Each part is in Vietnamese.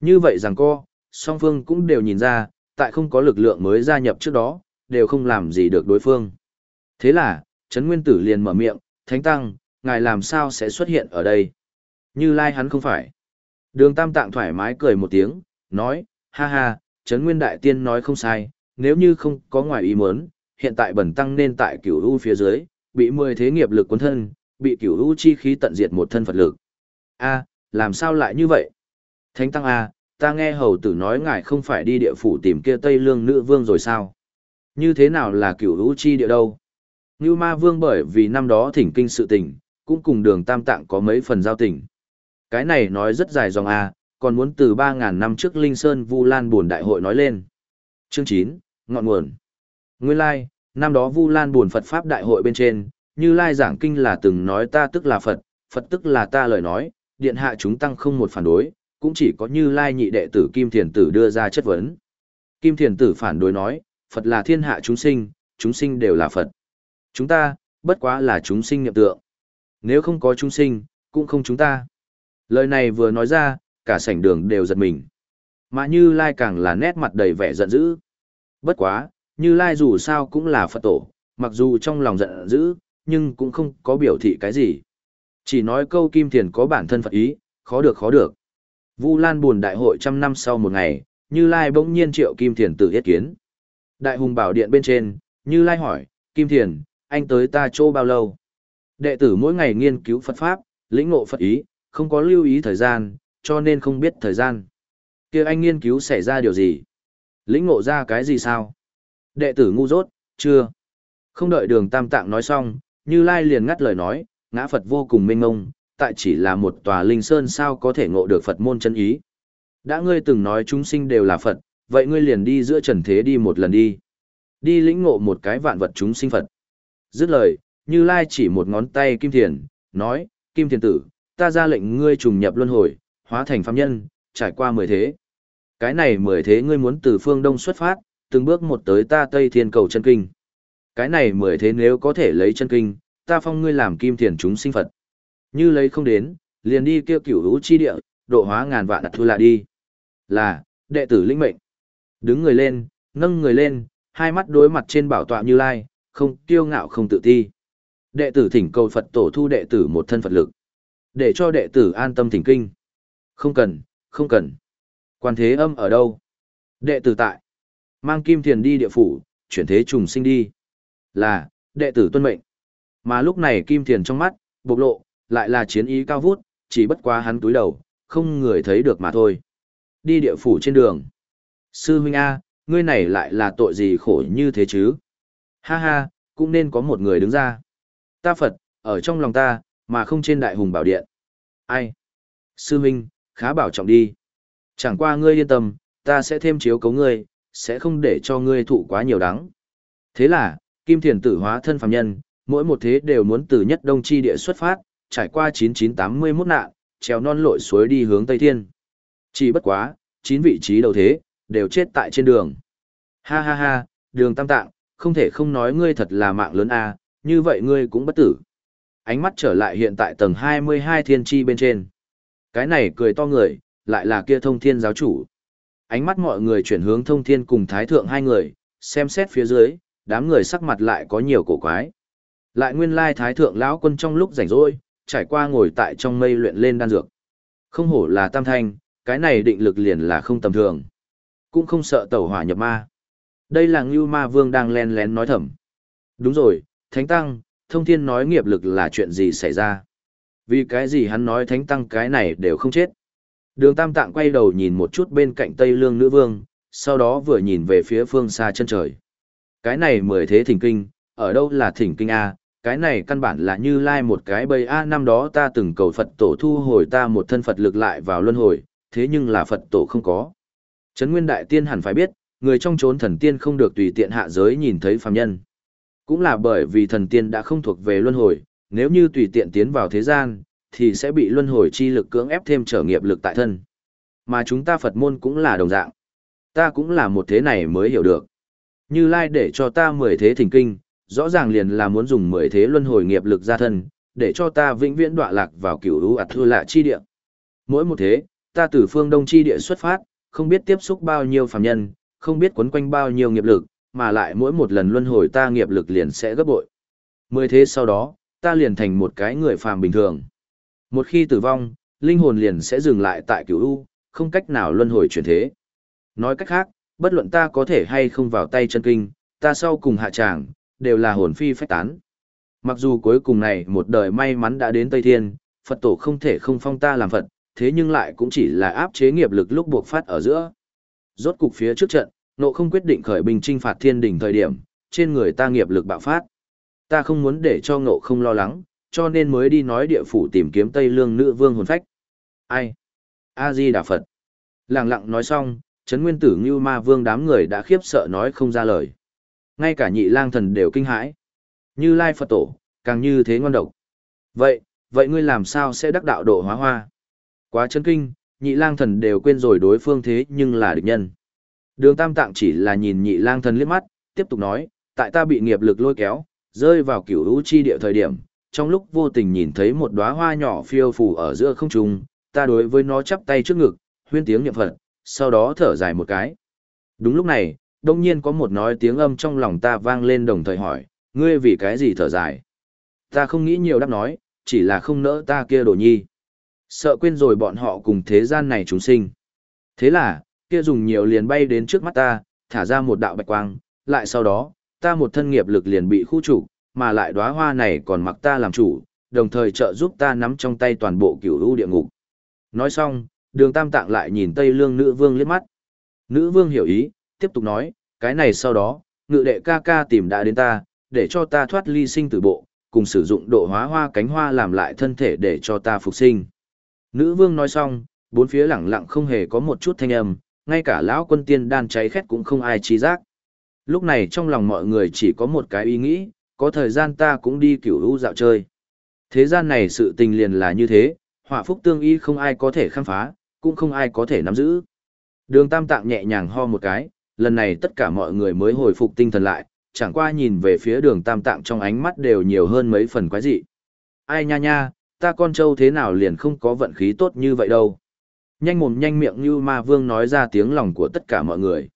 Như vậy rằng co, song phương cũng đều nhìn ra, tại không có lực lượng mới gia nhập trước đó, đều không làm gì được đối phương. Thế là, Trấn Nguyên Tử liền mở miệng, Thánh Tăng, ngài làm sao sẽ xuất hiện ở đây? Như Lai hắn không phải. Đường Tam Tạng thoải mái cười một tiếng, nói, ha ha, Trấn Nguyên Đại Tiên nói không sai, nếu như không có ngoài ý muốn, hiện tại bẩn tăng nên tại cửu u phía dưới, bị mười thế nghiệp lực cuốn thân, bị cửu u chi khí tận diệt một thân Phật lực. A, làm sao lại như vậy? Thánh Tăng A, ta nghe hầu tử nói ngài không phải đi địa phủ tìm kia Tây Lương nữ vương rồi sao? Như thế nào là cửu hữu chi địa đâu? Như ma vương bởi vì năm đó thỉnh kinh sự tình, cũng cùng đường tam tạng có mấy phần giao tình. Cái này nói rất dài dòng A, còn muốn từ 3.000 năm trước Linh Sơn Vu Lan buồn đại hội nói lên. Chương 9, Ngọn nguồn. Nguyên lai, năm đó Vu Lan buồn Phật Pháp đại hội bên trên, như Lai giảng kinh là từng nói ta tức là Phật, Phật tức là ta lời nói, điện hạ chúng tăng không một phản đối, cũng chỉ có như Lai nhị đệ tử Kim Thiền Tử đưa ra chất vấn. Kim Thiền Tử phản đối nói, Phật là thiên hạ chúng sinh, chúng sinh đều là Phật. Chúng ta, bất quá là chúng sinh nhậm tượng. Nếu không có chúng sinh, cũng không chúng ta. Lời này vừa nói ra, cả sảnh đường đều giật mình. Mà Như Lai càng là nét mặt đầy vẻ giận dữ. Bất quá, Như Lai dù sao cũng là Phật tổ, mặc dù trong lòng giận dữ, nhưng cũng không có biểu thị cái gì. Chỉ nói câu Kim Thiền có bản thân Phật ý, khó được khó được. Vu Lan buồn đại hội trăm năm sau một ngày, Như Lai bỗng nhiên triệu Kim Thiền tự yết kiến. Đại hùng bảo điện bên trên, Như Lai hỏi, Kim Thiền, anh tới ta chỗ bao lâu? Đệ tử mỗi ngày nghiên cứu Phật Pháp, lĩnh ngộ Phật ý, không có lưu ý thời gian, cho nên không biết thời gian. kia anh nghiên cứu xảy ra điều gì? Lĩnh ngộ ra cái gì sao? Đệ tử ngu dốt, chưa. Không đợi đường tam tạng nói xong, Như Lai liền ngắt lời nói, ngã Phật vô cùng mênh mông, tại chỉ là một tòa linh sơn sao có thể ngộ được Phật môn chân ý. Đã ngươi từng nói chúng sinh đều là Phật, vậy ngươi liền đi giữa trần thế đi một lần đi. Đi lĩnh ngộ một cái vạn vật chúng sinh Phật. Dứt lời, Như Lai chỉ một ngón tay Kim Thiền, nói, Kim Thiền tử, ta ra lệnh ngươi trùng nhập luân hồi, hóa thành phàm nhân, trải qua mười thế. Cái này mười thế ngươi muốn từ phương đông xuất phát, từng bước một tới ta Tây Thiên cầu chân kinh. Cái này mười thế nếu có thể lấy chân kinh, ta phong ngươi làm kim thiền chúng sinh Phật. Như lấy không đến, liền đi kêu cửu hữu chi địa, độ hóa ngàn vạn đặt thu lại đi. Là, đệ tử linh mệnh. Đứng người lên, nâng người lên, hai mắt đối mặt trên bảo tọa như lai, không kiêu ngạo không tự ti. Đệ tử thỉnh cầu Phật tổ thu đệ tử một thân Phật lực. Để cho đệ tử an tâm thỉnh kinh. Không cần, không cần. Quan thế âm ở đâu? Đệ tử tại. Mang kim thiền đi địa phủ, chuyển thế trùng sinh đi. Là, đệ tử tuân mệnh. Mà lúc này kim thiền trong mắt, bộc lộ, lại là chiến ý cao vút, chỉ bất quá hắn túi đầu, không người thấy được mà thôi. Đi địa phủ trên đường. Sư huynh A, ngươi này lại là tội gì khổ như thế chứ? Ha ha, cũng nên có một người đứng ra. Ta Phật, ở trong lòng ta, mà không trên đại hùng bảo điện. Ai? Sư huynh, khá bảo trọng đi. Chẳng qua ngươi yên tâm, ta sẽ thêm chiếu cấu ngươi, sẽ không để cho ngươi thụ quá nhiều đắng. Thế là, Kim Thiền tử hóa thân phàm nhân, mỗi một thế đều muốn từ nhất đông chi địa xuất phát, trải qua 9981 nạn, treo non lội suối đi hướng Tây Thiên. Chỉ bất quá, chín vị trí đầu thế, đều chết tại trên đường. Ha ha ha, đường tam tạng, không thể không nói ngươi thật là mạng lớn a, như vậy ngươi cũng bất tử. Ánh mắt trở lại hiện tại tầng 22 thiên tri bên trên. Cái này cười to người, lại là kia thông thiên giáo chủ. Ánh mắt mọi người chuyển hướng thông thiên cùng thái thượng hai người, xem xét phía dưới, đám người sắc mặt lại có nhiều cổ quái. Lại nguyên lai thái thượng lão quân trong lúc rảnh rỗi, trải qua ngồi tại trong mây luyện lên đan dược. Không hổ là tam thanh, cái này định lực liền là không tầm thường. Cũng không sợ tẩu hỏa nhập ma. Đây là Ngưu Ma Vương đang len lén nói thầm. Đúng rồi, Thánh Tăng, thông thiên nói nghiệp lực là chuyện gì xảy ra. Vì cái gì hắn nói Thánh Tăng cái này đều không chết. Đường Tam Tạng quay đầu nhìn một chút bên cạnh Tây Lương Nữ Vương, sau đó vừa nhìn về phía phương xa chân trời. Cái này mười thế thỉnh kinh, ở đâu là thỉnh kinh A, cái này căn bản là như lai một cái bầy A năm đó ta từng cầu Phật tổ thu hồi ta một thân Phật lực lại vào luân hồi, thế nhưng là Phật tổ không có. Trấn Nguyên Đại Tiên hẳn phải biết, người trong chốn thần tiên không được tùy tiện hạ giới nhìn thấy phàm nhân. Cũng là bởi vì thần tiên đã không thuộc về luân hồi, nếu như tùy tiện tiến vào thế gian, thì sẽ bị luân hồi chi lực cưỡng ép thêm trở nghiệp lực tại thân. Mà chúng ta Phật môn cũng là đồng dạng. Ta cũng là một thế này mới hiểu được. Như Lai để cho ta mười thế thỉnh kinh, rõ ràng liền là muốn dùng mười thế luân hồi nghiệp lực ra thân, để cho ta vĩnh viễn đọa lạc vào cửu lũ ạt thưa lạ chi địa. Mỗi một thế, ta từ phương đông chi địa xuất phát, không biết tiếp xúc bao nhiêu phàm nhân, không biết quấn quanh bao nhiêu nghiệp lực, mà lại mỗi một lần luân hồi ta nghiệp lực liền sẽ gấp bội. Mười thế sau đó, ta liền thành một cái người phàm bình thường. Một khi tử vong, linh hồn liền sẽ dừng lại tại cửu u, không cách nào luân hồi chuyển thế. Nói cách khác, bất luận ta có thể hay không vào tay chân kinh, ta sau cùng hạ tràng, đều là hồn phi phách tán. Mặc dù cuối cùng này một đời may mắn đã đến Tây Thiên, Phật tổ không thể không phong ta làm Phật, thế nhưng lại cũng chỉ là áp chế nghiệp lực lúc buộc phát ở giữa. Rốt cục phía trước trận, nộ không quyết định khởi binh trinh phạt thiên đỉnh thời điểm, trên người ta nghiệp lực bạo phát. Ta không muốn để cho ngộ không lo lắng, cho nên mới đi nói địa phủ tìm kiếm Tây Lương nữ vương hồn phách. Ai? A-di Đà Phật. Lặng lặng nói xong, Trấn nguyên tử như ma vương đám người đã khiếp sợ nói không ra lời. Ngay cả nhị lang thần đều kinh hãi. Như Lai Phật tổ, càng như thế ngon độc. Vậy, vậy ngươi làm sao sẽ đắc đạo độ hóa hoa? Quá chấn kinh, nhị lang thần đều quên rồi đối phương thế nhưng là địch nhân. Đường tam tạng chỉ là nhìn nhị lang thần liếc mắt, tiếp tục nói, tại ta bị nghiệp lực lôi kéo, rơi vào cửu hữu chi địa thời điểm, trong lúc vô tình nhìn thấy một đóa hoa nhỏ phiêu phù ở giữa không trung, ta đối với nó chắp tay trước ngực, huyên tiếng niệm Phật, sau đó thở dài một cái. Đúng lúc này, đông nhiên có một nói tiếng âm trong lòng ta vang lên đồng thời hỏi, ngươi vì cái gì thở dài? Ta không nghĩ nhiều đáp nói, chỉ là không nỡ ta kia đồ nhi. Sợ quên rồi bọn họ cùng thế gian này chúng sinh. Thế là, kia dùng nhiều liền bay đến trước mắt ta, thả ra một đạo bạch quang, lại sau đó, ta một thân nghiệp lực liền bị khu chủ, mà lại đóa hoa này còn mặc ta làm chủ, đồng thời trợ giúp ta nắm trong tay toàn bộ cửu u địa ngục. Nói xong, đường tam tạng lại nhìn Tây Lương nữ vương liếc mắt. Nữ vương hiểu ý, tiếp tục nói, cái này sau đó, ngự đệ ca ca tìm đã đến ta, để cho ta thoát ly sinh tử bộ, cùng sử dụng độ hóa hoa cánh hoa làm lại thân thể để cho ta phục sinh. Nữ vương nói xong, bốn phía lẳng lặng không hề có một chút thanh âm, ngay cả lão quân tiên đan cháy khét cũng không ai trí giác. Lúc này trong lòng mọi người chỉ có một cái ý nghĩ, có thời gian ta cũng đi kiểu lũ dạo chơi. Thế gian này sự tình liền là như thế, họa phúc tương y không ai có thể khám phá, cũng không ai có thể nắm giữ. Đường tam tạng nhẹ nhàng ho một cái, lần này tất cả mọi người mới hồi phục tinh thần lại, chẳng qua nhìn về phía đường tam tạng trong ánh mắt đều nhiều hơn mấy phần quái dị. Ai nha nha, ta con trâu thế nào liền không có vận khí tốt như vậy đâu. Nhanh mồm nhanh miệng như ma vương nói ra tiếng lòng của tất cả mọi người.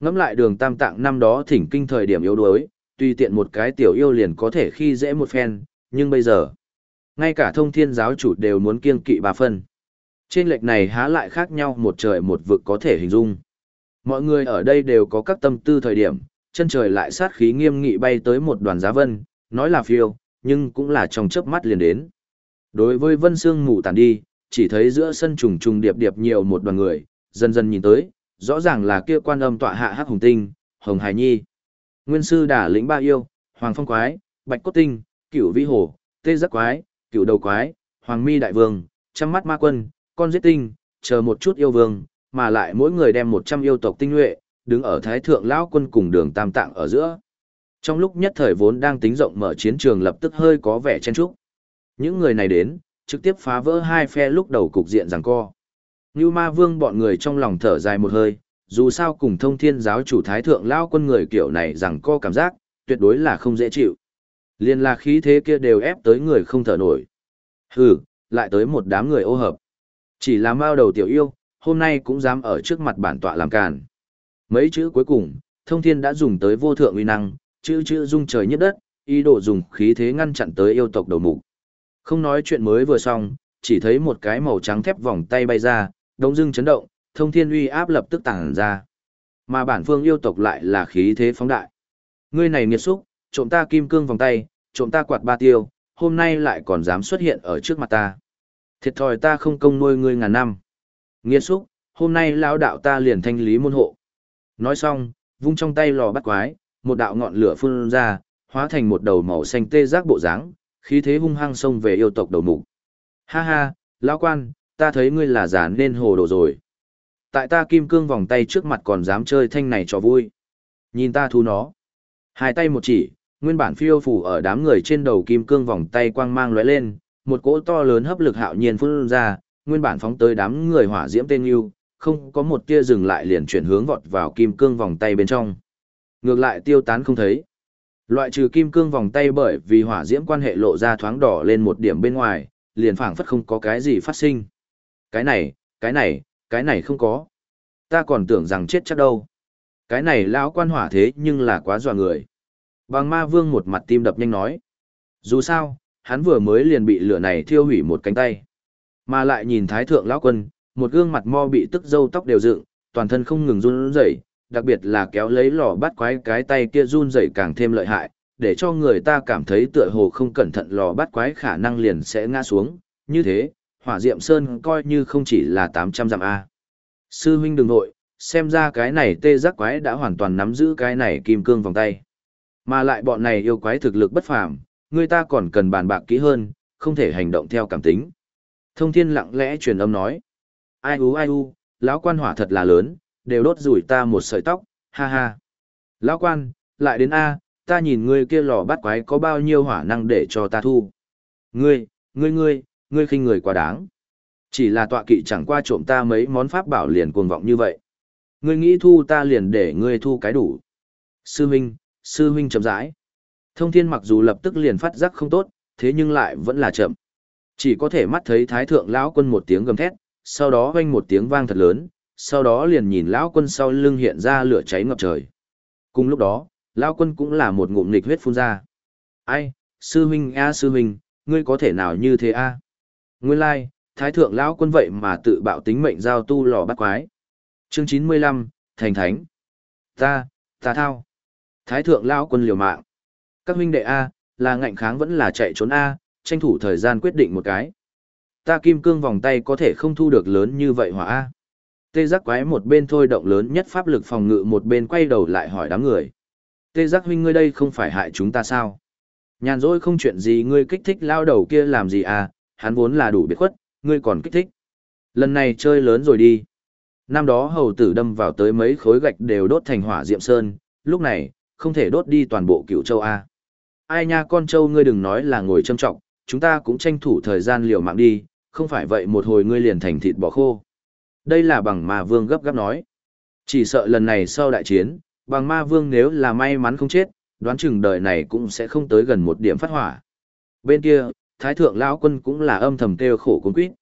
Ngắm lại đường tam tạng năm đó thỉnh kinh thời điểm yếu đuối, tùy tiện một cái tiểu yêu liền có thể khi dễ một phen, nhưng bây giờ, ngay cả thông thiên giáo chủ đều muốn kiêng kỵ bà phân. Trên lệch này há lại khác nhau một trời một vực có thể hình dung. Mọi người ở đây đều có các tâm tư thời điểm, chân trời lại sát khí nghiêm nghị bay tới một đoàn giá vân, nói là phiêu, nhưng cũng là trong chớp mắt liền đến. Đối với vân sương mù tàn đi, chỉ thấy giữa sân trùng trùng điệp điệp nhiều một đoàn người, dần dần nhìn tới, rõ ràng là kia quan âm tọa hạ hắc hùng tinh, hồng hải nhi. Nguyên sư đả lĩnh ba yêu, hoàng phong quái, bạch cốt tinh, cửu vĩ hồ, tê giác quái, cửu đầu quái, hoàng mi đại vương, trăm mắt ma quân, con giết tinh, chờ một chút yêu vương, mà lại mỗi người đem một trăm yêu tộc tinh nhuệ, đứng ở thái thượng lão quân cùng đường tam tạng ở giữa. Trong lúc nhất thời vốn đang tính rộng mở chiến trường lập tức hơi có vẻ chen trúc. Những người này đến, trực tiếp phá vỡ hai phe lúc đầu cục diện giằng co. Như ma vương bọn người trong lòng thở dài một hơi, dù sao cùng thông thiên giáo chủ thái thượng Lão quân người kiểu này rằng co cảm giác, tuyệt đối là không dễ chịu. Liên là khí thế kia đều ép tới người không thở nổi. Hừ, lại tới một đám người ô hợp. Chỉ là mao đầu tiểu yêu, hôm nay cũng dám ở trước mặt bản tọa làm càn. Mấy chữ cuối cùng, thông thiên đã dùng tới vô thượng uy năng, chữ chữ dung trời nhất đất, ý đồ dùng khí thế ngăn chặn tới yêu tộc đầu mục. Không nói chuyện mới vừa xong, chỉ thấy một cái màu trắng thép vòng tay bay ra, đống dưng chấn động, thông thiên uy áp lập tức tàng ra. Mà bản phương yêu tộc lại là khí thế phóng đại. Ngươi này nghiệt xúc, trộm ta kim cương vòng tay, trộm ta quạt ba tiêu, hôm nay lại còn dám xuất hiện ở trước mặt ta. Thiệt thòi ta không công nuôi ngươi ngàn năm. Nghiên xúc, hôm nay lão đạo ta liền thanh lý môn hộ. Nói xong, vung trong tay lò bắt quái, một đạo ngọn lửa phun ra, hóa thành một đầu màu xanh tê giác bộ dáng, khí thế hung hăng xông về yêu tộc đầu mục. Ha ha, lão quan, ta thấy ngươi là giả nên hồ đồ rồi. Tại ta kim cương vòng tay trước mặt còn dám chơi thanh này cho vui. Nhìn ta thu nó. Hai tay một chỉ, nguyên bản phiêu phủ ở đám người trên đầu kim cương vòng tay quang mang lóe lên, một cỗ to lớn hấp lực hạo nhiên phun ra, nguyên bản phóng tới đám người hỏa diễm tên yêu, không có một tia dừng lại liền chuyển hướng vọt vào kim cương vòng tay bên trong. Ngược lại tiêu tán không thấy. Loại trừ kim cương vòng tay bởi vì hỏa diễm quan hệ lộ ra thoáng đỏ lên một điểm bên ngoài, liền phảng phất không có cái gì phát sinh. Cái này, cái này, cái này không có. Ta còn tưởng rằng chết chắc đâu. Cái này lão quan hỏa thế nhưng là quá dọa người. Bằng ma vương một mặt tim đập nhanh nói. Dù sao, hắn vừa mới liền bị lửa này thiêu hủy một cánh tay. Mà lại nhìn thái thượng lão quân, một gương mặt mo bị tức dâu tóc đều dựng, toàn thân không ngừng run rẩy, đặc biệt là kéo lấy lò bắt quái cái tay kia run rẩy càng thêm lợi hại, để cho người ta cảm thấy tựa hồ không cẩn thận lò bắt quái khả năng liền sẽ ngã xuống. Như thế, hỏa diệm sơn coi như không chỉ là 800 dặm A. Sư huynh đừng nội, xem ra cái này tê giác quái đã hoàn toàn nắm giữ cái này kim cương vòng tay. Mà lại bọn này yêu quái thực lực bất phàm, người ta còn cần bàn bạc kỹ hơn, không thể hành động theo cảm tính. Thông thiên lặng lẽ truyền âm nói. Ai u ai u, lão quan hỏa thật là lớn, đều đốt rủi ta một sợi tóc, ha ha. Lão quan, lại đến A, ta nhìn ngươi kia lò bắt quái có bao nhiêu hỏa năng để cho ta thu. Ngươi, ngươi ngươi, ngươi khinh người quá đáng. Chỉ là tọa kỵ chẳng qua trộm ta mấy món pháp bảo liền cuồng vọng như vậy. Ngươi nghĩ thu ta liền để ngươi thu cái đủ. Sư huynh, sư huynh chậm rãi. Thông thiên mặc dù lập tức liền phát giác không tốt, thế nhưng lại vẫn là chậm. Chỉ có thể mắt thấy thái thượng lão quân một tiếng gầm thét, sau đó vang một tiếng vang thật lớn, sau đó liền nhìn lão quân sau lưng hiện ra lửa cháy ngập trời. Cùng lúc đó, lão quân cũng là một ngụm nghịch huyết phun ra. Ai, sư huynh a sư huynh, ngươi có thể nào như thế a? Nguyên lai, thái thượng lão quân vậy mà tự bạo tính mệnh giao tu lò bắt quái. Chương chín mươi lăm Thành Thánh. Ta, ta thao. Thái thượng lão quân liều mạng. Các huynh đệ A, là ngạnh kháng vẫn là chạy trốn A, tranh thủ thời gian quyết định một cái. Ta kim cương vòng tay có thể không thu được lớn như vậy hỏa A. Tê giác quái một bên thôi động lớn nhất pháp lực phòng ngự một bên quay đầu lại hỏi đám người. Tê giác huynh ngươi đây không phải hại chúng ta sao? Nhàn rỗi không chuyện gì ngươi kích thích lao đầu kia làm gì à, hắn vốn là đủ biệt khuất, ngươi còn kích thích. Lần này chơi lớn rồi đi. Năm đó hầu tử đâm vào tới mấy khối gạch đều đốt thành hỏa diệm sơn, lúc này, không thể đốt đi toàn bộ cựu châu A. Ai nha con châu ngươi đừng nói là ngồi châm trọng, chúng ta cũng tranh thủ thời gian liều mạng đi, không phải vậy một hồi ngươi liền thành thịt bỏ khô. Đây là bằng ma vương gấp gáp nói. Chỉ sợ lần này sau đại chiến, bằng ma vương nếu là may mắn không chết, đoán chừng đời này cũng sẽ không tới gần một điểm phát hỏa. Bên kia, thái thượng lão quân cũng là âm thầm kêu khổ cuốn quýt.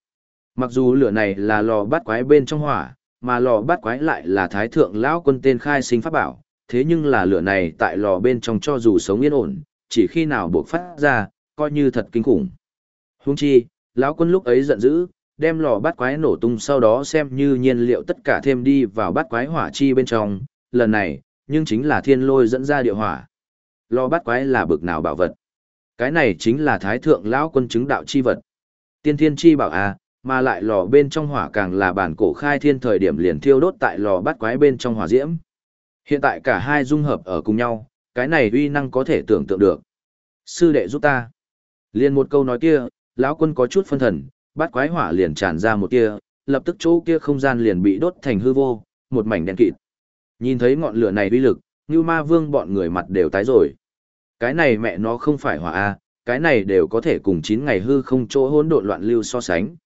Mặc dù lửa này là lò bắt quái bên trong hỏa, mà lò bắt quái lại là thái thượng lão quân tên khai sinh pháp bảo, thế nhưng là lửa này tại lò bên trong cho dù sống yên ổn, chỉ khi nào buộc phát ra, coi như thật kinh khủng. Huống chi, lão quân lúc ấy giận dữ, đem lò bát quái nổ tung sau đó xem như nhiên liệu tất cả thêm đi vào bát quái hỏa chi bên trong, lần này, nhưng chính là thiên lôi dẫn ra địa hỏa. Lò bát quái là bực nào bảo vật? Cái này chính là thái thượng lão quân chứng đạo chi vật. Tiên thiên chi bảo a, à, mà lại lò bên trong hỏa càng là bản cổ khai thiên thời điểm liền thiêu đốt tại lò bát quái bên trong hỏa diễm. Hiện tại cả hai dung hợp ở cùng nhau, cái này uy năng có thể tưởng tượng được. Sư đệ giúp ta. Liền một câu nói kia, lão quân có chút phân thần, bát quái hỏa liền tràn ra một kia, lập tức chỗ kia không gian liền bị đốt thành hư vô, một mảnh đen kịt. Nhìn thấy ngọn lửa này uy lực, như ma vương bọn người mặt đều tái rồi. Cái này mẹ nó không phải hỏa A, cái này đều có thể cùng 9 ngày hư không chỗ hỗn độn loạn lưu so sánh.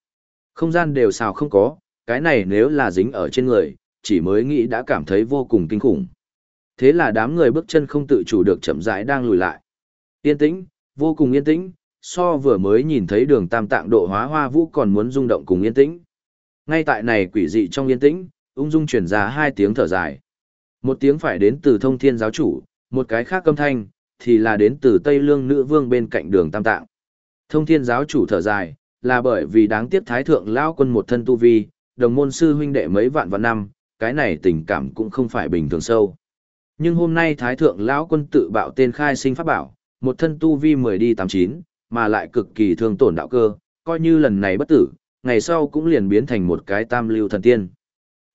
Không gian đều sao không có, cái này nếu là dính ở trên người, chỉ mới nghĩ đã cảm thấy vô cùng kinh khủng. Thế là đám người bước chân không tự chủ được chậm rãi đang lùi lại. Yên tĩnh, vô cùng yên tĩnh, so vừa mới nhìn thấy đường tam tạng độ hóa hoa vũ còn muốn rung động cùng yên tĩnh. Ngay tại này quỷ dị trong yên tĩnh, ung dung truyền ra hai tiếng thở dài. Một tiếng phải đến từ thông thiên giáo chủ, một cái khác âm thanh, thì là đến từ Tây Lương nữ vương bên cạnh đường tam tạng. Thông thiên giáo chủ thở dài, là bởi vì đáng tiếc thái thượng lao quân một thân tu vi, đồng môn sư huynh đệ mấy vạn vạn năm, cái này tình cảm cũng không phải bình thường sâu. Nhưng hôm nay thái thượng lão quân tự bạo tên khai sinh pháp bảo, một thân tu vi 10 đi 89, mà lại cực kỳ thương tổn đạo cơ, coi như lần này bất tử, ngày sau cũng liền biến thành một cái tam lưu thần tiên.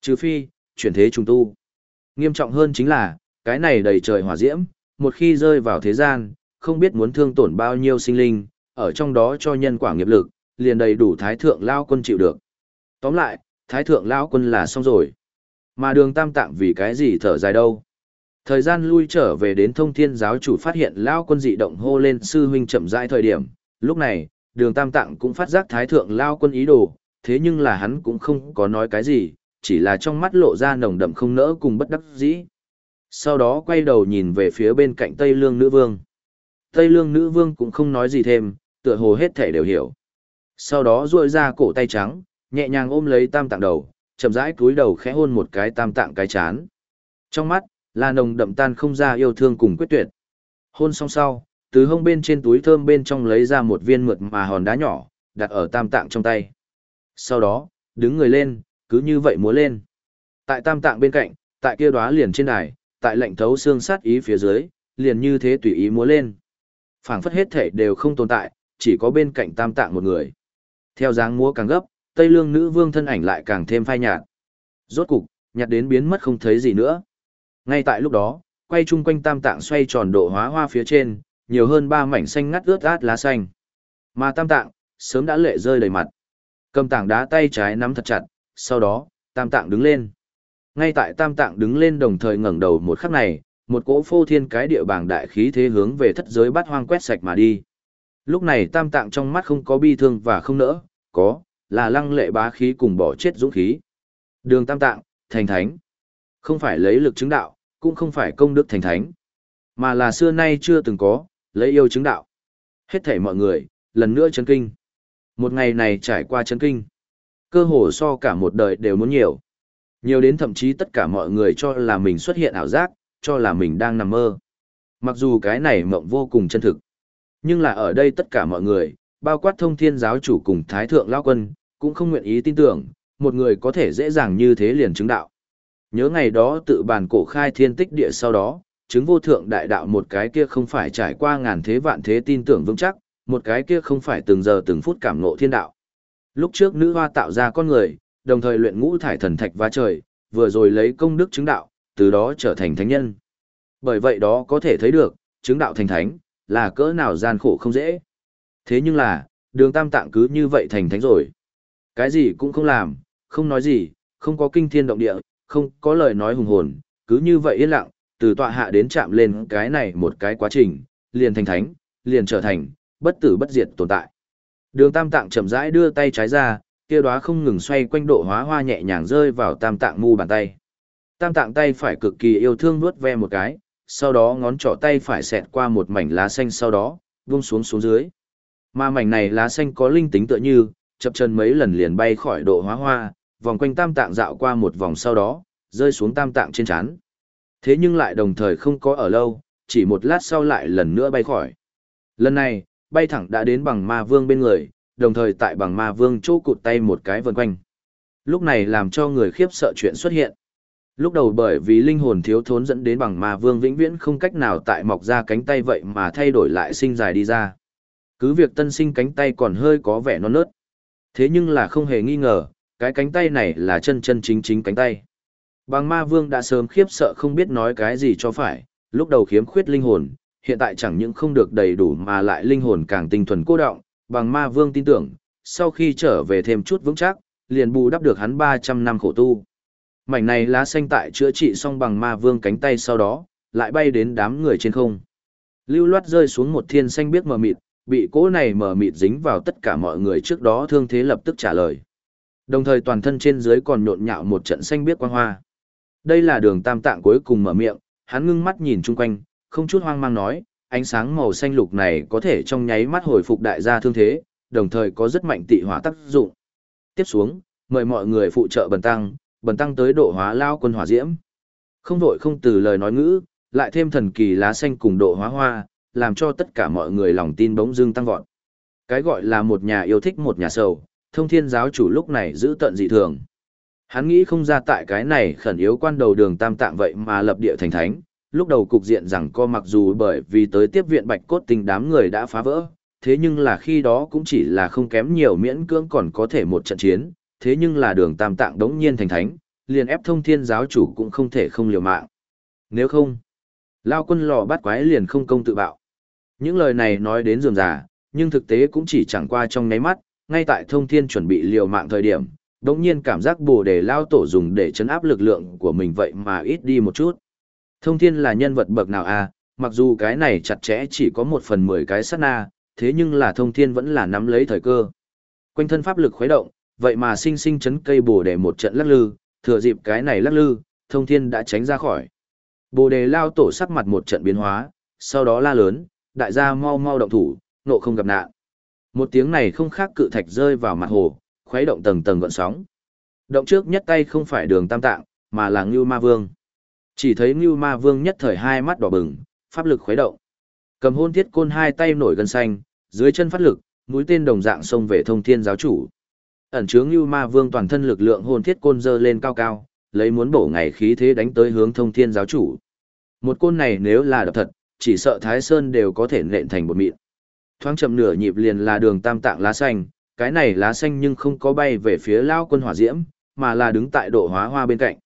Trừ phi, chuyển thế trùng tu. Nghiêm trọng hơn chính là, cái này đầy trời hỏa diễm, một khi rơi vào thế gian, không biết muốn thương tổn bao nhiêu sinh linh, ở trong đó cho nhân quả nghiệp lực, liền đầy đủ thái thượng lao quân chịu được. Tóm lại, thái thượng lao quân là xong rồi. Mà đường tam tạng vì cái gì thở dài đâu. Thời gian lui trở về đến thông thiên giáo chủ phát hiện lao quân dị động hô lên sư huynh chậm rãi thời điểm, lúc này, đường tam tạng cũng phát giác thái thượng lao quân ý đồ, thế nhưng là hắn cũng không có nói cái gì, chỉ là trong mắt lộ ra nồng đậm không nỡ cùng bất đắc dĩ. Sau đó quay đầu nhìn về phía bên cạnh Tây Lương Nữ Vương. Tây Lương Nữ Vương cũng không nói gì thêm, tựa hồ hết thể đều hiểu. Sau đó duỗi ra cổ tay trắng, nhẹ nhàng ôm lấy tam tạng đầu, chậm rãi cúi đầu khẽ hôn một cái tam tạng cái chán. Trong mắt, là nồng đậm tan không ra yêu thương cùng quyết tuyệt. Hôn xong sau, từ hông bên trên túi thơm bên trong lấy ra một viên mượt mà hòn đá nhỏ, đặt ở tam tạng trong tay. Sau đó, đứng người lên, cứ như vậy múa lên. Tại tam tạng bên cạnh, tại kia đóa liền trên đài, tại lệnh thấu xương sát ý phía dưới, liền như thế tùy ý múa lên. phảng phất hết thể đều không tồn tại, chỉ có bên cạnh tam tạng một người. Theo dáng múa càng gấp, Tây Lương nữ vương thân ảnh lại càng thêm phai nhạt. Rốt cục, nhạt đến biến mất không thấy gì nữa. Ngay tại lúc đó, quay chung quanh tam tạng xoay tròn độ hóa hoa phía trên, nhiều hơn ba mảnh xanh ngắt ướt át lá xanh. Mà tam tạng, sớm đã lệ rơi đầy mặt. Cầm tảng đá tay trái nắm thật chặt, sau đó, tam tạng đứng lên. Ngay tại tam tạng đứng lên đồng thời ngẩng đầu một khắc này, một cỗ phô thiên cái địa bảng đại khí thế hướng về thất giới bát hoang quét sạch mà đi. Lúc này tam tạng trong mắt không có bi thương và không nỡ, có, là lăng lệ bá khí cùng bỏ chết dũng khí. Đường tam tạng, thành thánh. Không phải lấy lực chứng đạo, cũng không phải công đức thành thánh, mà là xưa nay chưa từng có, lấy yêu chứng đạo. Hết thảy mọi người, lần nữa chấn kinh. Một ngày này trải qua chấn kinh. Cơ hồ so cả một đời đều muốn nhiều. Nhiều đến thậm chí tất cả mọi người cho là mình xuất hiện ảo giác, cho là mình đang nằm mơ. Mặc dù cái này mộng vô cùng chân thực. Nhưng là ở đây tất cả mọi người, bao quát thông thiên giáo chủ cùng thái thượng lao quân, cũng không nguyện ý tin tưởng, một người có thể dễ dàng như thế liền chứng đạo. Nhớ ngày đó tự bàn cổ khai thiên tích địa sau đó, chứng vô thượng đại đạo một cái kia không phải trải qua ngàn thế vạn thế tin tưởng vững chắc, một cái kia không phải từng giờ từng phút cảm ngộ thiên đạo. Lúc trước nữ hoa tạo ra con người, đồng thời luyện ngũ thải thần thạch va trời, vừa rồi lấy công đức chứng đạo, từ đó trở thành thánh nhân. Bởi vậy đó có thể thấy được, chứng đạo thành thánh, là cỡ nào gian khổ không dễ. Thế nhưng là, đường tam tạng cứ như vậy thành thánh rồi. Cái gì cũng không làm, không nói gì, không có kinh thiên động địa, không có lời nói hùng hồn, cứ như vậy yên lặng, từ tọa hạ đến chạm lên cái này một cái quá trình, liền thành thánh, liền trở thành, bất tử bất diệt tồn tại. Đường tam tạng chậm rãi đưa tay trái ra, kia đóa không ngừng xoay quanh độ hóa hoa nhẹ nhàng rơi vào tam tạng mu bàn tay. Tam tạng tay phải cực kỳ yêu thương nuốt ve một cái, sau đó ngón trỏ tay phải xẹt qua một mảnh lá xanh sau đó, vung xuống xuống dưới. Mà mảnh này lá xanh có linh tính tựa như, chập chân mấy lần liền bay khỏi độ hóa hoa, vòng quanh tam tạng dạo qua một vòng sau đó, rơi xuống tam tạng trên chán. Thế nhưng lại đồng thời không có ở lâu, chỉ một lát sau lại lần nữa bay khỏi. Lần này, bay thẳng đã đến bằng ma vương bên người, đồng thời tại bằng ma vương chỗ cụt tay một cái vần quanh. Lúc này làm cho người khiếp sợ chuyện xuất hiện. Lúc đầu bởi vì linh hồn thiếu thốn dẫn đến bằng ma vương vĩnh viễn không cách nào tại mọc ra cánh tay vậy mà thay đổi lại sinh dài đi ra. Cứ việc tân sinh cánh tay còn hơi có vẻ non nớt. Thế nhưng là không hề nghi ngờ, cái cánh tay này là chân chân chính chính cánh tay. Bằng ma vương đã sớm khiếp sợ không biết nói cái gì cho phải, lúc đầu khiếm khuyết linh hồn, hiện tại chẳng những không được đầy đủ mà lại linh hồn càng tinh thuần cô động, bằng ma vương tin tưởng, sau khi trở về thêm chút vững chắc, liền bù đắp được hắn 300 năm khổ tu. Mảnh này lá xanh tại chữa trị xong bằng ma vương cánh tay sau đó, lại bay đến đám người trên không. Lưu loát rơi xuống một thiên xanh biếc mờ mịt, bị cỗ này mờ mịt dính vào tất cả mọi người trước đó thương thế lập tức trả lời. Đồng thời toàn thân trên dưới còn nhộn nhạo một trận xanh biếc quang hoa. Đây là đường tam tạng cuối cùng mở miệng, hắn ngưng mắt nhìn chung quanh, không chút hoang mang nói, ánh sáng màu xanh lục này có thể trong nháy mắt hồi phục đại gia thương thế, đồng thời có rất mạnh tị hỏa tác dụng. Tiếp xuống, mời mọi người phụ trợ bần tăng, bần tăng tới độ hóa lao quân hỏa diễm. Không vội không từ lời nói ngữ, lại thêm thần kỳ lá xanh cùng độ hóa hoa, làm cho tất cả mọi người lòng tin bỗng dưng tăng vọt. Cái gọi là một nhà yêu thích một nhà sầu, thông thiên giáo chủ lúc này giữ tận dị thường. Hắn nghĩ không ra tại cái này khẩn yếu quan đầu đường tam tạng vậy mà lập địa thành thánh, lúc đầu cục diện rằng co mặc dù bởi vì tới tiếp viện bạch cốt tình đám người đã phá vỡ, thế nhưng là khi đó cũng chỉ là không kém nhiều miễn cưỡng còn có thể một trận chiến, thế nhưng là đường tam tạng đống nhiên thành thánh, liền ép thông thiên giáo chủ cũng không thể không liều mạng. Nếu không, lao quân lò bắt quái liền không công tự bạo. Những lời này nói đến dường giả, nhưng thực tế cũng chỉ chẳng qua trong nháy mắt, ngay tại thông thiên chuẩn bị liều mạng thời điểm, đống nhiên cảm giác bồ đề lao tổ dùng để chấn áp lực lượng của mình vậy mà ít đi một chút. Thông thiên là nhân vật bậc nào à, mặc dù cái này chặt chẽ chỉ có một phần mười cái sát na, thế nhưng là thông thiên vẫn là nắm lấy thời cơ. Quanh thân pháp lực khuấy động, vậy mà sinh sinh chấn cây bồ đề một trận lắc lư, thừa dịp cái này lắc lư, thông thiên đã tránh ra khỏi. Bồ đề lao tổ sắc mặt một trận biến hóa, sau đó la lớn, đại gia mau mau động thủ, nộ không gặp nạn. Một tiếng này không khác cự thạch rơi vào mặt hồ, khuấy động tầng tầng gợn sóng. Động trước nhất tay không phải đường tam tạng, mà là Ngưu Ma Vương. Chỉ thấy Ngưu Ma Vương nhất thời hai mắt đỏ bừng, pháp lực khuấy động. Cầm hôn thiết côn hai tay nổi gần xanh, dưới chân phát lực, mũi tên đồng dạng xông về thông thiên giáo chủ. Ẩn chứa Ngưu Ma Vương toàn thân lực lượng hôn thiết côn dơ lên cao cao, lấy muốn bổ ngày khí thế đánh tới hướng thông thiên giáo chủ. Một côn này nếu là đập thật, chỉ sợ Thái Sơn đều có thể nện thành một mịn. Thoáng chậm nửa nhịp liền là đường tam tạng lá xanh, cái này lá xanh nhưng không có bay về phía lao quân hỏa diễm, mà là đứng tại độ hóa hoa bên cạnh.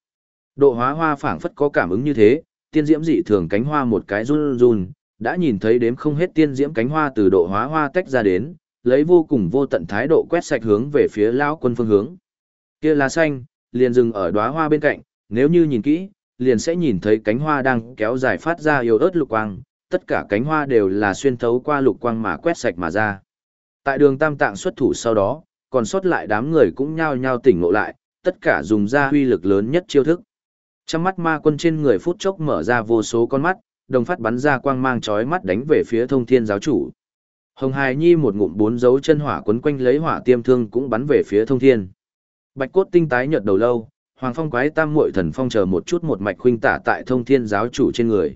Độ hóa hoa phảng phất có cảm ứng như thế, tiên diễm dị thường cánh hoa một cái run run, đã nhìn thấy đếm không hết tiên diễm cánh hoa từ độ hóa hoa tách ra đến, lấy vô cùng vô tận thái độ quét sạch hướng về phía lao quân phương hướng. Kia lá xanh, liền dừng ở đóa hoa bên cạnh, nếu như nhìn kỹ, liền sẽ nhìn thấy cánh hoa đang kéo dài phát ra yếu ớt lục quang, tất cả cánh hoa đều là xuyên thấu qua lục quang mà quét sạch mà ra. Tại đường tam tạng xuất thủ sau đó, còn sót lại đám người cũng nhao nhao tỉnh ngộ lại, tất cả dùng ra huy lực lớn nhất chiêu thức. Trong mắt ma quân trên người phút chốc mở ra vô số con mắt, đồng phát bắn ra quang mang chói mắt đánh về phía thông thiên giáo chủ. Hồng Hải Nhi một ngụm bốn dấu chân hỏa quấn quanh lấy hỏa tiêm thương cũng bắn về phía thông thiên. Bạch cốt tinh tái nhợt đầu lâu, Hoàng Phong quái tam muội thần phong chờ một chút một mạch huynh tả tại thông thiên giáo chủ trên người.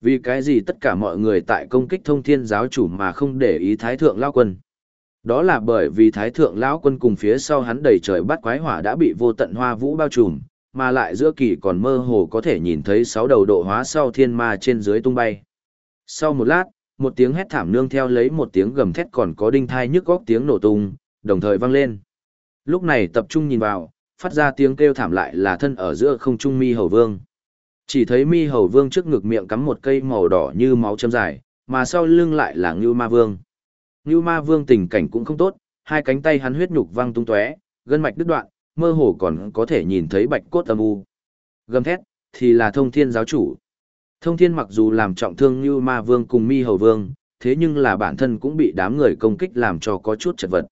Vì cái gì tất cả mọi người tại công kích thông thiên giáo chủ mà không để ý thái thượng lao quân. Đó là bởi vì thái thượng lão quân cùng phía sau hắn đầy trời bắt quái hỏa đã bị vô tận hoa vũ bao trùm, mà lại giữa kỳ còn mơ hồ có thể nhìn thấy sáu đầu độ hóa sau thiên ma trên dưới tung bay. Sau một lát, một tiếng hét thảm nương theo lấy một tiếng gầm thét còn có đinh thai nhức góc tiếng nổ tung, đồng thời vang lên. Lúc này tập trung nhìn vào, phát ra tiếng kêu thảm lại là thân ở giữa không trung mi hầu vương. Chỉ thấy mi hầu vương trước ngực miệng cắm một cây màu đỏ như máu châm dài, mà sau lưng lại là ngưu ma vương. Ngưu ma vương tình cảnh cũng không tốt, hai cánh tay hắn huyết nhục văng tung tóe, gân mạch đứt đoạn, mơ hồ còn có thể nhìn thấy bạch cốt âm u. Gầm thét, thì là thông thiên giáo chủ. Thông thiên mặc dù làm trọng thương Ngưu ma vương cùng mi hầu vương, thế nhưng là bản thân cũng bị đám người công kích làm cho có chút chật vật.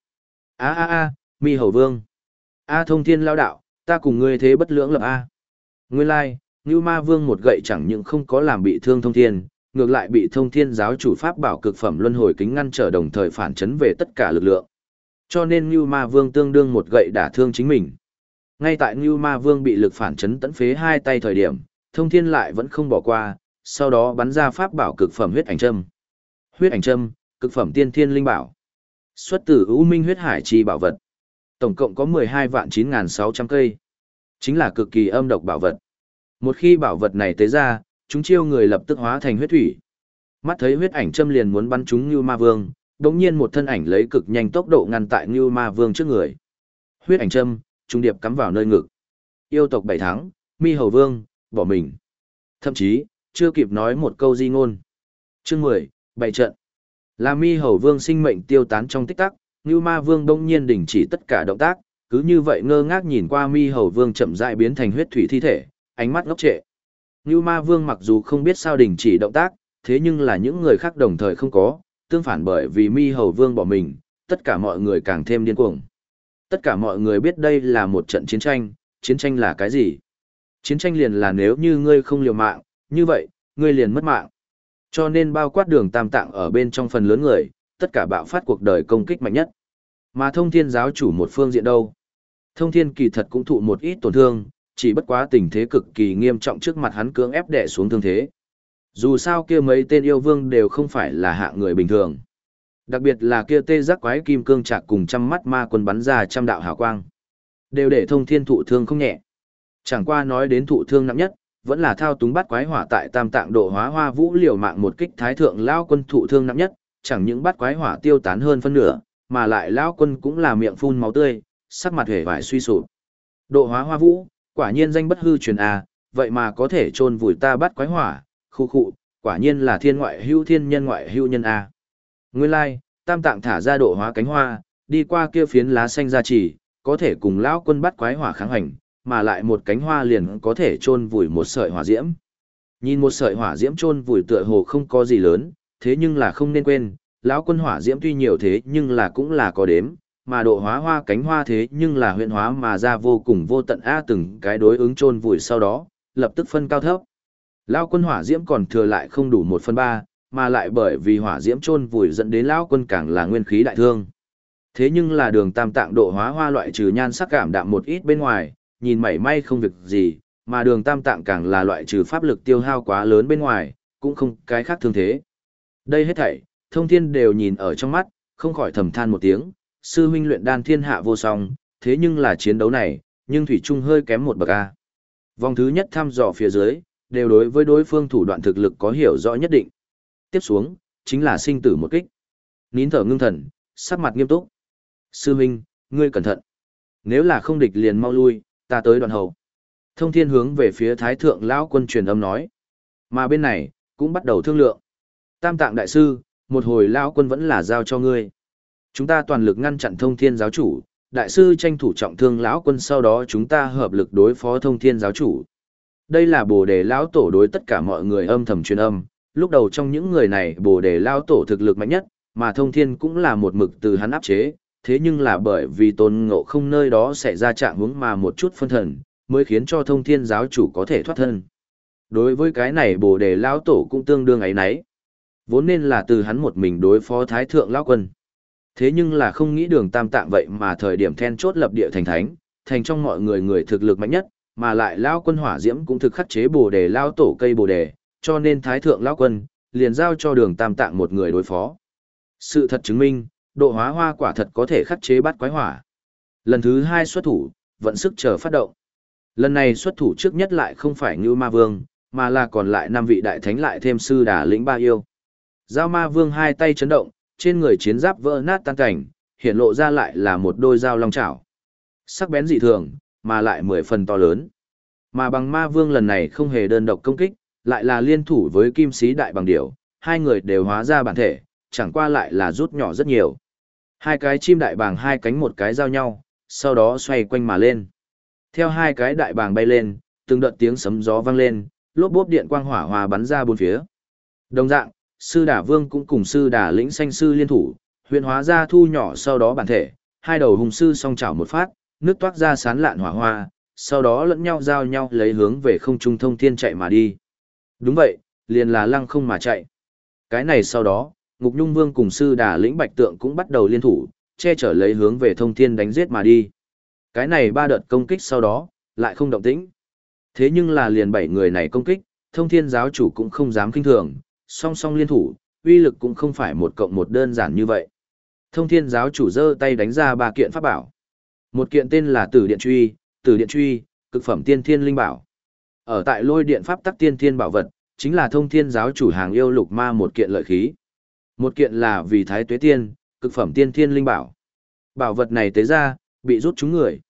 a a a mi hầu vương. a thông thiên lao đạo, ta cùng ngươi thế bất lưỡng lập a. Nguyên lai, like, Ngưu ma vương một gậy chẳng những không có làm bị thương thông thiên, ngược lại bị thông thiên giáo chủ pháp bảo cực phẩm luân hồi kính ngăn trở đồng thời phản chấn về tất cả lực lượng. Cho nên Ngưu Ma Vương tương đương một gậy đả thương chính mình. Ngay tại Ngưu Ma Vương bị lực phản chấn tấn phế hai tay thời điểm, thông thiên lại vẫn không bỏ qua, sau đó bắn ra pháp bảo cực phẩm huyết ảnh châm. Huyết ảnh châm, cực phẩm tiên thiên linh bảo. Xuất từ ưu minh huyết hải chi bảo vật. Tổng cộng có 12 vạn 9.600 cây. Chính là cực kỳ âm độc bảo vật. Một khi bảo vật này tế ra, chúng chiêu người lập tức hóa thành huyết thủy. Mắt thấy huyết ảnh châm liền muốn bắn chúng như ma vương, đống nhiên một thân ảnh lấy cực nhanh tốc độ ngăn tại như ma vương trước người. Huyết ảnh châm, trung điệp cắm vào nơi ngực. Yêu tộc bảy tháng, mi hầu vương, bỏ mình. Thậm chí, chưa kịp nói một câu di ngôn. Chương 10, bảy trận. Là mi hầu vương sinh mệnh tiêu tán trong tích tắc, như ma vương đông nhiên đình chỉ tất cả động tác, cứ như vậy ngơ ngác nhìn qua mi hầu vương chậm rãi biến thành huyết thủy thi thể, ánh mắt ngốc trệ. Như ma vương mặc dù không biết sao đình chỉ động tác, thế nhưng là những người khác đồng thời không có, tương phản bởi vì mi hầu vương bỏ mình, tất cả mọi người càng thêm điên cuồng. Tất cả mọi người biết đây là một trận chiến tranh, chiến tranh là cái gì? Chiến tranh liền là nếu như ngươi không liều mạng, như vậy, ngươi liền mất mạng. Cho nên bao quát đường tam tạng ở bên trong phần lớn người, tất cả bạo phát cuộc đời công kích mạnh nhất. Mà thông thiên giáo chủ một phương diện đâu? Thông thiên kỳ thật cũng thụ một ít tổn thương, chỉ bất quá tình thế cực kỳ nghiêm trọng trước mặt hắn cưỡng ép đè xuống thương thế. Dù sao kia mấy tên yêu vương đều không phải là hạng người bình thường. Đặc biệt là kia tê giác quái kim cương trạc cùng trăm mắt ma quân bắn ra trăm đạo hào quang. Đều để thông thiên thụ thương không nhẹ. Chẳng qua nói đến thụ thương nặng nhất, vẫn là thao túng bắt quái hỏa tại tam tạng độ hóa hoa vũ liều mạng một kích thái thượng lao quân thụ thương nặng nhất, chẳng những bắt quái hỏa tiêu tán hơn phân nửa, mà lại lao quân cũng là miệng phun máu tươi, sắc mặt hề vải suy sụp. Độ hóa hoa vũ, quả nhiên danh bất hư truyền a, vậy mà có thể chôn vùi ta bắt quái hỏa, khu khụ, quả nhiên là thiên ngoại hữu thiên nhân ngoại hữu nhân A. Nguyên lai, tam tạng thả ra độ hóa cánh hoa, đi qua kia phiến lá xanh ra chỉ, có thể cùng lão quân bắt quái hỏa kháng hành, mà lại một cánh hoa liền có thể chôn vùi một sợi hỏa diễm. Nhìn một sợi hỏa diễm chôn vùi tựa hồ không có gì lớn, thế nhưng là không nên quên, lão quân hỏa diễm tuy nhiều thế nhưng là cũng là có đếm, mà độ hóa hoa cánh hoa thế nhưng là huyện hóa mà ra vô cùng vô tận a từng cái đối ứng chôn vùi sau đó, lập tức phân cao thấp. Lao quân hỏa diễm còn thừa lại không đủ một phần ba, mà lại bởi vì hỏa diễm chôn vùi dẫn đến lão quân càng là nguyên khí đại thương. Thế nhưng là đường tam tạng độ hóa hoa loại trừ nhan sắc cảm đạm một ít bên ngoài, nhìn mảy may không việc gì, mà đường tam tạng càng là loại trừ pháp lực tiêu hao quá lớn bên ngoài, cũng không cái khác thương thế. Đây hết thảy, thông thiên đều nhìn ở trong mắt, không khỏi thầm than một tiếng, sư huynh luyện đan thiên hạ vô song, thế nhưng là chiến đấu này, nhưng Thủy Trung hơi kém một bậc A. Vòng thứ nhất thăm dò phía dưới, đều đối với đối phương thủ đoạn thực lực có hiểu rõ nhất định. Tiếp xuống, chính là sinh tử một kích. Nín thở ngưng thần, sắc mặt nghiêm túc. Sư huynh, ngươi cẩn thận. Nếu là không địch liền mau lui, ta tới đoạn hậu. Thông thiên hướng về phía thái thượng lão quân truyền âm nói. Mà bên này, cũng bắt đầu thương lượng. Tam tạng đại sư, một hồi lão quân vẫn là giao cho ngươi. Chúng ta toàn lực ngăn chặn thông thiên giáo chủ, đại sư tranh thủ trọng thương lão quân sau đó chúng ta hợp lực đối phó thông thiên giáo chủ. Đây là bồ đề lão tổ đối tất cả mọi người âm thầm truyền âm, lúc đầu trong những người này bồ đề lão tổ thực lực mạnh nhất, mà thông thiên cũng là một mực từ hắn áp chế, thế nhưng là bởi vì tôn ngộ không nơi đó xảy ra trạng hướng mà một chút phân thần, mới khiến cho thông thiên giáo chủ có thể thoát thân. Đối với cái này bồ đề lão tổ cũng tương đương ấy nấy. Vốn nên là từ hắn một mình đối phó thái thượng lão quân. Thế nhưng là không nghĩ đường tam tạng vậy mà thời điểm then chốt lập địa thành thánh, thành trong mọi người người thực lực mạnh nhất, mà lại lao quân hỏa diễm cũng thực khắc chế bồ đề lao tổ cây bồ đề, cho nên thái thượng lao quân liền giao cho đường tam tạng một người đối phó. Sự thật chứng minh, độ hóa hoa quả thật có thể khắc chế bắt quái hỏa. Lần thứ hai xuất thủ, vận sức chờ phát động. Lần này xuất thủ trước nhất lại không phải như ma vương, mà là còn lại năm vị đại thánh lại thêm sư đà lĩnh ba yêu. Giao ma vương hai tay chấn động, trên người chiến giáp vỡ nát tan cảnh, hiện lộ ra lại là một đôi dao long chảo. Sắc bén dị thường, mà lại mười phần to lớn. Mà bằng ma vương lần này không hề đơn độc công kích, lại là liên thủ với kim sĩ đại bằng điểu, hai người đều hóa ra bản thể, chẳng qua lại là rút nhỏ rất nhiều. Hai cái chim đại bàng hai cánh một cái giao nhau, sau đó xoay quanh mà lên. Theo hai cái đại bàng bay lên, từng đợt tiếng sấm gió vang lên, lốp bốp điện quang hỏa hòa bắn ra bốn phía. Đồng dạng, sư đà vương cũng cùng sư đà lĩnh xanh sư liên thủ, huyện hóa ra thu nhỏ sau đó bản thể, hai đầu hùng sư song chảo một phát, nước toát ra sán lạn hỏa hoa, sau đó lẫn nhau giao nhau lấy hướng về không trung thông thiên chạy mà đi. Đúng vậy, liền là lăng không mà chạy. Cái này sau đó, Ngục Nhung Vương cùng sư đà lĩnh bạch tượng cũng bắt đầu liên thủ, che chở lấy hướng về thông thiên đánh giết mà đi. Cái này ba đợt công kích sau đó, lại không động tĩnh. Thế nhưng là liền bảy người này công kích, thông thiên giáo chủ cũng không dám kinh thường, song song liên thủ, uy lực cũng không phải một cộng một đơn giản như vậy. Thông thiên giáo chủ giơ tay đánh ra ba kiện pháp bảo. Một kiện tên là Tử Điện Truy, Tử Điện Truy, cực phẩm tiên thiên linh bảo. Ở tại lôi điện pháp tắc tiên thiên bảo vật, chính là thông thiên giáo chủ hàng yêu lục ma một kiện lợi khí. Một kiện là vì thái tuế tiên, cực phẩm tiên thiên linh bảo. Bảo vật này tế ra, bị rút chúng người.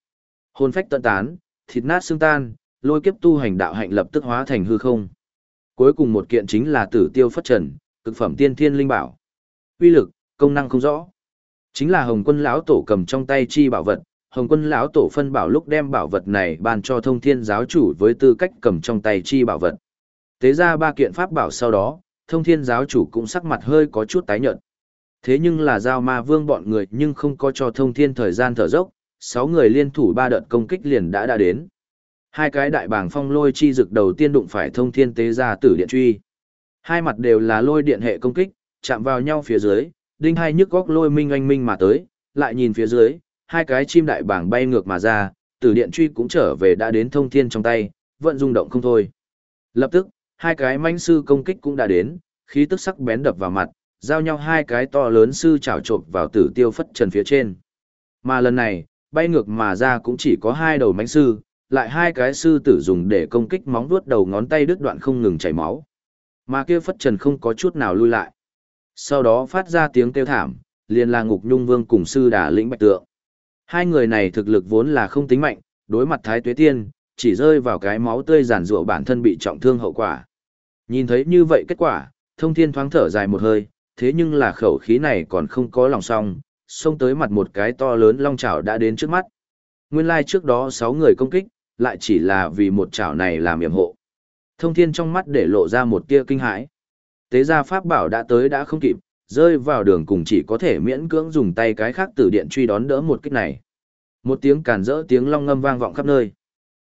Hồn phách tận tán, thịt nát xương tan, lôi kiếp tu hành đạo hạnh lập tức hóa thành hư không. Cuối cùng một kiện chính là tử tiêu phất trần, cực phẩm tiên thiên linh bảo. Uy lực, công năng không rõ. Chính là Hồng Quân lão tổ cầm trong tay chi bảo vật, Hồng Quân lão tổ phân bảo lúc đem bảo vật này ban cho Thông Thiên giáo chủ với tư cách cầm trong tay chi bảo vật. Tế ra ba kiện pháp bảo sau đó, Thông Thiên giáo chủ cũng sắc mặt hơi có chút tái nhợt. Thế nhưng là giao ma vương bọn người nhưng không có cho Thông Thiên thời gian thở dốc, sáu người liên thủ ba đợt công kích liền đã đã đến. Hai cái đại bảng phong lôi chi dực đầu tiên đụng phải thông thiên tế ra tử điện truy. Hai mặt đều là lôi điện hệ công kích, chạm vào nhau phía dưới, đinh hai nhức góc lôi minh oanh minh mà tới, lại nhìn phía dưới, hai cái chim đại bảng bay ngược mà ra, tử điện truy cũng trở về đã đến thông thiên trong tay, vẫn rung động không thôi. Lập tức, hai cái manh sư công kích cũng đã đến, khí tức sắc bén đập vào mặt, giao nhau hai cái to lớn sư chảo trộm vào tử tiêu phất trần phía trên. Mà lần này, bay ngược mà ra cũng chỉ có hai đầu mánh sư, lại hai cái sư tử dùng để công kích móng vuốt đầu ngón tay đứt đoạn không ngừng chảy máu. Mà kia phất trần không có chút nào lui lại. Sau đó phát ra tiếng kêu thảm, liền là ngục nhung vương cùng sư đà lĩnh bạch tượng. Hai người này thực lực vốn là không tính mạnh, đối mặt thái tuế tiên, chỉ rơi vào cái máu tươi giản rụa bản thân bị trọng thương hậu quả. Nhìn thấy như vậy kết quả, thông thiên thoáng thở dài một hơi, thế nhưng là khẩu khí này còn không có lòng song, xông tới mặt một cái to lớn long chảo đã đến trước mắt. Nguyên lai like trước đó 6 người công kích, lại chỉ là vì một chảo này làm yểm hộ. Thông thiên trong mắt để lộ ra một tia kinh hãi. Tế gia pháp bảo đã tới đã không kịp, rơi vào đường cùng chỉ có thể miễn cưỡng dùng tay cái khác từ điện truy đón đỡ một kích này. Một tiếng càn rỡ tiếng long ngâm vang vọng khắp nơi.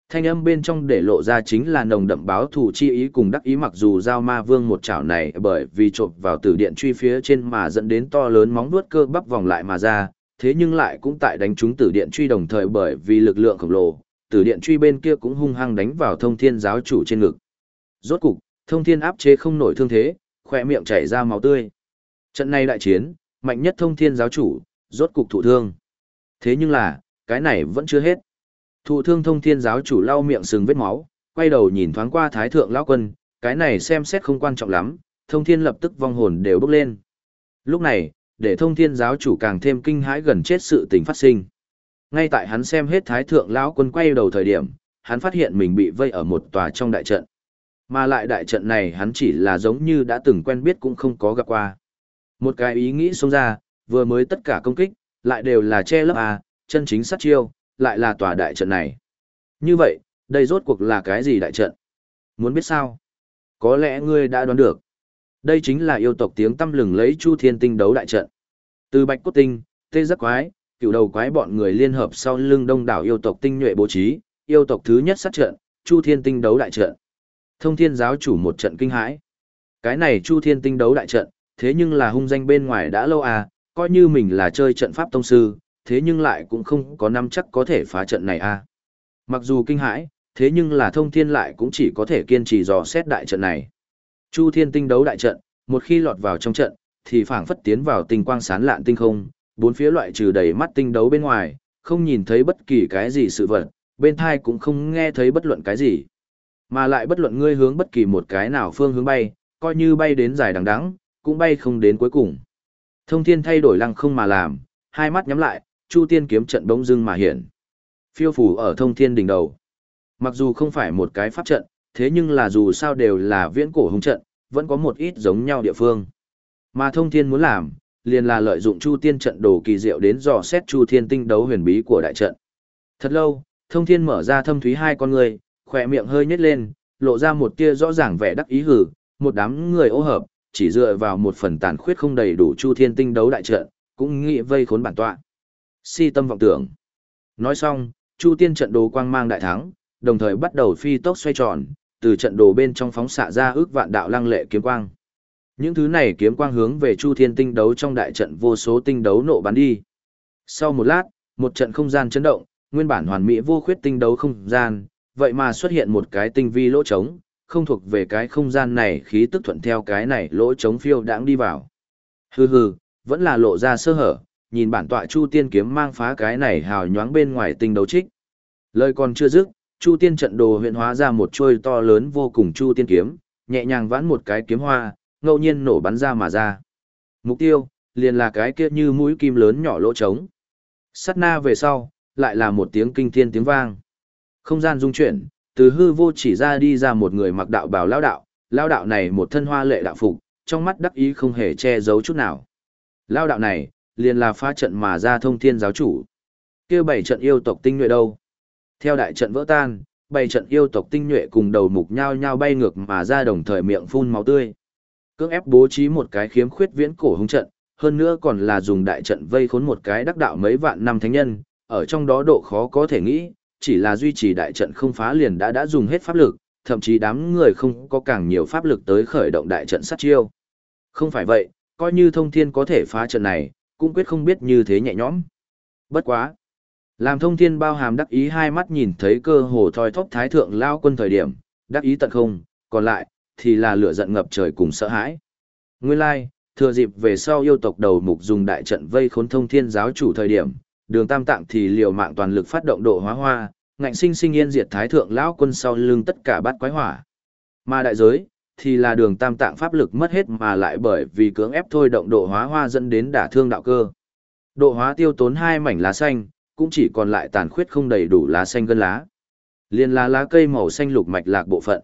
Thanh âm bên trong để lộ ra chính là nồng đậm báo thủ chi ý cùng đắc ý mặc dù giao ma vương một chảo này bởi vì trộm vào tử điện truy phía trên mà dẫn đến to lớn móng vuốt cơ bắp vòng lại mà ra, thế nhưng lại cũng tại đánh trúng tử điện truy đồng thời bởi vì lực lượng khổng lồ, tử điện truy bên kia cũng hung hăng đánh vào thông thiên giáo chủ trên ngực. Rốt cục, thông thiên áp chế không nổi thương thế, khỏe miệng chảy ra máu tươi. Trận này đại chiến, mạnh nhất thông thiên giáo chủ, rốt cục thụ thương. Thế nhưng là, cái này vẫn chưa hết. Thụ thương thông thiên giáo chủ lau miệng sừng vết máu, quay đầu nhìn thoáng qua thái thượng lão quân, cái này xem xét không quan trọng lắm, thông thiên lập tức vong hồn đều bốc lên. Lúc này, để thông thiên giáo chủ càng thêm kinh hãi gần chết sự tình phát sinh. Ngay tại hắn xem hết thái thượng lão quân quay đầu thời điểm, hắn phát hiện mình bị vây ở một tòa trong đại trận. Mà lại đại trận này hắn chỉ là giống như đã từng quen biết cũng không có gặp qua. Một cái ý nghĩ xông ra, vừa mới tất cả công kích, lại đều là che lấp à, chân chính sát chiêu, lại là tòa đại trận này. Như vậy, đây rốt cuộc là cái gì đại trận? Muốn biết sao? Có lẽ ngươi đã đoán được. Đây chính là yêu tộc tiếng tâm lừng lấy Chu Thiên Tinh đấu đại trận. Từ Bạch Cốt Tinh, Tê Giác Quái, cựu đầu quái bọn người liên hợp sau lưng đông đảo yêu tộc tinh nhuệ bố trí, yêu tộc thứ nhất sát trận, Chu Thiên Tinh đấu đại trận. Thông Thiên giáo chủ một trận kinh hãi. Cái này Chu Thiên Tinh đấu đại trận, thế nhưng là hung danh bên ngoài đã lâu à, coi như mình là chơi trận pháp tông sư, thế nhưng lại cũng không có năm chắc có thể phá trận này à. Mặc dù kinh hãi, thế nhưng là thông thiên lại cũng chỉ có thể kiên trì dò xét đại trận này. Chu Thiên Tinh đấu đại trận, một khi lọt vào trong trận, thì phảng phất tiến vào tinh quang sáng lạn tinh không, bốn phía loại trừ đầy mắt tinh đấu bên ngoài, không nhìn thấy bất kỳ cái gì sự vật, bên thai cũng không nghe thấy bất luận cái gì. Mà lại bất luận ngươi hướng bất kỳ một cái nào phương hướng bay, coi như bay đến dài đằng đẵng, cũng bay không đến cuối cùng. Thông thiên thay đổi lăng không mà làm, hai mắt nhắm lại, Chu Tiên kiếm trận bỗng dưng mà hiện. Phiêu phủ ở thông thiên đỉnh đầu. Mặc dù không phải một cái pháp trận, thế nhưng là dù sao đều là viễn cổ hung trận, vẫn có một ít giống nhau địa phương. Mà thông thiên muốn làm, liền là lợi dụng Chu Tiên trận đồ kỳ diệu đến dò xét Chu Thiên tinh đấu huyền bí của đại trận. Thật lâu, thông thiên mở ra thâm thúy hai con người, khỏe miệng hơi nhếch lên, lộ ra một tia rõ ràng vẻ đắc ý hử, một đám người ô hợp, chỉ dựa vào một phần tàn khuyết không đầy đủ Chu Thiên tinh đấu đại trận, cũng nghĩ vây khốn bản tọa. Si tâm vọng tưởng. Nói xong, Chu Tiên trận đồ quang mang đại thắng, đồng thời bắt đầu phi tốc xoay tròn, từ trận đồ bên trong phóng xạ ra ước vạn đạo lăng lệ kiếm quang. Những thứ này kiếm quang hướng về Chu Thiên tinh đấu trong đại trận vô số tinh đấu nộ bắn đi. Sau một lát, một trận không gian chấn động, nguyên bản hoàn mỹ vô khuyết tinh đấu không gian, vậy mà xuất hiện một cái tinh vi lỗ trống, không thuộc về cái không gian này khí tức thuận theo cái này lỗ trống phiêu đãng đi vào. Hừ hừ, vẫn là lộ ra sơ hở, nhìn bản tọa Chu Tiên kiếm mang phá cái này hào nhoáng bên ngoài tinh đấu trích. Lời còn chưa dứt, Chu Tiên trận đồ huyện hóa ra một chuôi to lớn vô cùng Chu Tiên kiếm, nhẹ nhàng vãn một cái kiếm hoa, ngẫu nhiên nổ bắn ra mà ra. Mục tiêu, liền là cái kia như mũi kim lớn nhỏ lỗ trống. Sát na về sau, lại là một tiếng kinh thiên tiếng vang. Không gian rung chuyển, từ hư vô chỉ ra đi ra một người mặc đạo bào lao đạo, lao đạo này một thân hoa lệ đạo phục, trong mắt đắc ý không hề che giấu chút nào. Lao đạo này, liền là phá trận mà ra thông thiên giáo chủ. kia bảy trận yêu tộc tinh nhuệ đâu? Theo đại trận vỡ tan, bảy trận yêu tộc tinh nhuệ cùng đầu mục nhau nhau bay ngược mà ra đồng thời miệng phun máu tươi. Cưỡng ép bố trí một cái khiếm khuyết viễn cổ hung trận, hơn nữa còn là dùng đại trận vây khốn một cái đắc đạo mấy vạn năm thánh nhân, ở trong đó độ khó có thể nghĩ, chỉ là duy trì đại trận không phá liền đã đã dùng hết pháp lực, thậm chí đám người không có càng nhiều pháp lực tới khởi động đại trận sát chiêu. Không phải vậy, coi như thông thiên có thể phá trận này, cũng quyết không biết như thế nhẹ nhõm. Bất quá. Làm thông thiên bao hàm đắc ý hai mắt nhìn thấy cơ hồ thoi thóp thái thượng lao quân thời điểm, đắc ý tận không, còn lại, thì là lửa giận ngập trời cùng sợ hãi. Nguyên lai, like, thừa dịp về sau yêu tộc đầu mục dùng đại trận vây khốn thông thiên giáo chủ thời điểm, đường tam tạng thì liều mạng toàn lực phát động độ hóa hoa, ngạnh sinh sinh yên diệt thái thượng lão quân sau lưng tất cả bát quái hỏa. Mà đại giới, thì là đường tam tạng pháp lực mất hết mà lại bởi vì cưỡng ép thôi động độ hóa hoa dẫn đến đả thương đạo cơ. Độ hóa tiêu tốn hai mảnh lá xanh, cũng chỉ còn lại tàn khuyết không đầy đủ lá xanh gân lá. Liên lá lá cây màu xanh lục mạch lạc bộ phận.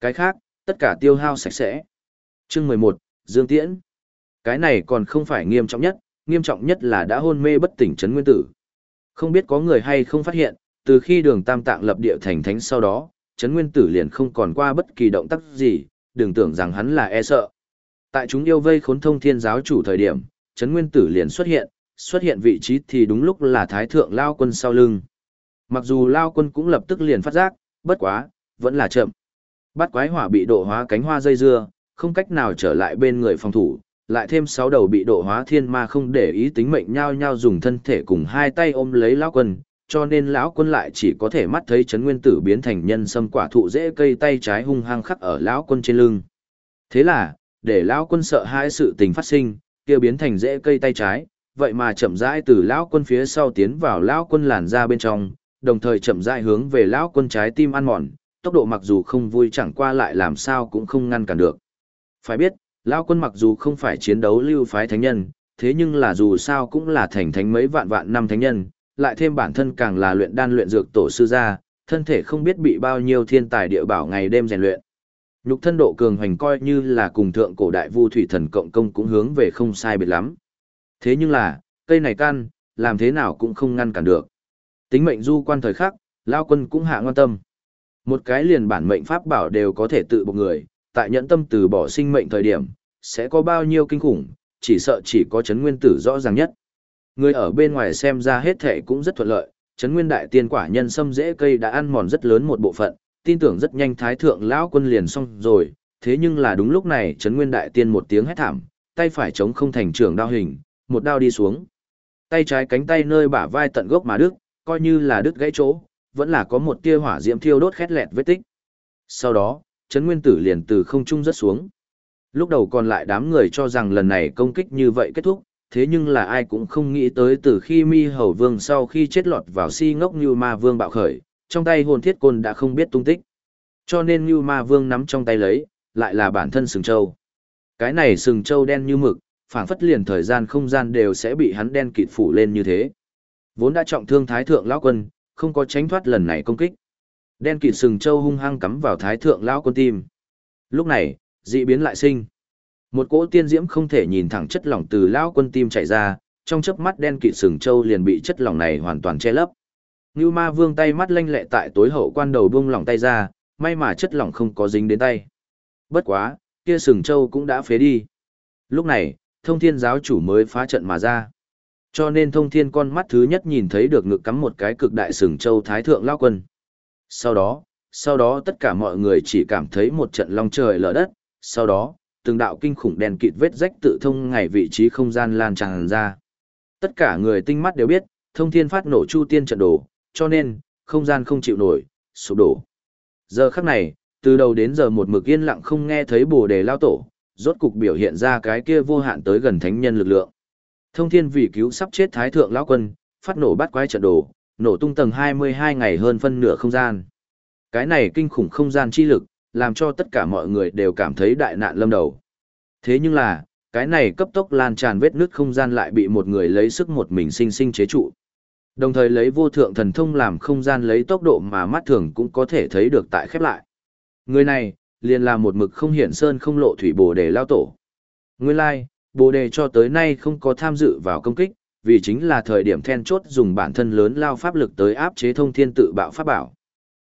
Cái khác, tất cả tiêu hao sạch sẽ. Chương mười một Dương Tiễn. Cái này còn không phải nghiêm trọng nhất, nghiêm trọng nhất là đã hôn mê bất tỉnh trấn nguyên tử. Không biết có người hay không phát hiện, từ khi đường tam tạng lập địa thành thánh sau đó, trấn nguyên tử liền không còn qua bất kỳ động tác gì, đừng tưởng rằng hắn là e sợ. Tại chúng yêu vây khốn thông thiên giáo chủ thời điểm, trấn nguyên tử liền xuất hiện, xuất hiện vị trí thì đúng lúc là thái thượng lao quân sau lưng. Mặc dù lao quân cũng lập tức liền phát giác, bất quá, vẫn là chậm. Bắt quái hỏa bị độ hóa cánh hoa dây dưa, không cách nào trở lại bên người phòng thủ, lại thêm sáu đầu bị độ hóa thiên ma không để ý tính mệnh nhau nhau dùng thân thể cùng hai tay ôm lấy lão quân, cho nên lão quân lại chỉ có thể mắt thấy chấn nguyên tử biến thành nhân sâm quả thụ dễ cây tay trái hung hăng khắc ở lão quân trên lưng. Thế là, để lão quân sợ hai sự tình phát sinh, kia biến thành dễ cây tay trái, vậy mà chậm rãi từ lão quân phía sau tiến vào lão quân làn ra bên trong, đồng thời chậm rãi hướng về lão quân trái tim ăn mòn, tốc độ mặc dù không vui chẳng qua lại làm sao cũng không ngăn cản được. Phải biết, lão quân mặc dù không phải chiến đấu lưu phái thánh nhân, thế nhưng là dù sao cũng là thành thánh mấy vạn vạn năm thánh nhân, lại thêm bản thân càng là luyện đan luyện dược tổ sư gia, thân thể không biết bị bao nhiêu thiên tài địa bảo ngày đêm rèn luyện. Nhục thân độ cường hoành coi như là cùng thượng cổ đại vu thủy thần cộng công cũng hướng về không sai biệt lắm. Thế nhưng là, cây này căn, làm thế nào cũng không ngăn cản được. Tính mệnh du quan thời khắc, lao quân cũng hạ ngoan tâm. Một cái liền bản mệnh pháp bảo đều có thể tự buộc người, tại nhẫn tâm từ bỏ sinh mệnh thời điểm, sẽ có bao nhiêu kinh khủng, chỉ sợ chỉ có chấn nguyên tử rõ ràng nhất. Người ở bên ngoài xem ra hết thể cũng rất thuận lợi, chấn nguyên đại tiên quả nhân sâm dễ cây đã ăn mòn rất lớn một bộ phận, tin tưởng rất nhanh thái thượng lão quân liền xong rồi, thế nhưng là đúng lúc này chấn nguyên đại tiên một tiếng hét thảm, tay phải chống không thành trường đao hình, một đao đi xuống. Tay trái cánh tay nơi bả vai tận gốc mà đứt, coi như là đứt gãy chỗ, vẫn là có một tia hỏa diễm thiêu đốt khét lẹt vết tích. Sau đó, chấn nguyên tử liền từ không trung rất xuống. Lúc đầu còn lại đám người cho rằng lần này công kích như vậy kết thúc, thế nhưng là ai cũng không nghĩ tới từ khi mi hầu vương sau khi chết lọt vào si ngốc như ma vương bạo khởi, trong tay hồn thiết côn đã không biết tung tích. Cho nên như ma vương nắm trong tay lấy, lại là bản thân sừng châu. Cái này sừng châu đen như mực, phảng phất liền thời gian không gian đều sẽ bị hắn đen kịt phủ lên như thế. Vốn đã trọng thương thái thượng lão quân, không có tránh thoát lần này công kích. Đen kịt sừng châu hung hăng cắm vào thái thượng lão quân tim. Lúc này, dị biến lại sinh. Một cỗ tiên diễm không thể nhìn thẳng chất lỏng từ lão quân tim chảy ra, trong chớp mắt đen kịt sừng châu liền bị chất lỏng này hoàn toàn che lấp. Như ma vương tay mắt lanh lẹ tại tối hậu quan đầu buông lỏng tay ra, may mà chất lỏng không có dính đến tay. Bất quá, kia sừng châu cũng đã phế đi. Lúc này, thông thiên giáo chủ mới phá trận mà ra. Cho nên thông thiên con mắt thứ nhất nhìn thấy được ngực cắm một cái cực đại sừng châu thái thượng lao quân. Sau đó, sau đó tất cả mọi người chỉ cảm thấy một trận long trời lở đất, sau đó, từng đạo kinh khủng đèn kịt vết rách tự thông ngày vị trí không gian lan tràn ra. Tất cả người tinh mắt đều biết, thông thiên phát nổ chu tiên trận đồ, cho nên, không gian không chịu nổi, sụp đổ. Giờ khắc này, từ đầu đến giờ một mực yên lặng không nghe thấy bồ đề lao tổ, rốt cục biểu hiện ra cái kia vô hạn tới gần thánh nhân lực lượng. Thông thiên vì cứu sắp chết thái thượng lão quân, phát nổ bắt quái trận đồ, nổ tung tầng 22 ngày hơn phân nửa không gian. Cái này kinh khủng không gian chi lực, làm cho tất cả mọi người đều cảm thấy đại nạn lâm đầu. Thế nhưng là, cái này cấp tốc lan tràn vết nứt không gian lại bị một người lấy sức một mình sinh sinh chế trụ. Đồng thời lấy vô thượng thần thông làm không gian lấy tốc độ mà mắt thường cũng có thể thấy được tại khép lại. Người này, liền là một mực không hiển sơn không lộ thủy bồ đề lao tổ. Nguyên lai, like, bồ đề cho tới nay không có tham dự vào công kích, vì chính là thời điểm then chốt dùng bản thân lớn lao pháp lực tới áp chế thông thiên tự bạo pháp bảo.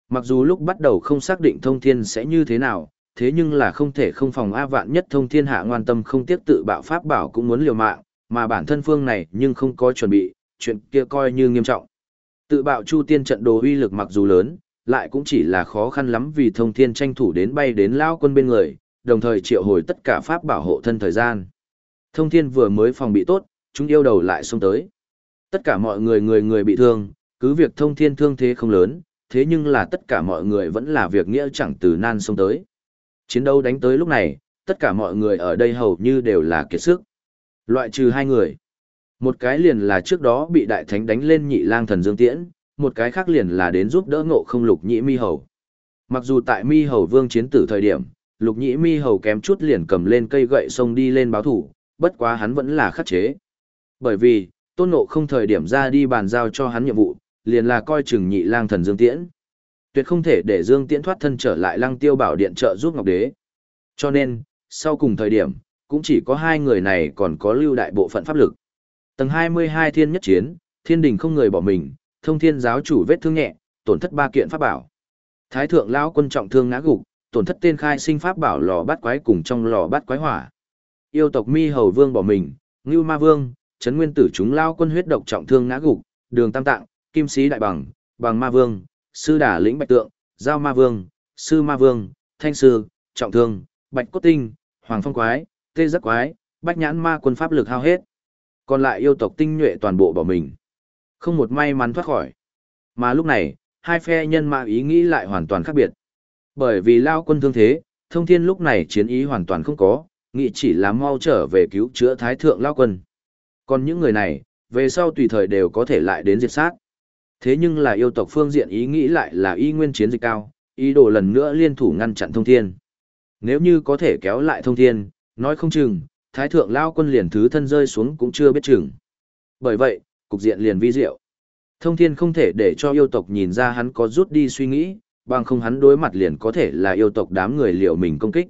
Mặc dù lúc bắt đầu không xác định thông thiên sẽ như thế nào, thế nhưng là không thể không phòng A vạn nhất thông thiên hạ ngoan tâm không tiếc tự bạo pháp bảo cũng muốn liều mạng, mà bản thân phương này nhưng không có chuẩn bị, chuyện kia coi như nghiêm trọng. Tự bạo chu tiên trận đồ uy lực mặc dù lớn, lại cũng chỉ là khó khăn lắm vì thông thiên tranh thủ đến bay đến lao quân bên người, đồng thời triệu hồi tất cả pháp bảo hộ thân thời gian. Thông thiên vừa mới phòng bị tốt, chúng yêu đầu lại xông tới. Tất cả mọi người người người bị thương, cứ việc thông thiên thương thế không lớn, thế nhưng là tất cả mọi người vẫn là việc nghĩa chẳng từ nan xông tới. Chiến đấu đánh tới lúc này, tất cả mọi người ở đây hầu như đều là kiệt sức. Loại trừ hai người. Một cái liền là trước đó bị đại thánh đánh lên nhị lang thần dương tiễn, một cái khác liền là đến giúp đỡ ngộ không lục nhĩ mi hầu. Mặc dù tại mi hầu vương chiến tử thời điểm, lục nhĩ mi hầu kém chút liền cầm lên cây gậy xông đi lên báo thủ, bất quá hắn vẫn là khắc chế. Bởi vì, tôn ngộ không thời điểm ra đi bàn giao cho hắn nhiệm vụ, liền là coi chừng nhị lang thần dương tiễn. Tuyệt không thể để dương tiễn thoát thân trở lại lăng tiêu bảo điện trợ giúp ngọc đế. Cho nên, sau cùng thời điểm, cũng chỉ có hai người này còn có lưu đại bộ phận pháp lực. Tầng 22 thiên nhất chiến, thiên đình không người bỏ mình, thông thiên giáo chủ vết thương nhẹ, tổn thất ba kiện pháp bảo. Thái thượng lão quân trọng thương ngã gục, tổn thất tên khai sinh pháp bảo lò bắt quái cùng trong lò bắt quái hỏa. Yêu tộc Mi Hầu Vương bỏ mình, Ngưu Ma Vương, Trấn Nguyên Tử chúng lao quân huyết độc trọng thương ngã gục, Đường Tam Tạng, Kim Sĩ Đại Bằng, Bằng Ma Vương, Sư Đả Lĩnh Bạch Tượng, Giao Ma Vương, Sư Ma Vương, Thanh Sư, trọng thương, Bạch Cốt Tinh, Hoàng Phong Quái, Tê Giác Quái, Bách nhãn ma quân pháp lực hao hết. Còn lại yêu tộc tinh nhuệ toàn bộ bỏ mình. Không một may mắn thoát khỏi. Mà lúc này, hai phe nhân mã ý nghĩ lại hoàn toàn khác biệt. Bởi vì lao quân thương thế, thông thiên lúc này chiến ý hoàn toàn không có, nghĩ chỉ là mau trở về cứu chữa thái thượng lao quân. Còn những người này, về sau tùy thời đều có thể lại đến diệt sát. Thế nhưng là yêu tộc phương diện ý nghĩ lại là y nguyên chiến dịch cao, ý đồ lần nữa liên thủ ngăn chặn thông thiên. Nếu như có thể kéo lại thông thiên, nói không chừng, thái thượng lao quân liền thứ thân rơi xuống cũng chưa biết chừng. Bởi vậy, cục diện liền vi diệu. Thông thiên không thể để cho yêu tộc nhìn ra hắn có rút đi suy nghĩ, bằng không hắn đối mặt liền có thể là yêu tộc đám người liệu mình công kích.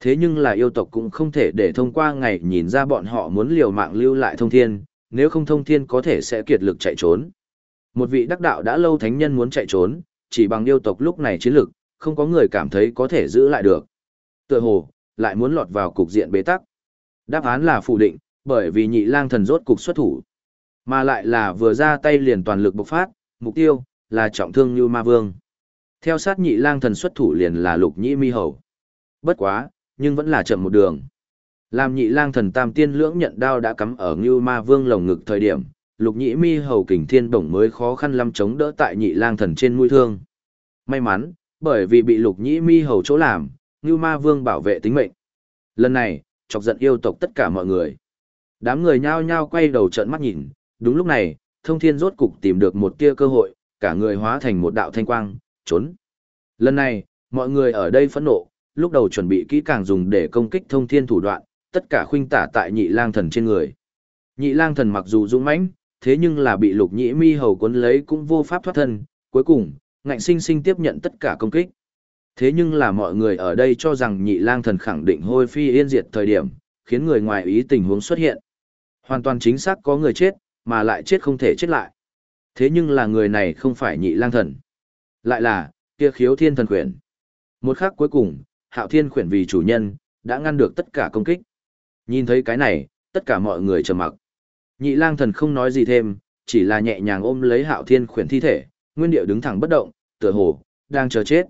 Thế nhưng là yêu tộc cũng không thể để thông qua ngày nhìn ra bọn họ muốn liều mạng lưu lại thông thiên, nếu không thông thiên có thể sẽ kiệt lực chạy trốn. Một vị đắc đạo đã lâu thánh nhân muốn chạy trốn, chỉ bằng yêu tộc lúc này chiến lực, không có người cảm thấy có thể giữ lại được. Tựa hồ, lại muốn lọt vào cục diện bế tắc. Đáp án là phủ định, bởi vì nhị lang thần rốt cục xuất thủ. Mà lại là vừa ra tay liền toàn lực bộc phát, mục tiêu, là trọng thương như ma vương. Theo sát nhị lang thần xuất thủ liền là lục nhĩ mi hầu. Bất quá, nhưng vẫn là chậm một đường. Làm nhị lang thần tam tiên lưỡng nhận đao đã cắm ở Ngưu ma vương lồng ngực thời điểm, lục nhĩ mi hầu kình thiên bổng mới khó khăn lắm chống đỡ tại nhị lang thần trên mũi thương. May mắn, bởi vì bị lục nhĩ mi hầu chỗ làm, Ngưu ma vương bảo vệ tính mệnh. Lần này, chọc giận yêu tộc tất cả mọi người. Đám người nhao nhao quay đầu trợn mắt nhìn, đúng lúc này, thông thiên rốt cục tìm được một tia cơ hội, cả người hóa thành một đạo thanh quang, trốn. Lần này, mọi người ở đây phẫn nộ, lúc đầu chuẩn bị kỹ càng dùng để công kích thông thiên thủ đoạn, tất cả khuynh tả tại nhị lang thần trên người. Nhị lang thần mặc dù dũng mãnh, thế nhưng là bị lục nhĩ mi hầu cuốn lấy cũng vô pháp thoát thân, cuối cùng, ngạnh sinh sinh tiếp nhận tất cả công kích. Thế nhưng là mọi người ở đây cho rằng nhị lang thần khẳng định hôi phi yên diệt thời điểm, khiến người ngoài ý tình huống xuất hiện. Hoàn toàn chính xác có người chết, mà lại chết không thể chết lại. Thế nhưng là người này không phải nhị lang thần. Lại là, kia khiếu thiên thần quyển. Một khắc cuối cùng, hạo thiên khuyển vì chủ nhân, đã ngăn được tất cả công kích. Nhìn thấy cái này, tất cả mọi người trầm mặc. Nhị lang thần không nói gì thêm, chỉ là nhẹ nhàng ôm lấy hạo thiên khuyển thi thể, nguyên điệu đứng thẳng bất động, tựa hồ, đang chờ chết.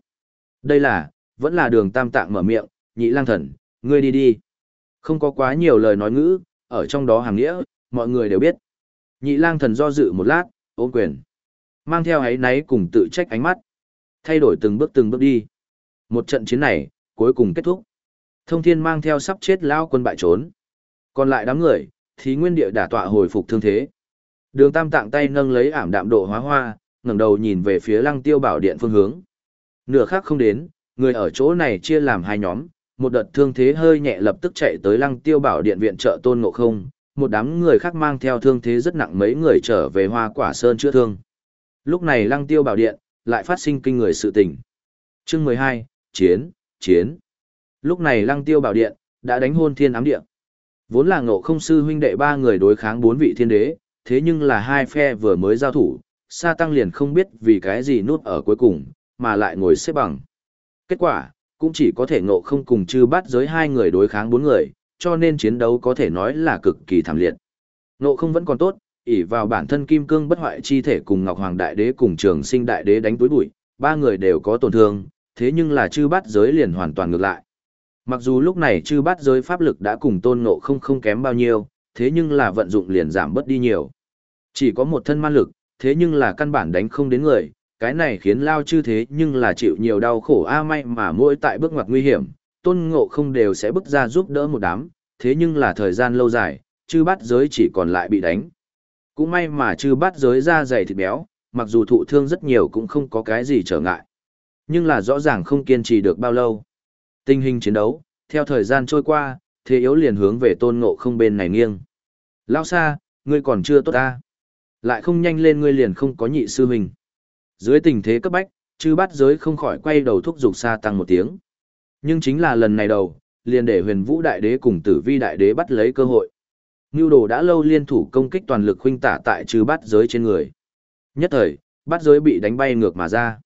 Đây là, vẫn là đường tam tạng mở miệng, nhị lang thần, ngươi đi đi. Không có quá nhiều lời nói ngữ, ở trong đó hàng nghĩa, mọi người đều biết. Nhị lang thần do dự một lát, ôm quyền. Mang theo ấy náy cùng tự trách ánh mắt. Thay đổi từng bước từng bước đi. Một trận chiến này, cuối cùng kết thúc. Thông thiên mang theo sắp chết lao quân bại trốn. Còn lại đám người, thì nguyên địa đả tọa hồi phục thương thế. Đường tam tạng tay nâng lấy ảm đạm độ hóa hoa, ngẩng đầu nhìn về phía lăng tiêu bảo điện phương hướng. Nửa khác không đến, người ở chỗ này chia làm hai nhóm, một đợt thương thế hơi nhẹ lập tức chạy tới lăng tiêu bảo điện viện trợ tôn ngộ không, một đám người khác mang theo thương thế rất nặng mấy người trở về hoa quả sơn chữa thương. Lúc này lăng tiêu bảo điện, lại phát sinh kinh người sự tình. Chương mười hai Chiến, Chiến. Lúc này lăng tiêu bảo điện, đã đánh hôn thiên ám điện. Vốn là ngộ không sư huynh đệ ba người đối kháng bốn vị thiên đế, thế nhưng là hai phe vừa mới giao thủ, sa tăng liền không biết vì cái gì nút ở cuối cùng, mà lại ngồi xếp bằng. Kết quả, cũng chỉ có thể ngộ không cùng chư bắt giới hai người đối kháng bốn người, cho nên chiến đấu có thể nói là cực kỳ thảm liệt. Ngộ không vẫn còn tốt, ỷ vào bản thân kim cương bất hoại chi thể cùng Ngọc Hoàng Đại Đế cùng Trường Sinh Đại Đế đánh túi bụi, ba người đều có tổn thương, thế nhưng là chư bát giới liền hoàn toàn ngược lại. Mặc dù lúc này chư bát giới pháp lực đã cùng tôn ngộ không không kém bao nhiêu, thế nhưng là vận dụng liền giảm bớt đi nhiều. Chỉ có một thân man lực, thế nhưng là căn bản đánh không đến người, cái này khiến lao chư thế nhưng là chịu nhiều đau khổ a may mà mỗi tại bước ngoặt nguy hiểm, tôn ngộ không đều sẽ bước ra giúp đỡ một đám, thế nhưng là thời gian lâu dài, chư bát giới chỉ còn lại bị đánh. Cũng may mà chư bát giới ra dày thịt béo, mặc dù thụ thương rất nhiều cũng không có cái gì trở ngại. Nhưng là rõ ràng không kiên trì được bao lâu. Tình hình chiến đấu, theo thời gian trôi qua, thế yếu liền hướng về tôn ngộ không bên này nghiêng. Lao xa, ngươi còn chưa tốt ta. Lại không nhanh lên ngươi liền không có nhị sư hình. Dưới tình thế cấp bách, chư bắt giới không khỏi quay đầu thúc giục xa tăng một tiếng. Nhưng chính là lần này đầu, liền để huyền vũ đại đế cùng tử vi đại đế bắt lấy cơ hội. Ngưu đồ đã lâu liên thủ công kích toàn lực huynh tả tại chư bắt giới trên người. Nhất thời, bắt giới bị đánh bay ngược mà ra.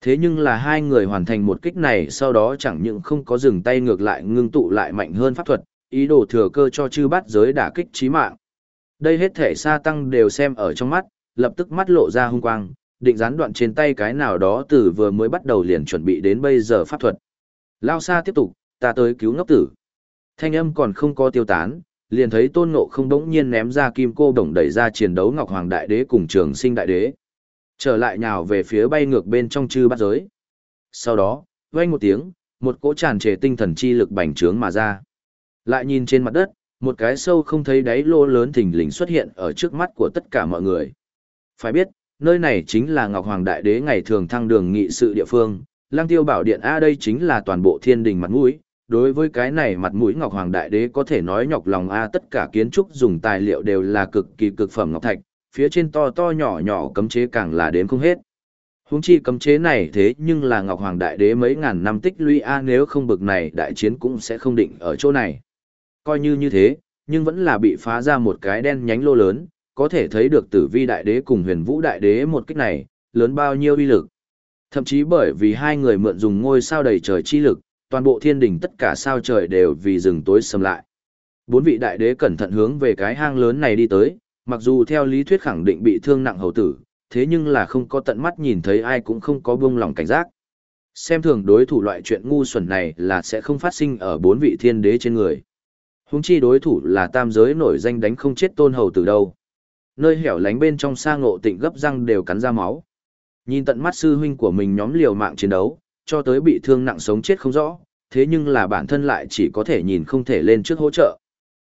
Thế nhưng là hai người hoàn thành một kích này sau đó chẳng những không có dừng tay ngược lại ngưng tụ lại mạnh hơn pháp thuật, ý đồ thừa cơ cho chư bát giới đả kích chí mạng. Đây hết thể sa tăng đều xem ở trong mắt, lập tức mắt lộ ra hung quang, định gián đoạn trên tay cái nào đó từ vừa mới bắt đầu liền chuẩn bị đến bây giờ pháp thuật. Lao xa tiếp tục, ta tới cứu ngốc tử. Thanh âm còn không có tiêu tán, liền thấy tôn ngộ không đống nhiên ném ra kim cô đồng đẩy ra chiến đấu Ngọc Hoàng Đại Đế cùng trường sinh Đại Đế. Trở lại nhào về phía bay ngược bên trong chư bát giới. Sau đó, vang một tiếng, một cỗ tràn trề tinh thần chi lực bành trướng mà ra. Lại nhìn trên mặt đất, một cái sâu không thấy đáy lô lớn thình lình xuất hiện ở trước mắt của tất cả mọi người. Phải biết, nơi này chính là Ngọc Hoàng Đại Đế ngày thường thăng đường nghị sự địa phương, Lăng Tiêu Bảo Điện A đây chính là toàn bộ thiên đình mặt mũi. Đối với cái này mặt mũi Ngọc Hoàng Đại Đế có thể nói nhọc lòng A tất cả kiến trúc dùng tài liệu đều là cực kỳ cực phẩm ngọc thạch, phía trên to to nhỏ nhỏ cấm chế càng là đến không hết. Huống chi cấm chế này thế nhưng là Ngọc Hoàng Đại Đế mấy ngàn năm tích lũy A nếu không bực này đại chiến cũng sẽ không định ở chỗ này. Coi như như thế, nhưng vẫn là bị phá ra một cái đen nhánh lô lớn, có thể thấy được tử vi đại đế cùng huyền vũ đại đế một kích này, lớn bao nhiêu uy lực. Thậm chí bởi vì hai người mượn dùng ngôi sao đầy trời chi lực, toàn bộ thiên đình tất cả sao trời đều vì rừng tối xâm lại. Bốn vị đại đế cẩn thận hướng về cái hang lớn này đi tới, mặc dù theo lý thuyết khẳng định bị thương nặng hầu tử, thế nhưng là không có tận mắt nhìn thấy ai cũng không có buông lòng cảnh giác. Xem thường đối thủ loại chuyện ngu xuẩn này là sẽ không phát sinh ở bốn vị thiên đế trên người. Húng chi đối thủ là tam giới nổi danh đánh không chết tôn hầu tử đâu. Nơi hẻo lánh bên trong sa ngộ tịnh gấp răng đều cắn ra máu. Nhìn tận mắt sư huynh của mình nhóm liều mạng chiến đấu, cho tới bị thương nặng sống chết không rõ, thế nhưng là bản thân lại chỉ có thể nhìn không thể lên trước hỗ trợ.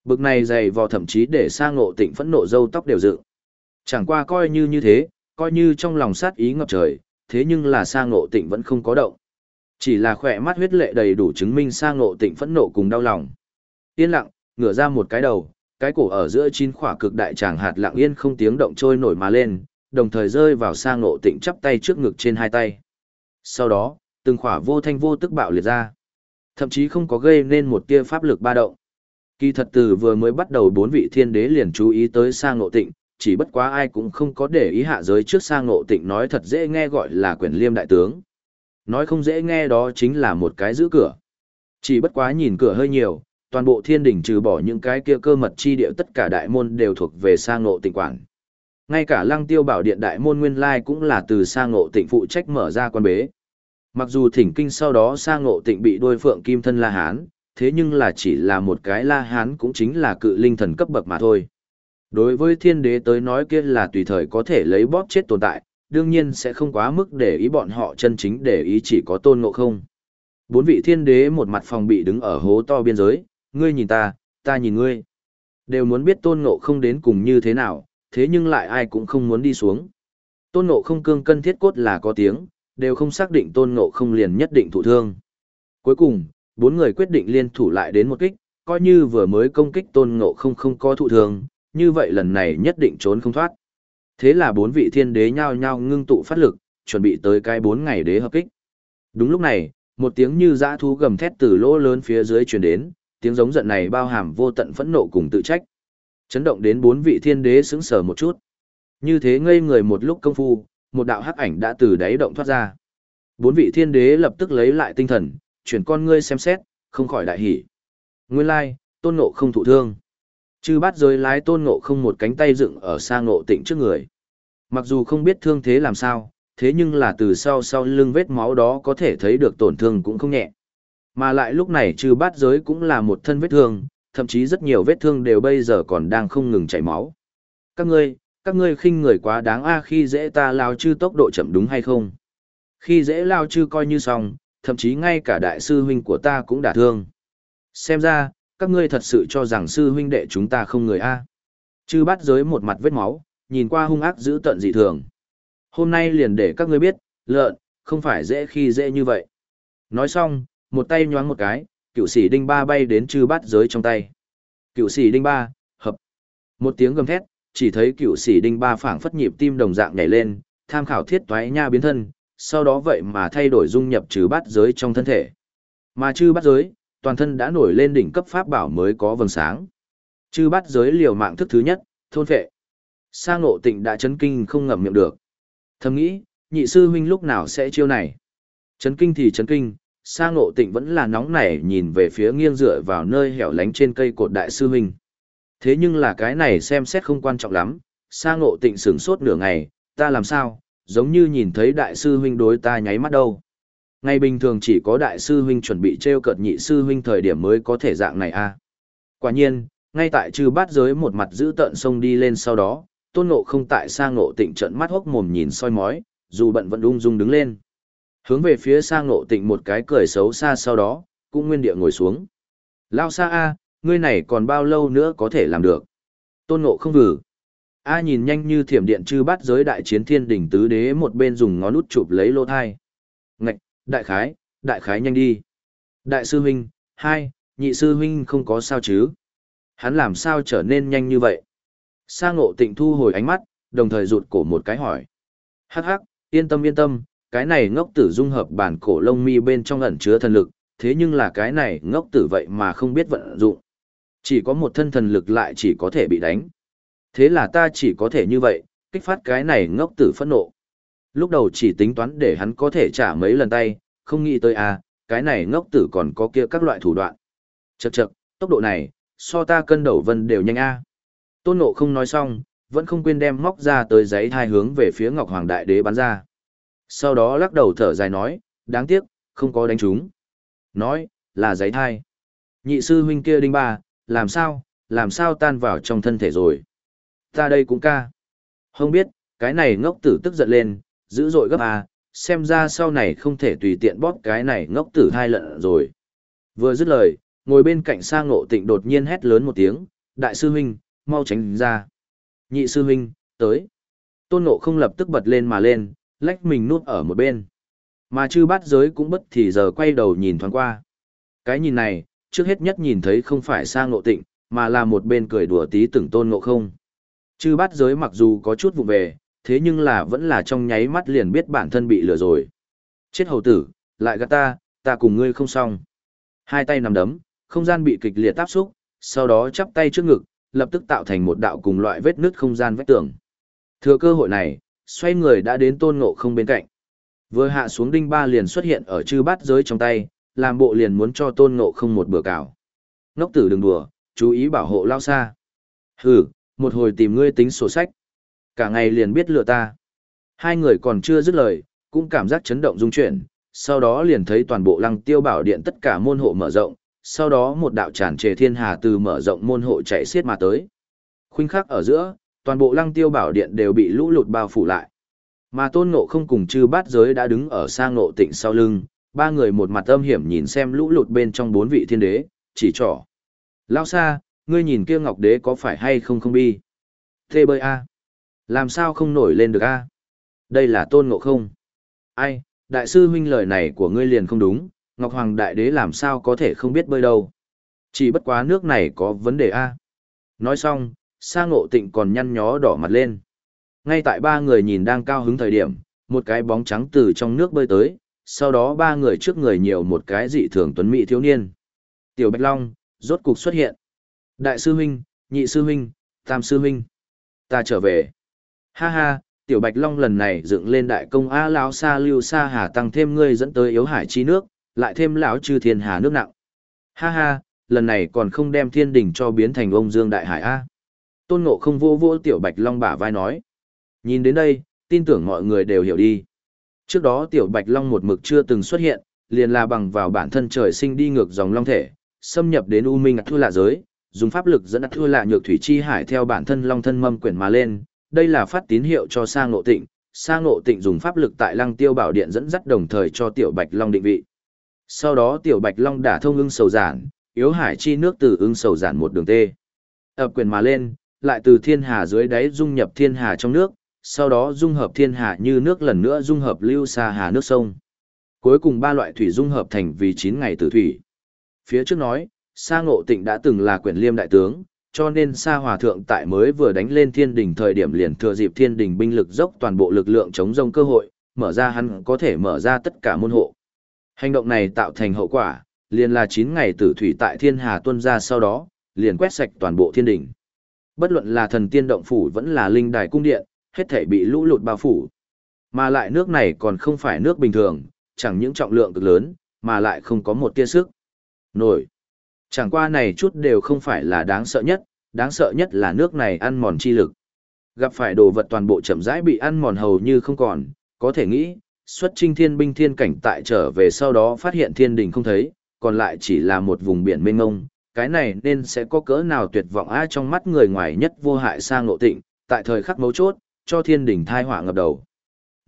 Bực này dày vò thậm chí để sang ngộ tịnh phẫn nộ dâu tóc đều dựng. Chẳng qua coi như như thế, coi như trong lòng sát ý ngập trời, thế nhưng là sang ngộ tịnh vẫn không có động. Chỉ là khỏe mắt huyết lệ đầy đủ chứng minh sang ngộ tịnh phẫn nộ cùng đau lòng. Yên lặng, ngửa ra một cái đầu, cái cổ ở giữa chín khỏa cực đại tràng hạt lặng yên không tiếng động trôi nổi mà lên, đồng thời rơi vào sang ngộ tịnh chắp tay trước ngực trên hai tay. Sau đó, từng khỏa vô thanh vô tức bạo liệt ra. Thậm chí không có gây nên một tia pháp lực ba động. Kỳ thật từ vừa mới bắt đầu bốn vị thiên đế liền chú ý tới sang ngộ tịnh, chỉ bất quá ai cũng không có để ý hạ giới trước sang ngộ tịnh nói thật dễ nghe gọi là quyền liêm đại tướng. Nói không dễ nghe đó chính là một cái giữ cửa. Chỉ bất quá nhìn cửa hơi nhiều, toàn bộ thiên đình trừ bỏ những cái kia cơ mật chi địa tất cả đại môn đều thuộc về sang ngộ tịnh quản. Ngay cả lăng tiêu bảo điện đại môn nguyên lai cũng là từ sang ngộ tịnh phụ trách mở ra quan bế. Mặc dù thỉnh kinh sau đó sang ngộ tịnh bị đôi phượng kim thân La Hán, thế nhưng là chỉ là một cái La Hán cũng chính là cự linh thần cấp bậc mà thôi. Đối với thiên đế tới nói kia là tùy thời có thể lấy bóp chết tồn tại, đương nhiên sẽ không quá mức để ý bọn họ chân chính để ý chỉ có tôn ngộ không. Bốn vị thiên đế một mặt phòng bị đứng ở hố to biên giới, ngươi nhìn ta, ta nhìn ngươi. Đều muốn biết tôn ngộ không đến cùng như thế nào, thế nhưng lại ai cũng không muốn đi xuống. Tôn ngộ không cương cân thiết cốt là có tiếng, đều không xác định tôn ngộ không liền nhất định thụ thương. Cuối cùng, bốn người quyết định liên thủ lại đến một kích, coi như vừa mới công kích tôn ngộ không không có thụ thương, như vậy lần này nhất định trốn không thoát. Thế là bốn vị thiên đế nhao nhao ngưng tụ phát lực, chuẩn bị tới cái bốn ngày đế hợp kích. Đúng lúc này, một tiếng như dã thú gầm thét từ lỗ lớn phía dưới truyền đến, tiếng giống giận này bao hàm vô tận phẫn nộ cùng tự trách. Chấn động đến bốn vị thiên đế sững sờ một chút. Như thế ngây người một lúc công phu, một đạo hắc ảnh đã từ đáy động thoát ra. Bốn vị thiên đế lập tức lấy lại tinh thần, chuyển con ngươi xem xét, không khỏi đại hỉ. Nguyên lai, tôn ngộ không thụ thương. Chư bát giới lái tôn ngộ không một cánh tay dựng ở xa ngộ tịnh trước người. Mặc dù không biết thương thế làm sao, thế nhưng là từ sau sau lưng vết máu đó có thể thấy được tổn thương cũng không nhẹ. Mà lại lúc này trừ bát giới cũng là một thân vết thương, thậm chí rất nhiều vết thương đều bây giờ còn đang không ngừng chảy máu. Các ngươi, các ngươi khinh người quá đáng a khi dễ ta lao chư tốc độ chậm đúng hay không? Khi dễ lao chư coi như xong, thậm chí ngay cả đại sư huynh của ta cũng đả thương. Xem ra, các ngươi thật sự cho rằng sư huynh đệ chúng ta không người a. Chư bát giới một mặt vết máu, nhìn qua hung ác dữ tận dị thường. Hôm nay liền để các ngươi biết, lợn, không phải dễ khi dễ như vậy. Nói xong, một tay nhoáng một cái, cựu sĩ đinh ba bay đến chư bát giới trong tay. Cựu sĩ đinh ba, hợp. Một tiếng gầm thét, chỉ thấy cựu sĩ đinh ba phảng phất nhịp tim đồng dạng nhảy lên, tham khảo thiết toái nha biến thân, sau đó vậy mà thay đổi dung nhập trừ bát giới trong thân thể. Mà chư bát giới, toàn thân đã nổi lên đỉnh cấp pháp bảo mới có vầng sáng. Chư bát giới liều mạng thức thứ nhất, thôn phệ. Sang ngộ tịnh đã chấn kinh không ngậm miệng được. Thầm nghĩ, nhị sư huynh lúc nào sẽ chiêu này. Chấn kinh thì chấn kinh, Sa Ngộ Tịnh vẫn là nóng nảy nhìn về phía nghiêng dựa vào nơi hẻo lánh trên cây cột đại sư huynh. Thế nhưng là cái này xem xét không quan trọng lắm, Sa Ngộ Tịnh sửng sốt nửa ngày, ta làm sao, giống như nhìn thấy đại sư huynh đối ta nháy mắt đâu. Ngày bình thường chỉ có đại sư huynh chuẩn bị treo cợt nhị sư huynh thời điểm mới có thể dạng này a. À. Quả nhiên, Ngay tại trừ bát giới một mặt giữ tận sông đi lên sau đó, tôn ngộ không tại sang ngộ tịnh trận mắt hốc mồm nhìn soi mói, dù bận vẫn ung dung đứng lên. Hướng về phía sang ngộ tịnh một cái cười xấu xa sau đó, cũng nguyên địa ngồi xuống. Lao xa a, ngươi này còn bao lâu nữa có thể làm được? Tôn ngộ không vử. A nhìn nhanh như thiểm điện chư bắt giới đại chiến thiên đỉnh tứ đế một bên dùng ngón út chụp lấy lô thai. Ngạch, đại khái, đại khái nhanh đi. Đại sư huynh, hai, nhị sư huynh không có sao chứ? Hắn làm sao trở nên nhanh như vậy? Sa ngộ tịnh thu hồi ánh mắt, đồng thời rụt cổ một cái hỏi. Hắc hắc, yên tâm yên tâm, cái này ngốc tử dung hợp bản cổ lông mi bên trong ẩn chứa thần lực, thế nhưng là cái này ngốc tử vậy mà không biết vận dụng. Chỉ có một thân thần lực lại chỉ có thể bị đánh. Thế là ta chỉ có thể như vậy, kích phát cái này ngốc tử phẫn nộ. Lúc đầu chỉ tính toán để hắn có thể trả mấy lần tay, không nghĩ tới à, cái này ngốc tử còn có kia các loại thủ đoạn. Chậc chậc, tốc độ này, so ta cân đầu vân đều nhanh a. Tôn nộ không nói xong, vẫn không quên đem móc ra tới giấy thai hướng về phía Ngọc Hoàng Đại Đế bắn ra. Sau đó lắc đầu thở dài nói, đáng tiếc, không có đánh trúng. Nói, là giấy thai. Nhị sư huynh kia đinh ba, làm sao, làm sao tan vào trong thân thể rồi. Ta đây cũng ca. Không biết, cái này ngốc tử tức giận lên, dữ dội gấp à, xem ra sau này không thể tùy tiện bóp cái này ngốc tử hai lận rồi. Vừa dứt lời, ngồi bên cạnh sang ngộ tịnh đột nhiên hét lớn một tiếng, đại sư huynh, mau tránh ra. Nhị sư huynh, tới. Tôn ngộ không lập tức bật lên mà lên, lách mình nuốt ở một bên. Mà chư bát giới cũng bất thì giờ quay đầu nhìn thoáng qua. Cái nhìn này, trước hết nhất nhìn thấy không phải sang ngộ tịnh, mà là một bên cười đùa tí từng tôn ngộ không. Chư bát giới mặc dù có chút vụ về, thế nhưng là vẫn là trong nháy mắt liền biết bản thân bị lừa rồi. Chết hầu tử, lại gạt ta, ta cùng ngươi không xong. Hai tay nằm đấm, không gian bị kịch liệt áp xúc, sau đó chắp tay trước ngực, lập tức tạo thành một đạo cùng loại vết nứt không gian vách tường. Thừa cơ hội này, xoay người đã đến tôn ngộ không bên cạnh. Vừa hạ xuống đinh ba liền xuất hiện ở chư bát giới trong tay, làm bộ liền muốn cho tôn ngộ không một bữa cào. Ngốc tử đừng đùa, chú ý bảo hộ lao xa. Hừ, một hồi tìm ngươi tính sổ sách. Cả ngày liền biết lừa ta. Hai người còn chưa dứt lời, cũng cảm giác chấn động rung chuyển, sau đó liền thấy toàn bộ lăng tiêu bảo điện tất cả môn hộ mở rộng, sau đó một đạo tràn trề thiên hà từ mở rộng môn hộ chạy xiết mà tới. Khuynh khắc ở giữa, toàn bộ lăng tiêu bảo điện đều bị lũ lụt bao phủ lại. Mà tôn ngộ không cùng chư bát giới đã đứng ở sang ngộ tịnh sau lưng, ba người một mặt âm hiểm nhìn xem lũ lụt bên trong bốn vị thiên đế, chỉ trỏ. Lao xa, ngươi nhìn kia ngọc đế có phải hay không không bi? Thê bơi a Làm sao không nổi lên được a Đây là tôn ngộ không. Ai, đại sư huynh lời này của ngươi liền không đúng, Ngọc Hoàng Đại Đế làm sao có thể không biết bơi đâu. Chỉ bất quá nước này có vấn đề a Nói xong, sa ngộ tịnh còn nhăn nhó đỏ mặt lên. Ngay tại ba người nhìn đang cao hứng thời điểm, một cái bóng trắng từ trong nước bơi tới, sau đó ba người trước người nhiều một cái dị thường tuấn mỹ thiếu niên. Tiểu Bạch Long, rốt cục xuất hiện. Đại sư huynh, nhị sư huynh, tam sư huynh. Ta trở về. Ha ha, Tiểu Bạch Long lần này dựng lên đại công A lão Sa Lưu Sa Hà tăng thêm ngươi dẫn tới yếu hải chi nước, lại thêm lão chư thiên hà nước nặng. Ha ha, lần này còn không đem thiên đình cho biến thành ông Dương Đại Hải A. Tôn Ngộ không vô vô Tiểu Bạch Long bả vai nói. Nhìn đến đây, tin tưởng mọi người đều hiểu đi. Trước đó Tiểu Bạch Long một mực chưa từng xuất hiện, liền là bằng vào bản thân trời sinh đi ngược dòng long thể, xâm nhập đến U Minh thu Lạ giới, dùng pháp lực dẫn Thua Lạ nhược thủy chi hải theo bản thân long thân mâm quyển mà lên. Đây là phát tín hiệu cho sang Ngộ Tịnh, Sang Ngộ Tịnh dùng pháp lực tại Lăng Tiêu Bảo Điện dẫn dắt đồng thời cho Tiểu Bạch Long định vị. Sau đó Tiểu Bạch Long đả thông ưng sầu giản, yếu hải chi nước từ ưng sầu giản một đường tê. Ập quyền mà lên, lại từ thiên hà dưới đáy dung nhập thiên hà trong nước, sau đó dung hợp thiên hà như nước lần nữa dung hợp lưu xa hà nước sông. Cuối cùng ba loại thủy dung hợp thành vì chín ngày tử thủy. Phía trước nói, Sa Ngộ Tịnh đã từng là quyển liêm đại tướng, cho nên Sa Hòa Thượng tại mới vừa đánh lên thiên đình thời điểm liền thừa dịp thiên đình binh lực dốc toàn bộ lực lượng chống rông cơ hội, mở ra hắn có thể mở ra tất cả môn hộ. Hành động này tạo thành hậu quả, liền là 9 ngày tử thủy tại thiên hà tuân ra sau đó, liền quét sạch toàn bộ thiên đình. Bất luận là thần tiên động phủ vẫn là linh đài cung điện, hết thể bị lũ lụt bao phủ. Mà lại nước này còn không phải nước bình thường, chẳng những trọng lượng cực lớn, mà lại không có một tia sức. Nổi. Chẳng qua này chút đều không phải là đáng sợ nhất, đáng sợ nhất là nước này ăn mòn chi lực. Gặp phải đồ vật toàn bộ chậm rãi bị ăn mòn hầu như không còn, có thể nghĩ, xuất trinh thiên binh thiên cảnh tại trở về sau đó phát hiện thiên đình không thấy, còn lại chỉ là một vùng biển mênh ngông, cái này nên sẽ có cỡ nào tuyệt vọng ai trong mắt người ngoài nhất vô hại sang ngộ tịnh, tại thời khắc mấu chốt, cho thiên đình thai họa ngập đầu.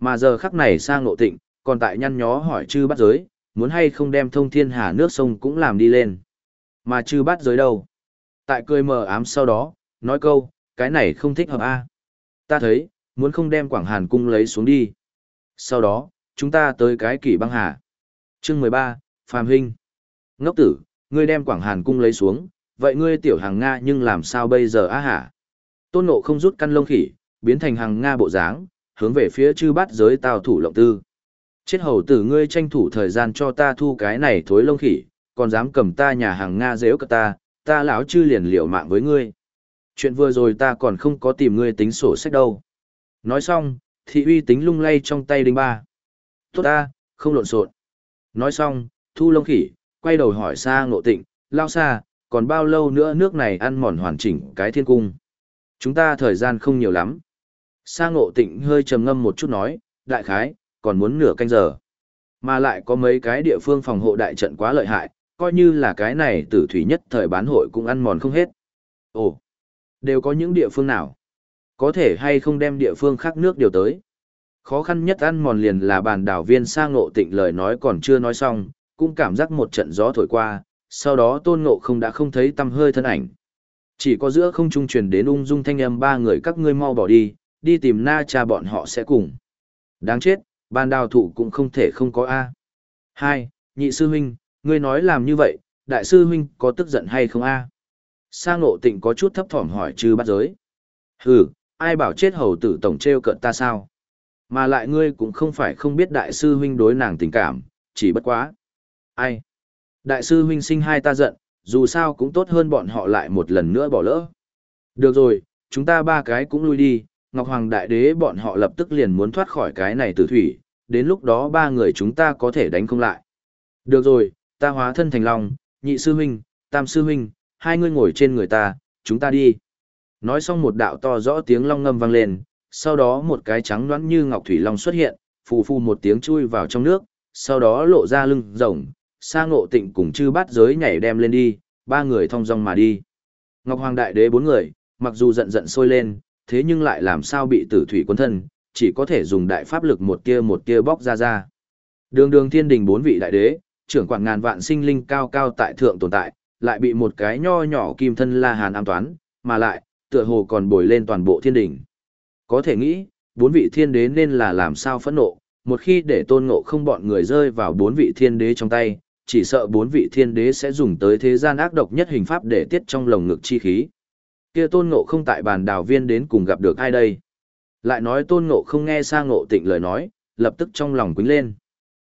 Mà giờ khắc này sang ngộ tịnh, còn tại nhăn nhó hỏi chư bắt giới, muốn hay không đem thông thiên hà nước sông cũng làm đi lên. Mà chư Bát giới đâu? Tại cười mờ ám sau đó, nói câu, cái này không thích hợp a. Ta thấy, muốn không đem Quảng Hàn cung lấy xuống đi. Sau đó, chúng ta tới cái kỷ băng hà. Chương mười ba Phạm Hinh. Ngốc tử, ngươi đem Quảng Hàn cung lấy xuống, vậy ngươi tiểu hàng Nga nhưng làm sao bây giờ á hả? Tôn nộ không rút căn lông khỉ, biến thành hàng Nga bộ dáng, hướng về phía chư bát giới tào thủ lộng tư. Chết hầu tử ngươi tranh thủ thời gian cho ta thu cái này thối lông khỉ, còn dám cầm ta nhà hàng Nga dễ cất ta, ta lão chư liền liều mạng với ngươi. Chuyện vừa rồi ta còn không có tìm ngươi tính sổ sách đâu. Nói xong, thị uy tính lung lay trong tay đinh ba. Tốt ta, không lộn xộn. Nói xong, thu lông khỉ, quay đầu hỏi xa ngộ tịnh, lao xa, còn bao lâu nữa nước này ăn mòn hoàn chỉnh cái thiên cung. Chúng ta thời gian không nhiều lắm. Sa ngộ tịnh hơi trầm ngâm một chút nói, đại khái, còn muốn nửa canh giờ. Mà lại có mấy cái địa phương phòng hộ đại trận quá lợi hại, coi như là cái này tử thủy nhất thời bán hội cũng ăn mòn không hết. Ồ, đều có những địa phương nào? Có thể hay không đem địa phương khác nước điều tới? Khó khăn nhất ăn mòn liền là bàn đảo viên sang ngộ tịnh lời nói còn chưa nói xong, cũng cảm giác một trận gió thổi qua, sau đó tôn ngộ không đã không thấy tâm hơi thân ảnh. Chỉ có giữa không trung truyền đến ung dung thanh âm ba người các ngươi mau bỏ đi, đi tìm na cha bọn họ sẽ cùng. Đáng chết, ban đào thụ cũng không thể không có A. Hai, nhị sư huynh, ngươi nói làm như vậy, đại sư huynh có tức giận hay không A? Sa ngộ tịnh có chút thấp thỏm hỏi chư bắt giới. Hừ, ai bảo chết hầu tử tổng treo cận ta sao? Mà lại ngươi cũng không phải không biết đại sư huynh đối nàng tình cảm, chỉ bất quá. Ai? Đại sư huynh sinh hai ta giận, dù sao cũng tốt hơn bọn họ lại một lần nữa bỏ lỡ. Được rồi, chúng ta ba cái cũng lui đi, Ngọc Hoàng Đại Đế bọn họ lập tức liền muốn thoát khỏi cái này tử thủy, đến lúc đó ba người chúng ta có thể đánh không lại. Được rồi, ta hóa thân thành long, nhị sư huynh, tam sư huynh, hai người ngồi trên người ta, chúng ta đi. Nói xong một đạo to rõ tiếng long ngâm vang lên, sau đó một cái trắng loãng như ngọc thủy long xuất hiện, phù phù một tiếng chui vào trong nước, sau đó lộ ra lưng rồng, sang ngộ tịnh cùng chư bát giới nhảy đem lên đi, ba người thong dong mà đi. Ngọc Hoàng Đại Đế bốn người, mặc dù giận giận sôi lên, thế nhưng lại làm sao bị tử thủy quân thân, chỉ có thể dùng đại pháp lực một kia một kia bóc ra ra. Đường đường thiên đình bốn vị đại đế, trưởng quản ngàn vạn sinh linh cao cao tại thượng tồn tại, lại bị một cái nho nhỏ kim thân la hàn am toán, mà lại, tựa hồ còn bồi lên toàn bộ thiên đình. Có thể nghĩ, bốn vị thiên đế nên là làm sao phẫn nộ, một khi để tôn ngộ không bọn người rơi vào bốn vị thiên đế trong tay, chỉ sợ bốn vị thiên đế sẽ dùng tới thế gian ác độc nhất hình pháp để tiết trong lồng ngực chi khí. Kia tôn ngộ không tại bàn đào viên đến cùng gặp được ai đây? Lại nói tôn ngộ không nghe sang ngộ tịnh lời nói, lập tức trong lòng quính lên.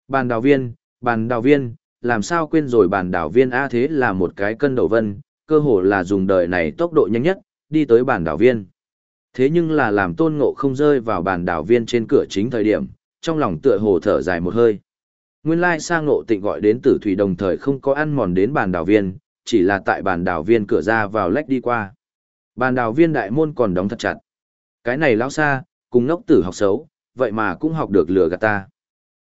Bàn đào viên, bàn đào viên, làm sao quên rồi bàn đào viên A thế là một cái cân đầu vân, cơ hồ là dùng đời này tốc độ nhanh nhất, đi tới bàn đảo viên. Thế nhưng là làm tôn ngộ không rơi vào bàn đảo viên trên cửa chính thời điểm, trong lòng tựa hồ thở dài một hơi. Nguyên lai sang ngộ tịnh gọi đến tử thủy đồng thời không có ăn mòn đến bàn đảo viên, chỉ là tại bàn đảo viên cửa ra vào lách đi qua. Bàn đảo viên đại môn còn đóng thật chặt. Cái này lão xa, cùng ngốc tử học xấu, vậy mà cũng học được lừa gạt ta.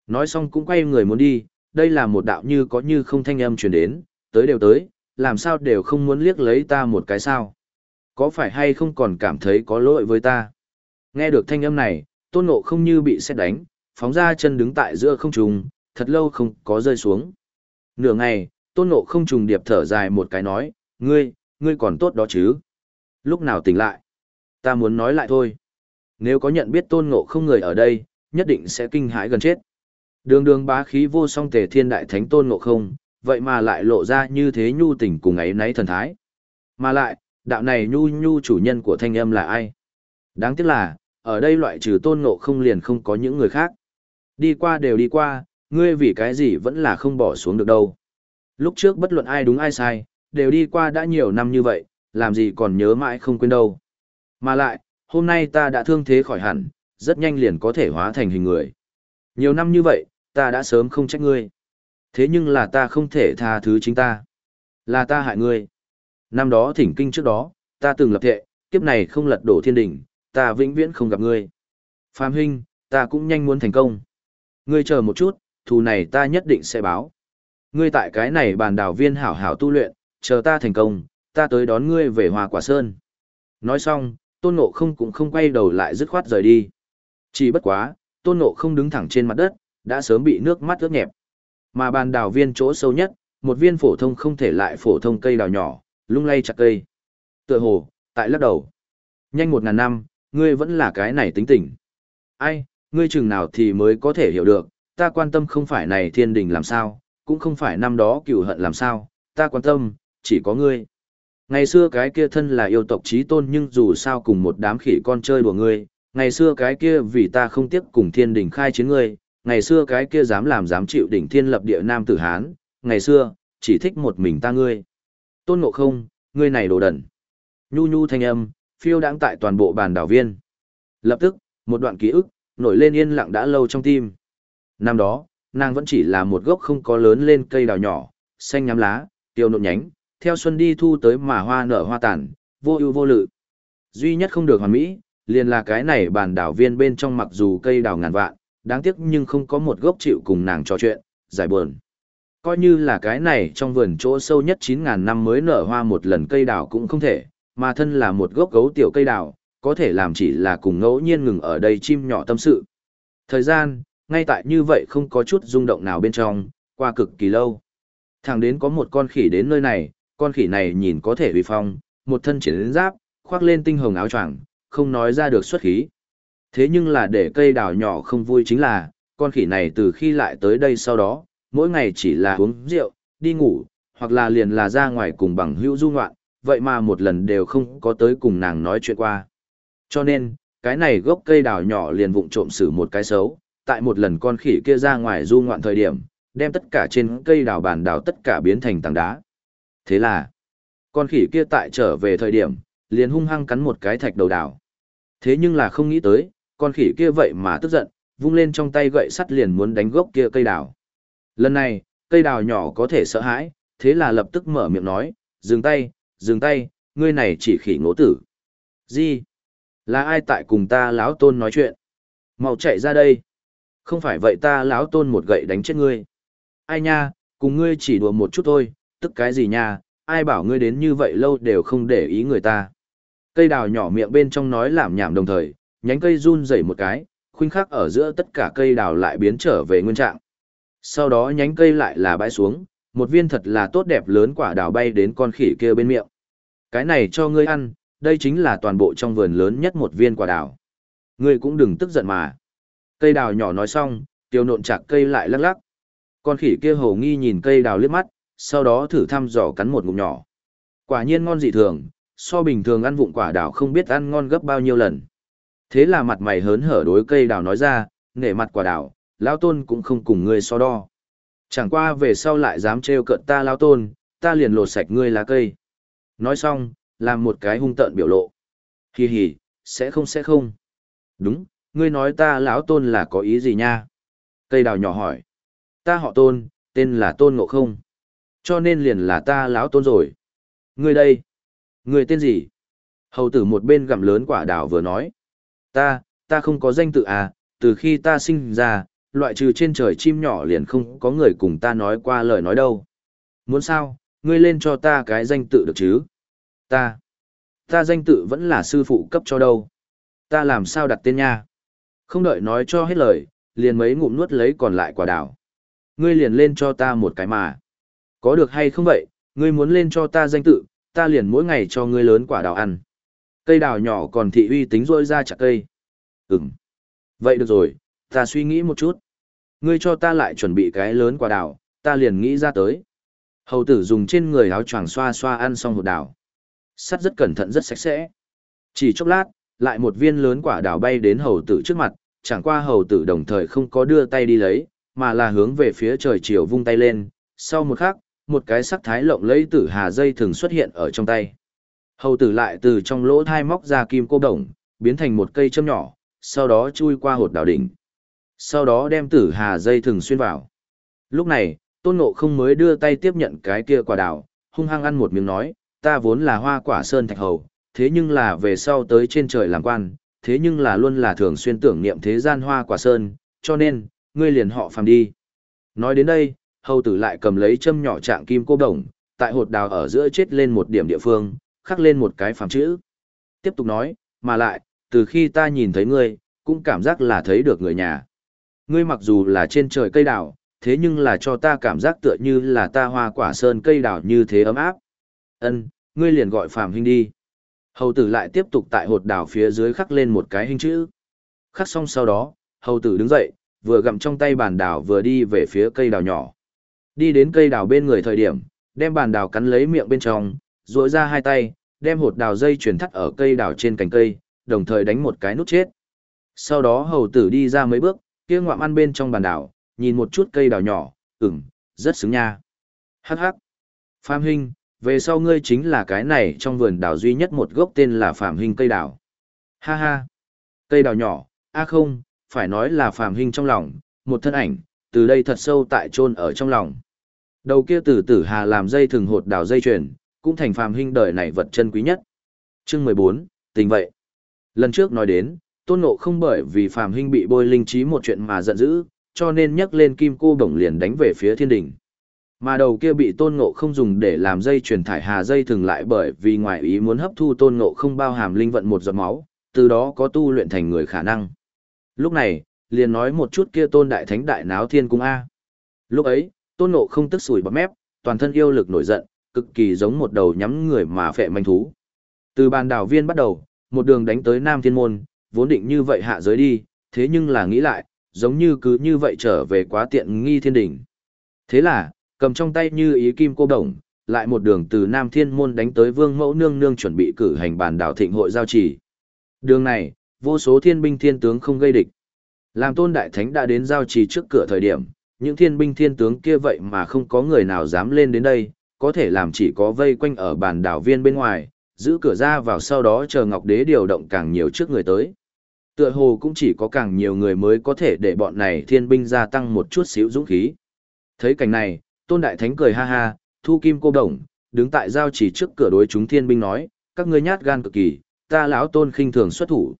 Nói xong cũng quay người muốn đi, đây là một đạo như có như không thanh âm truyền đến, tới đều tới, làm sao đều không muốn liếc lấy ta một cái sao. Có phải hay không còn cảm thấy có lỗi với ta? Nghe được thanh âm này, tôn ngộ không như bị xét đánh, phóng ra chân đứng tại giữa không trùng, thật lâu không có rơi xuống. Nửa ngày, tôn ngộ không trùng điệp thở dài một cái nói, ngươi, ngươi còn tốt đó chứ? Lúc nào tỉnh lại? Ta muốn nói lại thôi. Nếu có nhận biết tôn ngộ không người ở đây, nhất định sẽ kinh hãi gần chết. Đường đường bá khí vô song tề thiên đại thánh tôn ngộ không, vậy mà lại lộ ra như thế nhu tình cùng ấy nấy thần thái. Mà lại, đạo này nhu nhu chủ nhân của thanh âm là ai? Đáng tiếc là, ở đây loại trừ tôn ngộ không liền không có những người khác. Đi qua đều đi qua, ngươi vì cái gì vẫn là không bỏ xuống được đâu. Lúc trước bất luận ai đúng ai sai, đều đi qua đã nhiều năm như vậy, làm gì còn nhớ mãi không quên đâu. Mà lại, hôm nay ta đã thương thế khỏi hẳn, rất nhanh liền có thể hóa thành hình người. Nhiều năm như vậy, ta đã sớm không trách ngươi. Thế nhưng là ta không thể tha thứ chính ta. Là ta hại ngươi. Năm đó thỉnh kinh trước đó, ta từng lập thệ, kiếp này không lật đổ thiên đỉnh, ta vĩnh viễn không gặp ngươi. Phạm huynh, ta cũng nhanh muốn thành công. Ngươi chờ một chút, thù này ta nhất định sẽ báo. Ngươi tại cái này bàn đảo viên hảo hảo tu luyện, chờ ta thành công, ta tới đón ngươi về Hoa Quả Sơn. Nói xong, Tôn Ngộ không cũng không quay đầu lại dứt khoát rời đi. Chỉ bất quá, Tôn Ngộ không đứng thẳng trên mặt đất, đã sớm bị nước mắt ướt nhẹp. Mà bàn đào viên chỗ sâu nhất, một viên phổ thông không thể lại phổ thông cây đào nhỏ, lung lay chặt cây. Tựa hồ, tại lắc đầu. Nhanh một ngàn năm, ngươi vẫn là cái này tính tình. Ai, ngươi chừng nào thì mới có thể hiểu được, ta quan tâm không phải này thiên đình làm sao, cũng không phải năm đó cựu hận làm sao, ta quan tâm, chỉ có ngươi. Ngày xưa cái kia thân là yêu tộc trí tôn nhưng dù sao cùng một đám khỉ con chơi đùa ngươi, ngày xưa cái kia vì ta không tiếc cùng thiên đình khai chiến ngươi, ngày xưa cái kia dám làm dám chịu đỉnh thiên lập địa nam tử Hán, ngày xưa, chỉ thích một mình ta ngươi. Tôn ngộ không, ngươi này đồ đẩn. Nhu nhu thanh âm, phiêu đãng tại toàn bộ bàn đảo viên. Lập tức, một đoạn ký ức, nổi lên yên lặng đã lâu trong tim. Năm đó, nàng vẫn chỉ là một gốc không có lớn lên cây đào nhỏ, xanh nhám lá, tiêu nộn nhánh, theo xuân đi thu tới mà hoa nở hoa tàn, vô ưu vô lự. Duy nhất không được hoàn mỹ, liền là cái này bàn đảo viên bên trong mặc dù cây đào ngàn vạn, đáng tiếc nhưng không có một gốc chịu cùng nàng trò chuyện, giải buồn. Coi như là cái này trong vườn chỗ sâu nhất 9.000 năm mới nở hoa một lần cây đào cũng không thể, mà thân là một gốc gấu tiểu cây đào, có thể làm chỉ là cùng ngẫu nhiên ngừng ở đây chim nhỏ tâm sự. Thời gian, ngay tại như vậy không có chút rung động nào bên trong, qua cực kỳ lâu. Thẳng đến có một con khỉ đến nơi này, con khỉ này nhìn có thể uy phong, một thân chiến giáp, khoác lên tinh hồng áo choàng, không nói ra được xuất khí. Thế nhưng là để cây đào nhỏ không vui chính là, con khỉ này từ khi lại tới đây sau đó, mỗi ngày chỉ là uống rượu, đi ngủ, hoặc là liền là ra ngoài cùng bằng hữu du ngoạn, vậy mà một lần đều không có tới cùng nàng nói chuyện qua. Cho nên, cái này gốc cây đào nhỏ liền vụng trộm xử một cái xấu, tại một lần con khỉ kia ra ngoài du ngoạn thời điểm, đem tất cả trên cây đào bàn đào tất cả biến thành tảng đá. Thế là, con khỉ kia tại trở về thời điểm, liền hung hăng cắn một cái thạch đầu đào. Thế nhưng là không nghĩ tới, con khỉ kia vậy mà tức giận, vung lên trong tay gậy sắt liền muốn đánh gốc kia cây đào. Lần này, cây đào nhỏ có thể sợ hãi, thế là lập tức mở miệng nói, dừng tay, dừng tay, ngươi này chỉ khỉ ngỗ tử. Gì? Là ai tại cùng ta lão tôn nói chuyện? Mau chạy ra đây. Không phải vậy ta lão tôn một gậy đánh chết ngươi. Ai nha, cùng ngươi chỉ đùa một chút thôi, tức cái gì nha, ai bảo ngươi đến như vậy lâu đều không để ý người ta. Cây đào nhỏ miệng bên trong nói làm nhảm đồng thời, nhánh cây run rẩy một cái, khuynh khắc ở giữa tất cả cây đào lại biến trở về nguyên trạng. Sau đó nhánh cây lại là bãi xuống, một viên thật là tốt đẹp lớn quả đào bay đến con khỉ kia bên miệng. Cái này cho ngươi ăn, đây chính là toàn bộ trong vườn lớn nhất một viên quả đào. Ngươi cũng đừng tức giận mà. Cây đào nhỏ nói xong, tiêu nộn chặt cây lại lắc lắc. Con khỉ kia hồ nghi nhìn cây đào liếc mắt, sau đó thử thăm dò cắn một ngụm nhỏ. Quả nhiên ngon dị thường, so bình thường ăn vụng quả đào không biết ăn ngon gấp bao nhiêu lần. Thế là mặt mày hớn hở đối cây đào nói ra, nể mặt quả đào, lão tôn cũng không cùng ngươi so đo. Chẳng qua về sau lại dám trêu cợt ta lão tôn, ta liền lột sạch ngươi lá cây. Nói xong, làm một cái hung tợn biểu lộ. Hì hì, sẽ không sẽ không. Đúng, ngươi nói ta lão tôn là có ý gì nha? Cây đào nhỏ hỏi. Ta họ tôn, tên là tôn ngộ không. Cho nên liền là ta lão tôn rồi. Ngươi đây. Ngươi tên gì? Hầu tử một bên gặm lớn quả đào vừa nói. Ta, ta không có danh tự à, từ khi ta sinh ra, loại trừ trên trời chim nhỏ liền không có người cùng ta nói qua lời nói đâu. Muốn sao, ngươi lên cho ta cái danh tự được chứ? Ta, ta danh tự vẫn là sư phụ cấp cho đâu. Ta làm sao đặt tên nha? Không đợi nói cho hết lời, liền mấy ngụm nuốt lấy còn lại quả đào. Ngươi liền lên cho ta một cái mà. Có được hay không vậy, ngươi muốn lên cho ta danh tự, ta liền mỗi ngày cho ngươi lớn quả đào ăn. Cây đào nhỏ còn thị uy tính rôi ra chặt cây. Ừm. Vậy được rồi, ta suy nghĩ một chút. Ngươi cho ta lại chuẩn bị cái lớn quả đào, ta liền nghĩ ra tới. Hầu tử dùng trên người áo choàng xoa xoa ăn xong hột đào. Sắt rất cẩn thận rất sạch sẽ. Chỉ chốc lát, lại một viên lớn quả đào bay đến hầu tử trước mặt, chẳng qua hầu tử đồng thời không có đưa tay đi lấy, mà là hướng về phía trời chiều vung tay lên. Sau một khắc, một cái sắc thái lộng lẫy tử hà dây thường xuất hiện ở trong tay. Hầu tử lại từ trong lỗ thai móc ra kim cô đồng, biến thành một cây châm nhỏ, sau đó chui qua hột đào đỉnh. Sau đó đem tử hà dây thường xuyên vào. Lúc này, tôn ngộ không mới đưa tay tiếp nhận cái kia quả đào, hung hăng ăn một miếng nói, ta vốn là hoa quả sơn thạch hầu, thế nhưng là về sau tới trên trời làm quan, thế nhưng là luôn là thường xuyên tưởng niệm thế gian hoa quả sơn, cho nên, ngươi liền họ phàm đi. Nói đến đây, hầu tử lại cầm lấy châm nhỏ trạng kim cô đồng, tại hột đào ở giữa chết lên một điểm địa phương, khắc lên một cái phàm chữ. Tiếp tục nói, mà lại, từ khi ta nhìn thấy ngươi, cũng cảm giác là thấy được người nhà. Ngươi mặc dù là trên trời cây đào, thế nhưng là cho ta cảm giác tựa như là ta hoa quả sơn cây đào như thế ấm áp. Ân, ngươi liền gọi phàm hình đi. Hầu tử lại tiếp tục tại hột đào phía dưới khắc lên một cái hình chữ. Khắc xong sau đó, hầu tử đứng dậy, vừa gặm trong tay bàn đào vừa đi về phía cây đào nhỏ. Đi đến cây đào bên người thời điểm, đem bàn đào cắn lấy miệng bên trong, duỗi ra hai tay, đem hột đào dây chuyển thắt ở cây đào trên cành cây, đồng thời đánh một cái nút chết. Sau đó hầu tử đi ra mấy bước, kia ngoạm ăn bên trong bàn đào, nhìn một chút cây đào nhỏ, ừm, rất xứng nha. Hắc hắc. Phạm Hinh, về sau ngươi chính là cái này trong vườn đào duy nhất một gốc tên là Phạm Hinh cây đào. Ha ha. Cây đào nhỏ, a không, phải nói là Phạm Hinh trong lòng, một thân ảnh, từ đây thật sâu tại chôn ở trong lòng. Đầu kia từ tử hà làm dây thường hột đào dây chuyền, cũng thành Phạm Hinh đời này vật chân quý nhất. Chương 14, tình vậy. Lần trước nói đến, tôn ngộ không bởi vì Phạm Hinh bị bôi linh trí một chuyện mà giận dữ, cho nên nhấc lên kim cô đồng liền đánh về phía thiên đình. Mà đầu kia bị tôn ngộ không dùng để làm dây truyền thải hà dây thường lại bởi vì ngoài ý muốn hấp thu tôn ngộ không bao hàm linh vận một giọt máu, từ đó có tu luyện thành người khả năng. Lúc này, liền nói một chút kia tôn đại thánh đại náo thiên cung A. Lúc ấy, tôn nộ không tức sủi bắp mép, toàn thân yêu lực nổi giận, cực kỳ giống một đầu nhắm người mà phệ manh thú. Từ bàn đảo viên bắt đầu, một đường đánh tới Nam Thiên Môn, vốn định như vậy hạ giới đi, thế nhưng là nghĩ lại, giống như cứ như vậy trở về quá tiện nghi thiên đỉnh. Thế là, cầm trong tay như ý kim cô đồng, lại một đường từ Nam Thiên Môn đánh tới Vương Mẫu Nương Nương chuẩn bị cử hành bàn đảo thịnh hội giao trì. Đường này, vô số thiên binh thiên tướng không gây địch. Làm tôn đại thánh đã đến giao trì trước cửa thời điểm, những thiên binh thiên tướng kia vậy mà không có người nào dám lên đến đây, có thể làm chỉ có vây quanh ở bàn đảo viên bên ngoài, giữ cửa ra vào sau đó chờ Ngọc Đế điều động càng nhiều trước người tới. Tựa hồ cũng chỉ có càng nhiều người mới có thể để bọn này thiên binh gia tăng một chút xíu dũng khí. Thấy cảnh này, Tôn Đại Thánh cười ha ha, thu kim cô đồng, đứng tại giao chỉ trước cửa đối chúng thiên binh nói, các ngươi nhát gan cực kỳ, ta lão Tôn khinh thường xuất thủ.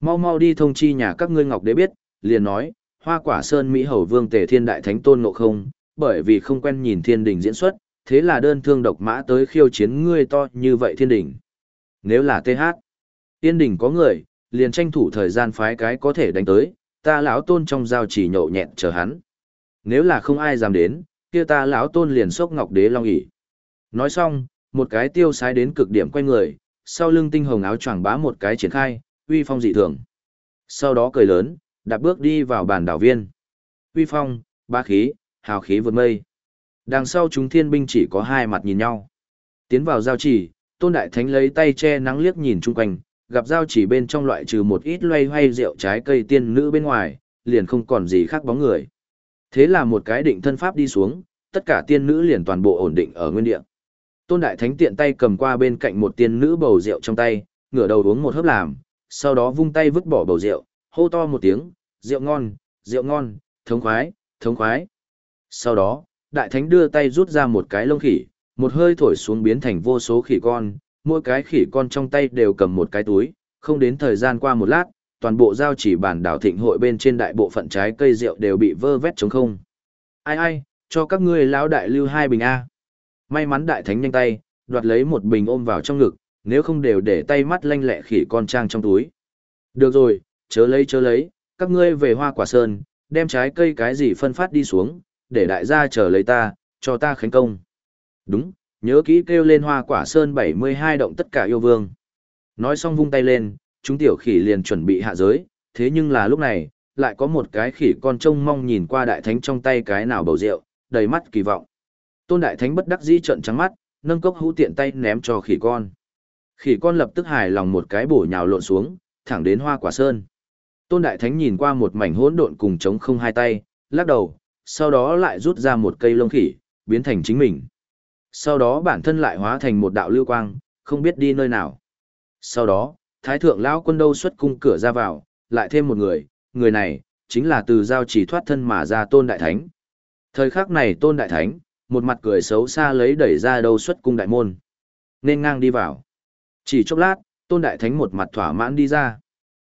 Mau mau đi thông chi nhà các ngươi Ngọc Đế biết, liền nói, hoa quả sơn Mỹ Hầu Vương Tề Thiên Đại Thánh Tôn Ngộ Không, bởi vì không quen nhìn thiên đình diễn xuất, thế là đơn thương độc mã tới khiêu chiến ngươi to như vậy thiên đình. Nếu là TH, tiên đình có người, liền tranh thủ thời gian phái cái có thể đánh tới, ta lão tôn trong giao chỉ nhậu nhẹn chờ hắn. Nếu là không ai dám đến, kia ta lão tôn liền sốc ngọc đế long ỉ Nói xong, một cái tiêu sái đến cực điểm quay người, sau lưng tinh hồng áo choàng bá một cái triển khai, uy phong dị thường. Sau đó cười lớn, đạp bước đi vào bàn đảo viên. Uy phong, ba khí, hào khí vượt mây. Đằng sau chúng thiên binh chỉ có hai mặt nhìn nhau. Tiến vào giao chỉ, tôn đại thánh lấy tay che nắng liếc nhìn chung quanh, gặp giao chỉ bên trong loại trừ một ít loay hoay rượu trái cây tiên nữ bên ngoài, liền không còn gì khác bóng người. Thế là một cái định thân pháp đi xuống, tất cả tiên nữ liền toàn bộ ổn định ở nguyên địa. Tôn Đại Thánh tiện tay cầm qua bên cạnh một tiên nữ bầu rượu trong tay, ngửa đầu uống một hớp làm, sau đó vung tay vứt bỏ bầu rượu, hô to một tiếng, rượu ngon, rượu ngon, thống khoái, thống khoái. Sau đó, Đại Thánh đưa tay rút ra một cái lông khỉ, một hơi thổi xuống biến thành vô số khỉ con, mỗi cái khỉ con trong tay đều cầm một cái túi, không đến thời gian qua một lát, toàn bộ giao chỉ bản đảo thịnh hội bên trên đại bộ phận trái cây rượu đều bị vơ vét trống không. Ai ai, cho các ngươi lão đại lưu hai bình A. May mắn đại thánh nhanh tay, đoạt lấy một bình ôm vào trong ngực, nếu không đều để tay mắt lanh lẹ khỉ con trang trong túi. Được rồi, chớ lấy chớ lấy, các ngươi về hoa quả sơn, đem trái cây cái gì phân phát đi xuống, để đại gia chờ lấy ta, cho ta khánh công. Đúng, Nhớ kỹ kêu lên hoa quả sơn 72 động tất cả yêu vương. Nói xong vung tay lên, chúng tiểu khỉ liền chuẩn bị hạ giới, thế nhưng là lúc này, lại có một cái khỉ con trông mong nhìn qua đại thánh trong tay cái nào bầu rượu, đầy mắt kỳ vọng. Tôn đại thánh bất đắc dĩ trợn trắng mắt, nâng cốc hũ tiện tay ném cho khỉ con. Khỉ con lập tức hài lòng một cái bổ nhào lộn xuống, thẳng đến hoa quả sơn. Tôn đại thánh nhìn qua một mảnh hỗn độn cùng trống không hai tay, lắc đầu, sau đó lại rút ra một cây lông khỉ, biến thành chính mình. Sau đó bản thân lại hóa thành một đạo lưu quang, không biết đi nơi nào. Sau đó, Thái thượng lão quân đâu xuất cung cửa ra vào, lại thêm một người, người này, chính là từ giao chỉ thoát thân mà ra tôn đại thánh. Thời khắc này tôn đại thánh, một mặt cười xấu xa lấy đẩy ra đâu xuất cung đại môn. Nên ngang đi vào. Chỉ chốc lát, tôn đại thánh một mặt thỏa mãn đi ra.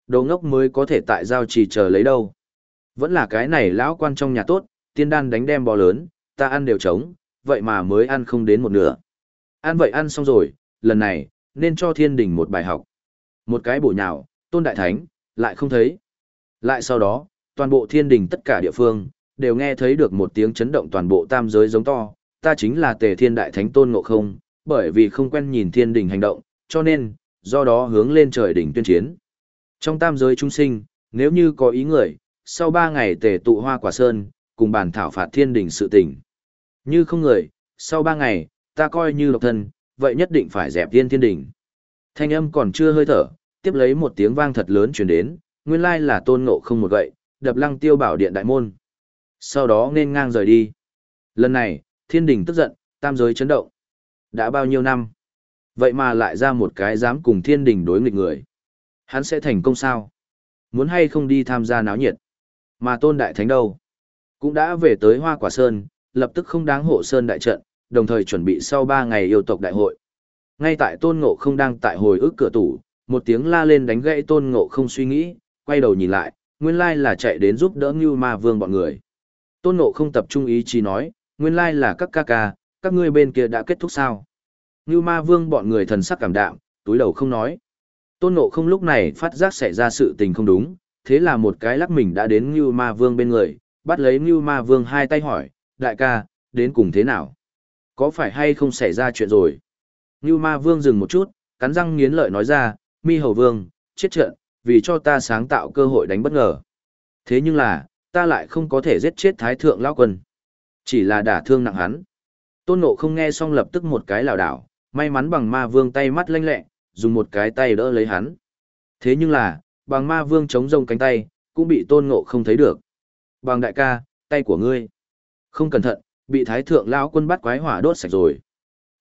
Đồ ngốc mới có thể tại giao trì chờ lấy đâu. Vẫn là cái này lão quan trong nhà tốt, tiên đan đánh đem bò lớn, ta ăn đều trống, vậy mà mới ăn không đến một nửa. Ăn vậy ăn xong rồi, lần này, nên cho thiên đình một bài học. Một cái bổ nhào, tôn đại thánh, lại không thấy. Lại sau đó, toàn bộ thiên đình tất cả địa phương, đều nghe thấy được một tiếng chấn động toàn bộ tam giới giống to, ta chính là tề thiên đại thánh tôn ngộ không, bởi vì không quen nhìn thiên đình hành động, cho nên, do đó hướng lên trời đỉnh tuyên chiến. Trong tam giới chúng sinh, nếu như có ý người, sau ba ngày tề tụ hoa quả sơn, cùng bàn thảo phạt thiên đình sự tình. Như không người, sau ba ngày, ta coi như độc thân, vậy nhất định phải dẹp tiên thiên đình. Thanh âm còn chưa hơi thở, tiếp lấy một tiếng vang thật lớn truyền đến, nguyên lai là tôn ngộ không một gậy, đập lăng tiêu bảo điện đại môn. Sau đó nên ngang rời đi. Lần này, thiên đình tức giận, tam giới chấn động. Đã bao nhiêu năm? Vậy mà lại ra một cái dám cùng thiên đình đối nghịch người. Hắn sẽ thành công sao? Muốn hay không đi tham gia náo nhiệt? Mà tôn đại thánh đâu? Cũng đã về tới hoa quả sơn, lập tức không đáng hộ sơn đại trận, đồng thời chuẩn bị sau 3 ngày yêu tộc đại hội. Ngay tại tôn ngộ không đang tại hồi ức cửa tủ, một tiếng la lên đánh gãy tôn ngộ không suy nghĩ, quay đầu nhìn lại, nguyên lai là chạy đến giúp đỡ Ngưu Ma Vương bọn người. Tôn ngộ không tập trung ý chí nói, nguyên lai là các ca ca, các ngươi bên kia đã kết thúc sao? Ngưu Ma Vương bọn người thần sắc cảm đạm, túi đầu không nói. Tôn ngộ không lúc này phát giác xảy ra sự tình không đúng, thế là một cái lắc mình đã đến Ngưu Ma Vương bên người, bắt lấy Ngưu Ma Vương hai tay hỏi, đại ca, đến cùng thế nào? Có phải hay không xảy ra chuyện rồi? Ngưu Ma Vương dừng một chút, cắn răng nghiến lợi nói ra, mi hầu vương, chết trận, vì cho ta sáng tạo cơ hội đánh bất ngờ. Thế nhưng là, ta lại không có thể giết chết thái thượng lão quân. Chỉ là đả thương nặng hắn. Tôn Ngộ không nghe xong lập tức một cái lảo đảo, may mắn bằng ma vương tay mắt lanh lẹ, dùng một cái tay đỡ lấy hắn. Thế nhưng là, bằng ma vương chống rông cánh tay, cũng bị tôn ngộ không thấy được. Bằng đại ca, tay của ngươi. Không cẩn thận, bị thái thượng lão quân bắt quái hỏa đốt sạch rồi.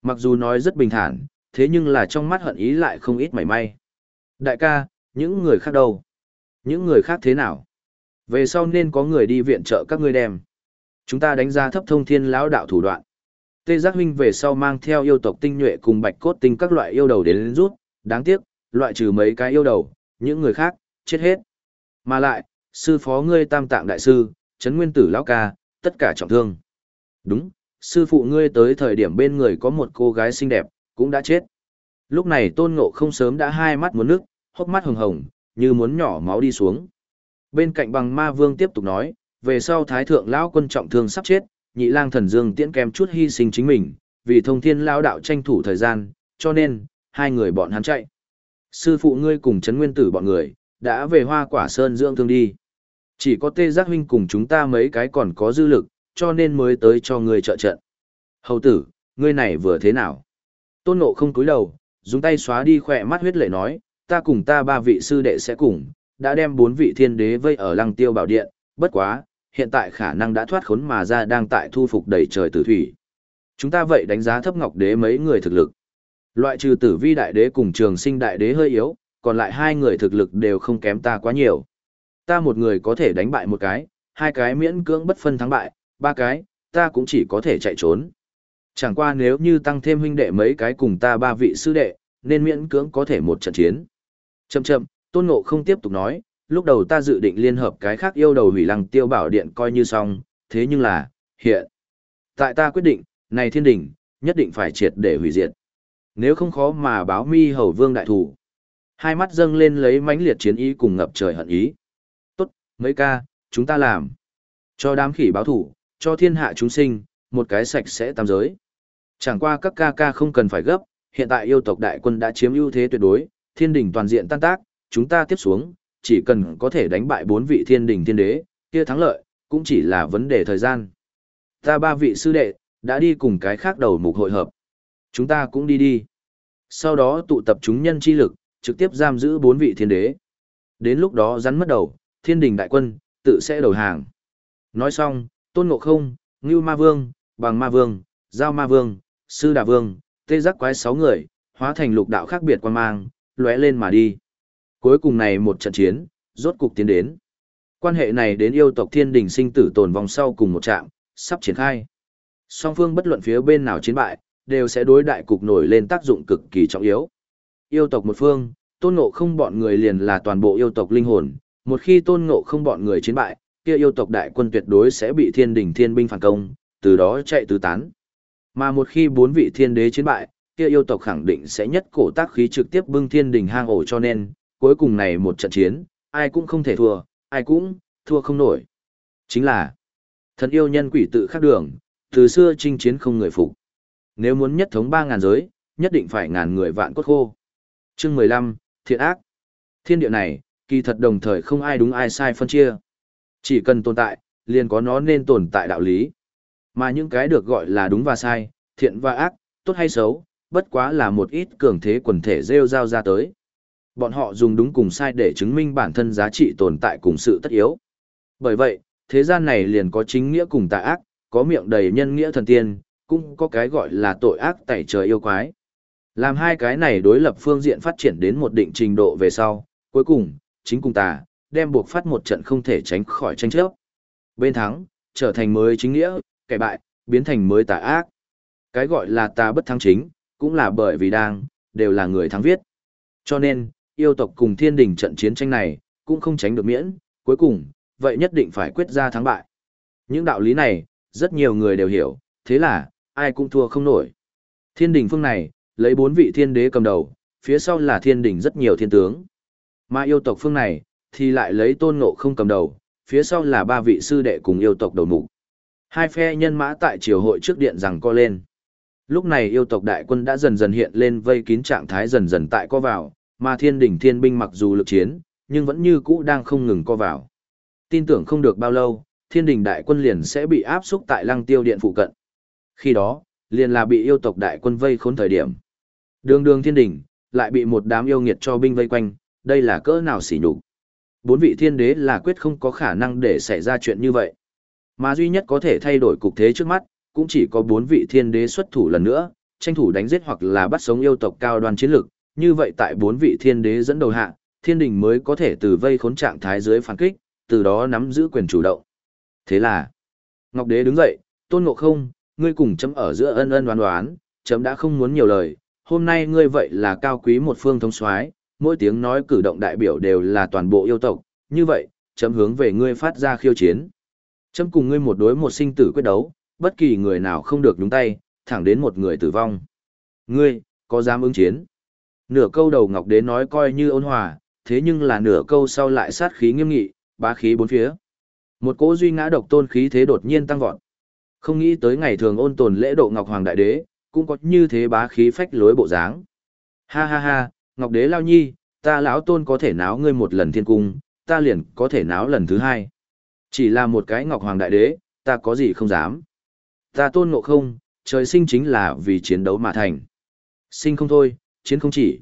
Mặc dù nói rất bình thản, thế nhưng là trong mắt hận ý lại không ít mảy may. Đại ca, những người khác đâu? Những người khác thế nào? Về sau nên có người đi viện trợ các ngươi đem. Chúng ta đánh giá thấp thông thiên lão đạo thủ đoạn. Tê Giác huynh về sau mang theo yêu tộc tinh nhuệ cùng bạch cốt tinh các loại yêu đầu đến, đến rút, đáng tiếc, loại trừ mấy cái yêu đầu, những người khác, chết hết. Mà lại, sư phó ngươi tam tạng đại sư, chấn nguyên tử lão ca, tất cả trọng thương. Đúng, sư phụ ngươi tới thời điểm bên người có một cô gái xinh đẹp, cũng đã chết. Lúc này tôn ngộ không sớm đã hai mắt muốn nước, hốc mắt hồng hồng, như muốn nhỏ máu đi xuống. Bên cạnh bằng ma vương tiếp tục nói, về sau thái thượng lão quân trọng thương sắp chết, nhị lang thần dương tiễn kèm chút hy sinh chính mình, vì thông thiên lão đạo tranh thủ thời gian, cho nên, hai người bọn hắn chạy. Sư phụ ngươi cùng chấn nguyên tử bọn người, đã về hoa quả sơn dưỡng thương đi. Chỉ có tê giác huynh cùng chúng ta mấy cái còn có dư lực, cho nên mới tới cho ngươi trợ trận. Hầu tử, ngươi này vừa thế nào? Tôn nộ không cúi đầu, dùng tay xóa đi khỏe mắt huyết lệ nói, ta cùng ta ba vị sư đệ sẽ cùng, đã đem bốn vị thiên đế vây ở lăng tiêu bảo điện, bất quá, hiện tại khả năng đã thoát khốn mà ra đang tại thu phục đầy trời tử thủy. Chúng ta vậy đánh giá thấp ngọc đế mấy người thực lực. Loại trừ tử vi đại đế cùng trường sinh đại đế hơi yếu, còn lại hai người thực lực đều không kém ta quá nhiều. Ta một người có thể đánh bại một cái, hai cái miễn cưỡng bất phân thắng bại, ba cái, ta cũng chỉ có thể chạy trốn. Chẳng qua nếu như tăng thêm huynh đệ mấy cái cùng ta ba vị sư đệ, nên miễn cưỡng có thể một trận chiến. Chậm chậm, Tôn Ngộ không tiếp tục nói, lúc đầu ta dự định liên hợp cái khác yêu đầu hủy lăng tiêu bảo điện coi như xong, thế nhưng là, hiện. Tại ta quyết định, này thiên Đình nhất định phải triệt để hủy diệt. Nếu không khó mà báo mi hầu vương đại thủ. Hai mắt dâng lên lấy mãnh liệt chiến ý cùng ngập trời hận ý. Tốt, mấy ca, chúng ta làm. Cho đám khỉ báo thủ, cho thiên hạ chúng sinh, một cái sạch sẽ tam giới. Chẳng qua các ca ca không cần phải gấp, hiện tại yêu tộc đại quân đã chiếm ưu thế tuyệt đối, thiên Đình toàn diện tan tác, chúng ta tiếp xuống, chỉ cần có thể đánh bại bốn vị thiên đình thiên đế, kia thắng lợi, cũng chỉ là vấn đề thời gian. Ta ba vị sư đệ, đã đi cùng cái khác đầu mục hội hợp. Chúng ta cũng đi đi. Sau đó tụ tập chúng nhân chi lực, trực tiếp giam giữ bốn vị thiên đế. Đến lúc đó rắn mất đầu, thiên đình đại quân, tự sẽ đầu hàng. Nói xong, Tôn Ngộ Không, Ngưu Ma Vương, Bằng Ma Vương, Giao Ma Vương, Sư Đà Vương, tê giác quái sáu người, hóa thành lục đạo khác biệt quan mang, lóe lên mà đi. Cuối cùng này một trận chiến, rốt cục tiến đến. Quan hệ này đến yêu tộc thiên đình sinh tử tồn vòng sau cùng một trạm, sắp triển khai. Song phương bất luận phía bên nào chiến bại, đều sẽ đối đại cục nổi lên tác dụng cực kỳ trọng yếu. Yêu tộc một phương, tôn ngộ không bọn người liền là toàn bộ yêu tộc linh hồn, một khi tôn ngộ không bọn người chiến bại, kia yêu tộc đại quân tuyệt đối sẽ bị thiên đình thiên binh phản công, từ đó chạy tứ tán. Mà một khi bốn vị thiên đế chiến bại, kia yêu tộc khẳng định sẽ nhất cổ tác khí trực tiếp bưng thiên đình hang ổ cho nên, cuối cùng này một trận chiến, ai cũng không thể thua, ai cũng thua không nổi. Chính là, thần yêu nhân quỷ tự khác đường, từ xưa chinh chiến không người phục. Nếu muốn nhất thống ba ngàn giới, nhất định phải ngàn người vạn cốt khô. Chương mười lăm Thiện ác. Thiên địa này, kỳ thật đồng thời không ai đúng ai sai phân chia. Chỉ cần tồn tại, liền có nó nên tồn tại đạo lý. Mà những cái được gọi là đúng và sai, thiện và ác, tốt hay xấu, bất quá là một ít cường thế quần thể rêu rao ra tới. Bọn họ dùng đúng cùng sai để chứng minh bản thân giá trị tồn tại cùng sự tất yếu. Bởi vậy, thế gian này liền có chính nghĩa cùng tà ác, có miệng đầy nhân nghĩa thần tiên, cũng có cái gọi là tội ác tẩy trời yêu quái. Làm hai cái này đối lập phương diện phát triển đến một định trình độ về sau, cuối cùng, chính cùng tà, đem buộc phát một trận không thể tránh khỏi tranh chấp. Bên thắng, trở thành mới chính nghĩa, kẻ bại, biến thành mới tà ác. Cái gọi là tà bất thắng chính, cũng là bởi vì đang, đều là người thắng viết. Cho nên, yêu tộc cùng thiên đình trận chiến tranh này, cũng không tránh được miễn, cuối cùng, vậy nhất định phải quyết ra thắng bại. Những đạo lý này, rất nhiều người đều hiểu, thế là, ai cũng thua không nổi. Thiên đình phương này, lấy bốn vị thiên đế cầm đầu, phía sau là thiên đình rất nhiều thiên tướng. Mà yêu tộc phương này, thì lại lấy tôn ngộ không cầm đầu, phía sau là ba vị sư đệ cùng yêu tộc đầu mục. Hai phe nhân mã tại triều hội trước điện rằng co lên. Lúc này yêu tộc đại quân đã dần dần hiện lên vây kín trạng thái dần dần tại co vào, mà thiên đỉnh thiên binh mặc dù lực chiến, nhưng vẫn như cũ đang không ngừng co vào. Tin tưởng không được bao lâu, thiên đình đại quân liền sẽ bị áp xúc tại lăng tiêu điện phụ cận. Khi đó, liền là bị yêu tộc đại quân vây khốn thời điểm. Đường đường thiên đình, lại bị một đám yêu nghiệt cho binh vây quanh, đây là cỡ nào xỉ nhục. Bốn vị thiên đế là quyết không có khả năng để xảy ra chuyện như vậy. Mà duy nhất có thể thay đổi cục thế trước mắt, cũng chỉ có bốn vị thiên đế xuất thủ lần nữa, tranh thủ đánh giết hoặc là bắt sống yêu tộc cao đoan chiến lực. Như vậy tại bốn vị thiên đế dẫn đầu hạ, thiên đình mới có thể từ vây khốn trạng thái dưới phản kích, từ đó nắm giữ quyền chủ động. Thế là, Ngọc Đế đứng dậy, tôn ngộ không, ngươi cùng chấm ở giữa ân ân đoán đoán, chấm đã không muốn nhiều lời, hôm nay ngươi vậy là cao quý một phương thống soái, mỗi tiếng nói cử động đại biểu đều là toàn bộ yêu tộc, như vậy, chấm hướng về ngươi phát ra khiêu chiến. Chấm cùng ngươi một đối một sinh tử quyết đấu, bất kỳ người nào không được nhúng tay, thẳng đến một người tử vong. Ngươi, có dám ứng chiến? Nửa câu đầu Ngọc Đế nói coi như ôn hòa, thế nhưng là nửa câu sau lại sát khí nghiêm nghị, bá khí bốn phía. Một cỗ duy ngã độc tôn khí thế đột nhiên tăng vọt. Không nghĩ tới ngày thường ôn tồn lễ độ Ngọc Hoàng Đại Đế, cũng có như thế bá khí phách lối bộ dáng. Ha ha ha, Ngọc Đế lao nhi, ta lão tôn có thể náo ngươi một lần thiên cung, ta liền có thể náo lần thứ hai. Chỉ là một cái Ngọc Hoàng Đại Đế, ta có gì không dám. Ta tôn ngộ không, trời sinh chính là vì chiến đấu mà thành. Sinh không thôi, chiến không chỉ.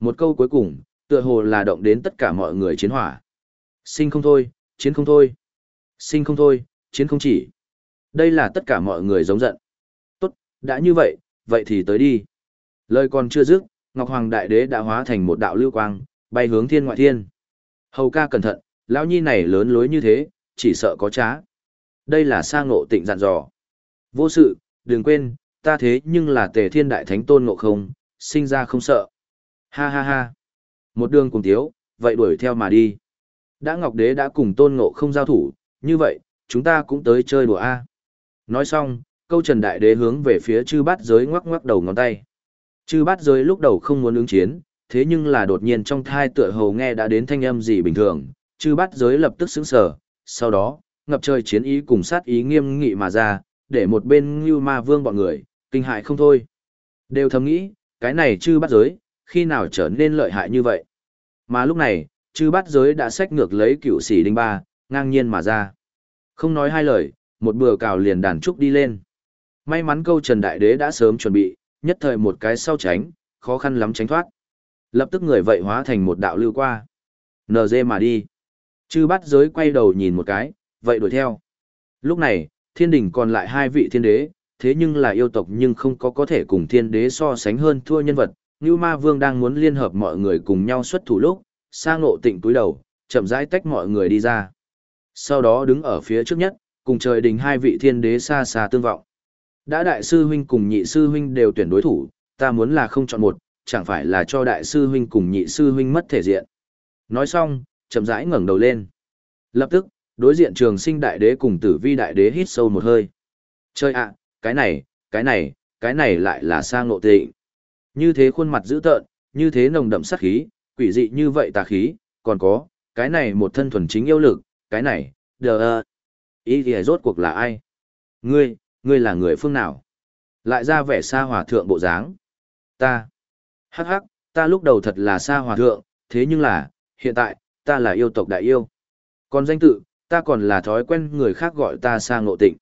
Một câu cuối cùng, tựa hồ là động đến tất cả mọi người chiến hỏa. Sinh không thôi, chiến không thôi. Sinh không thôi, chiến không chỉ. Đây là tất cả mọi người giống giận. Tốt, đã như vậy, vậy thì tới đi. Lời còn chưa dứt, Ngọc Hoàng Đại Đế đã hóa thành một đạo lưu quang, bay hướng thiên ngoại thiên. Hầu ca cẩn thận, lão nhi này lớn lối như thế, chỉ sợ có trá. Đây là sa ngộ tịnh dặn dò. Vô sự, đừng quên, ta thế nhưng là tề thiên đại thánh tôn ngộ không, sinh ra không sợ. Ha ha ha. Một đường cùng tiếu, vậy đuổi theo mà đi. Đã Ngọc Đế đã cùng tôn ngộ không giao thủ, như vậy, chúng ta cũng tới chơi đùa A. Nói xong, câu trần đại đế hướng về phía chư bát giới ngoắc ngoắc đầu ngón tay. Chư bát giới lúc đầu không muốn ứng chiến, thế nhưng là đột nhiên trong thai tựa hầu nghe đã đến thanh âm gì bình thường, chư bát giới lập tức sững sờ, sau đó, ngập trời chiến ý cùng sát ý nghiêm nghị mà ra, để một bên như ma vương bọn người, kinh hại không thôi. Đều thầm nghĩ, cái này chư bát giới, khi nào trở nên lợi hại như vậy. Mà lúc này, chư bát giới đã xách ngược lấy cựu sĩ đinh ba, ngang nhiên mà ra. Không nói hai lời, một bừa cào liền đàn trúc đi lên. May mắn câu Trần Đại Đế đã sớm chuẩn bị, nhất thời một cái sau tránh, khó khăn lắm tránh thoát. Lập tức người vậy hóa thành một đạo lưu qua. NG mà đi. Chư bắt giới quay đầu nhìn một cái, vậy đuổi theo. Lúc này, thiên đình còn lại hai vị thiên đế, thế nhưng là yêu tộc nhưng không có có thể cùng thiên đế so sánh hơn thua nhân vật. Ngưu ma vương đang muốn liên hợp mọi người cùng nhau xuất thủ lúc, sang ngộ tịnh túi đầu, chậm rãi tách mọi người đi ra. Sau đó đứng ở phía trước nhất, cùng trời đình hai vị thiên đế xa xa tương vọng. Đã đại sư huynh cùng nhị sư huynh đều tuyển đối thủ, ta muốn là không chọn một, chẳng phải là cho đại sư huynh cùng nhị sư huynh mất thể diện. Nói xong, chậm rãi ngẩng đầu lên. Lập tức, đối diện trường sinh đại đế cùng tử vi đại đế hít sâu một hơi. Chơi ạ, cái này, cái này, cái này lại là sang ngộ tịnh. Như thế khuôn mặt dữ tợn, như thế nồng đậm sát khí, quỷ dị như vậy tà khí, còn có, cái này một thân thuần chính yêu lực, cái này, đờ ơ. Ý thì rốt cuộc là ai? Ngươi, ngươi là người phương nào? Lại ra vẻ xa hòa thượng bộ dáng. Ta. Hắc hắc, ta lúc đầu thật là xa hòa thượng, thế nhưng là, hiện tại, ta là yêu tộc đại yêu. Còn danh tự, ta còn là thói quen người khác gọi ta xa ngộ tịnh.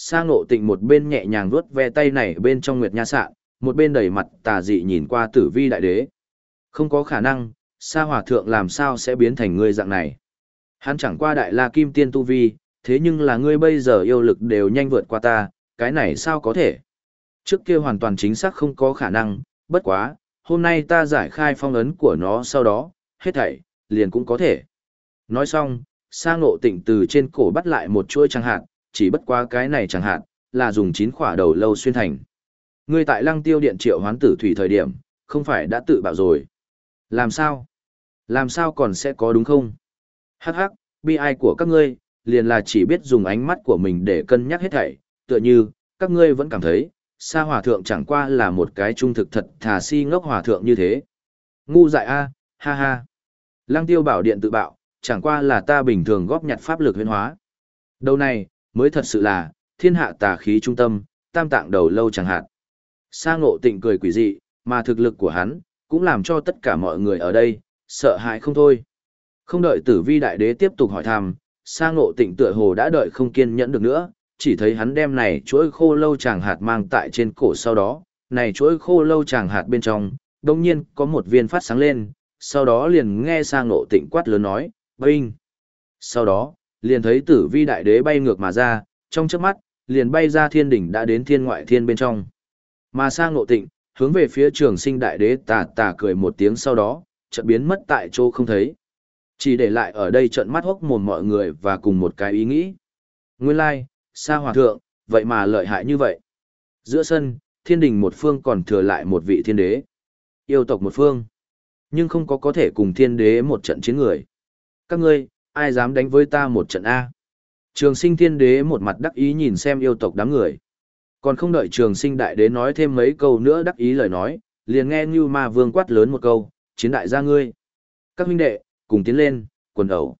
Sa ngộ tịnh một bên nhẹ nhàng vuốt ve tay này bên trong nguyệt nha sạn, một bên đầy mặt tà dị nhìn qua tử vi đại đế. Không có khả năng, sa hòa thượng làm sao sẽ biến thành ngươi dạng này. Hắn chẳng qua đại la kim tiên tu vi, thế nhưng là ngươi bây giờ yêu lực đều nhanh vượt qua ta, cái này sao có thể. Trước kia hoàn toàn chính xác không có khả năng, bất quá, hôm nay ta giải khai phong ấn của nó sau đó, hết thảy, liền cũng có thể. Nói xong, sa ngộ tịnh từ trên cổ bắt lại một chuỗi chẳng hạn, chỉ bất qua cái này chẳng hạn, là dùng chín khỏa đầu lâu xuyên thành. Ngươi tại lăng tiêu điện triệu hoán tử thủy thời điểm, không phải đã tự bảo rồi. Làm sao? Làm sao còn sẽ có đúng không? Hắc hắc, bi ai của các ngươi, liền là chỉ biết dùng ánh mắt của mình để cân nhắc hết thảy, tựa như, các ngươi vẫn cảm thấy, sa hòa thượng chẳng qua là một cái trung thực thật thà si ngốc hòa thượng như thế. Ngu dại a, ha ha. Lăng tiêu bảo điện tự bạo, chẳng qua là ta bình thường góp nhặt pháp lực huyên hóa. Đầu này, mới thật sự là thiên hạ tà khí trung tâm, tam tạng đầu lâu chẳng hạn. Sa ngộ tịnh cười quỷ dị, mà thực lực của hắn, cũng làm cho tất cả mọi người ở đây, sợ hãi không thôi. Không đợi tử vi đại đế tiếp tục hỏi thăm, sa ngộ tịnh tựa hồ đã đợi không kiên nhẫn được nữa, chỉ thấy hắn đem này chuỗi khô lâu chàng hạt mang tại trên cổ sau đó, này chuỗi khô lâu chàng hạt bên trong, đồng nhiên có một viên phát sáng lên, sau đó liền nghe sa ngộ tịnh quát lớn nói, binh. Sau đó, liền thấy tử vi đại đế bay ngược mà ra, trong chớp mắt, liền bay ra thiên đỉnh đã đến thiên ngoại thiên bên trong. Mà sang ngộ tịnh, hướng về phía trường sinh đại đế tà tà cười một tiếng sau đó, chợt biến mất tại chỗ không thấy. Chỉ để lại ở đây trận mắt hốc mồm mọi người và cùng một cái ý nghĩ. Nguyên lai, like, sa hòa thượng, vậy mà lợi hại như vậy. Giữa sân, thiên đình một phương còn thừa lại một vị thiên đế. Yêu tộc một phương. Nhưng không có có thể cùng thiên đế một trận chiến người. Các ngươi, ai dám đánh với ta một trận A. Trường sinh thiên đế một mặt đắc ý nhìn xem yêu tộc đám người. Còn không đợi trường sinh đại đế nói thêm mấy câu nữa đắc ý lời nói, liền nghe như ma vương quát lớn một câu, chiến đại gia ngươi. Các huynh đệ, cùng tiến lên, quần ẩu.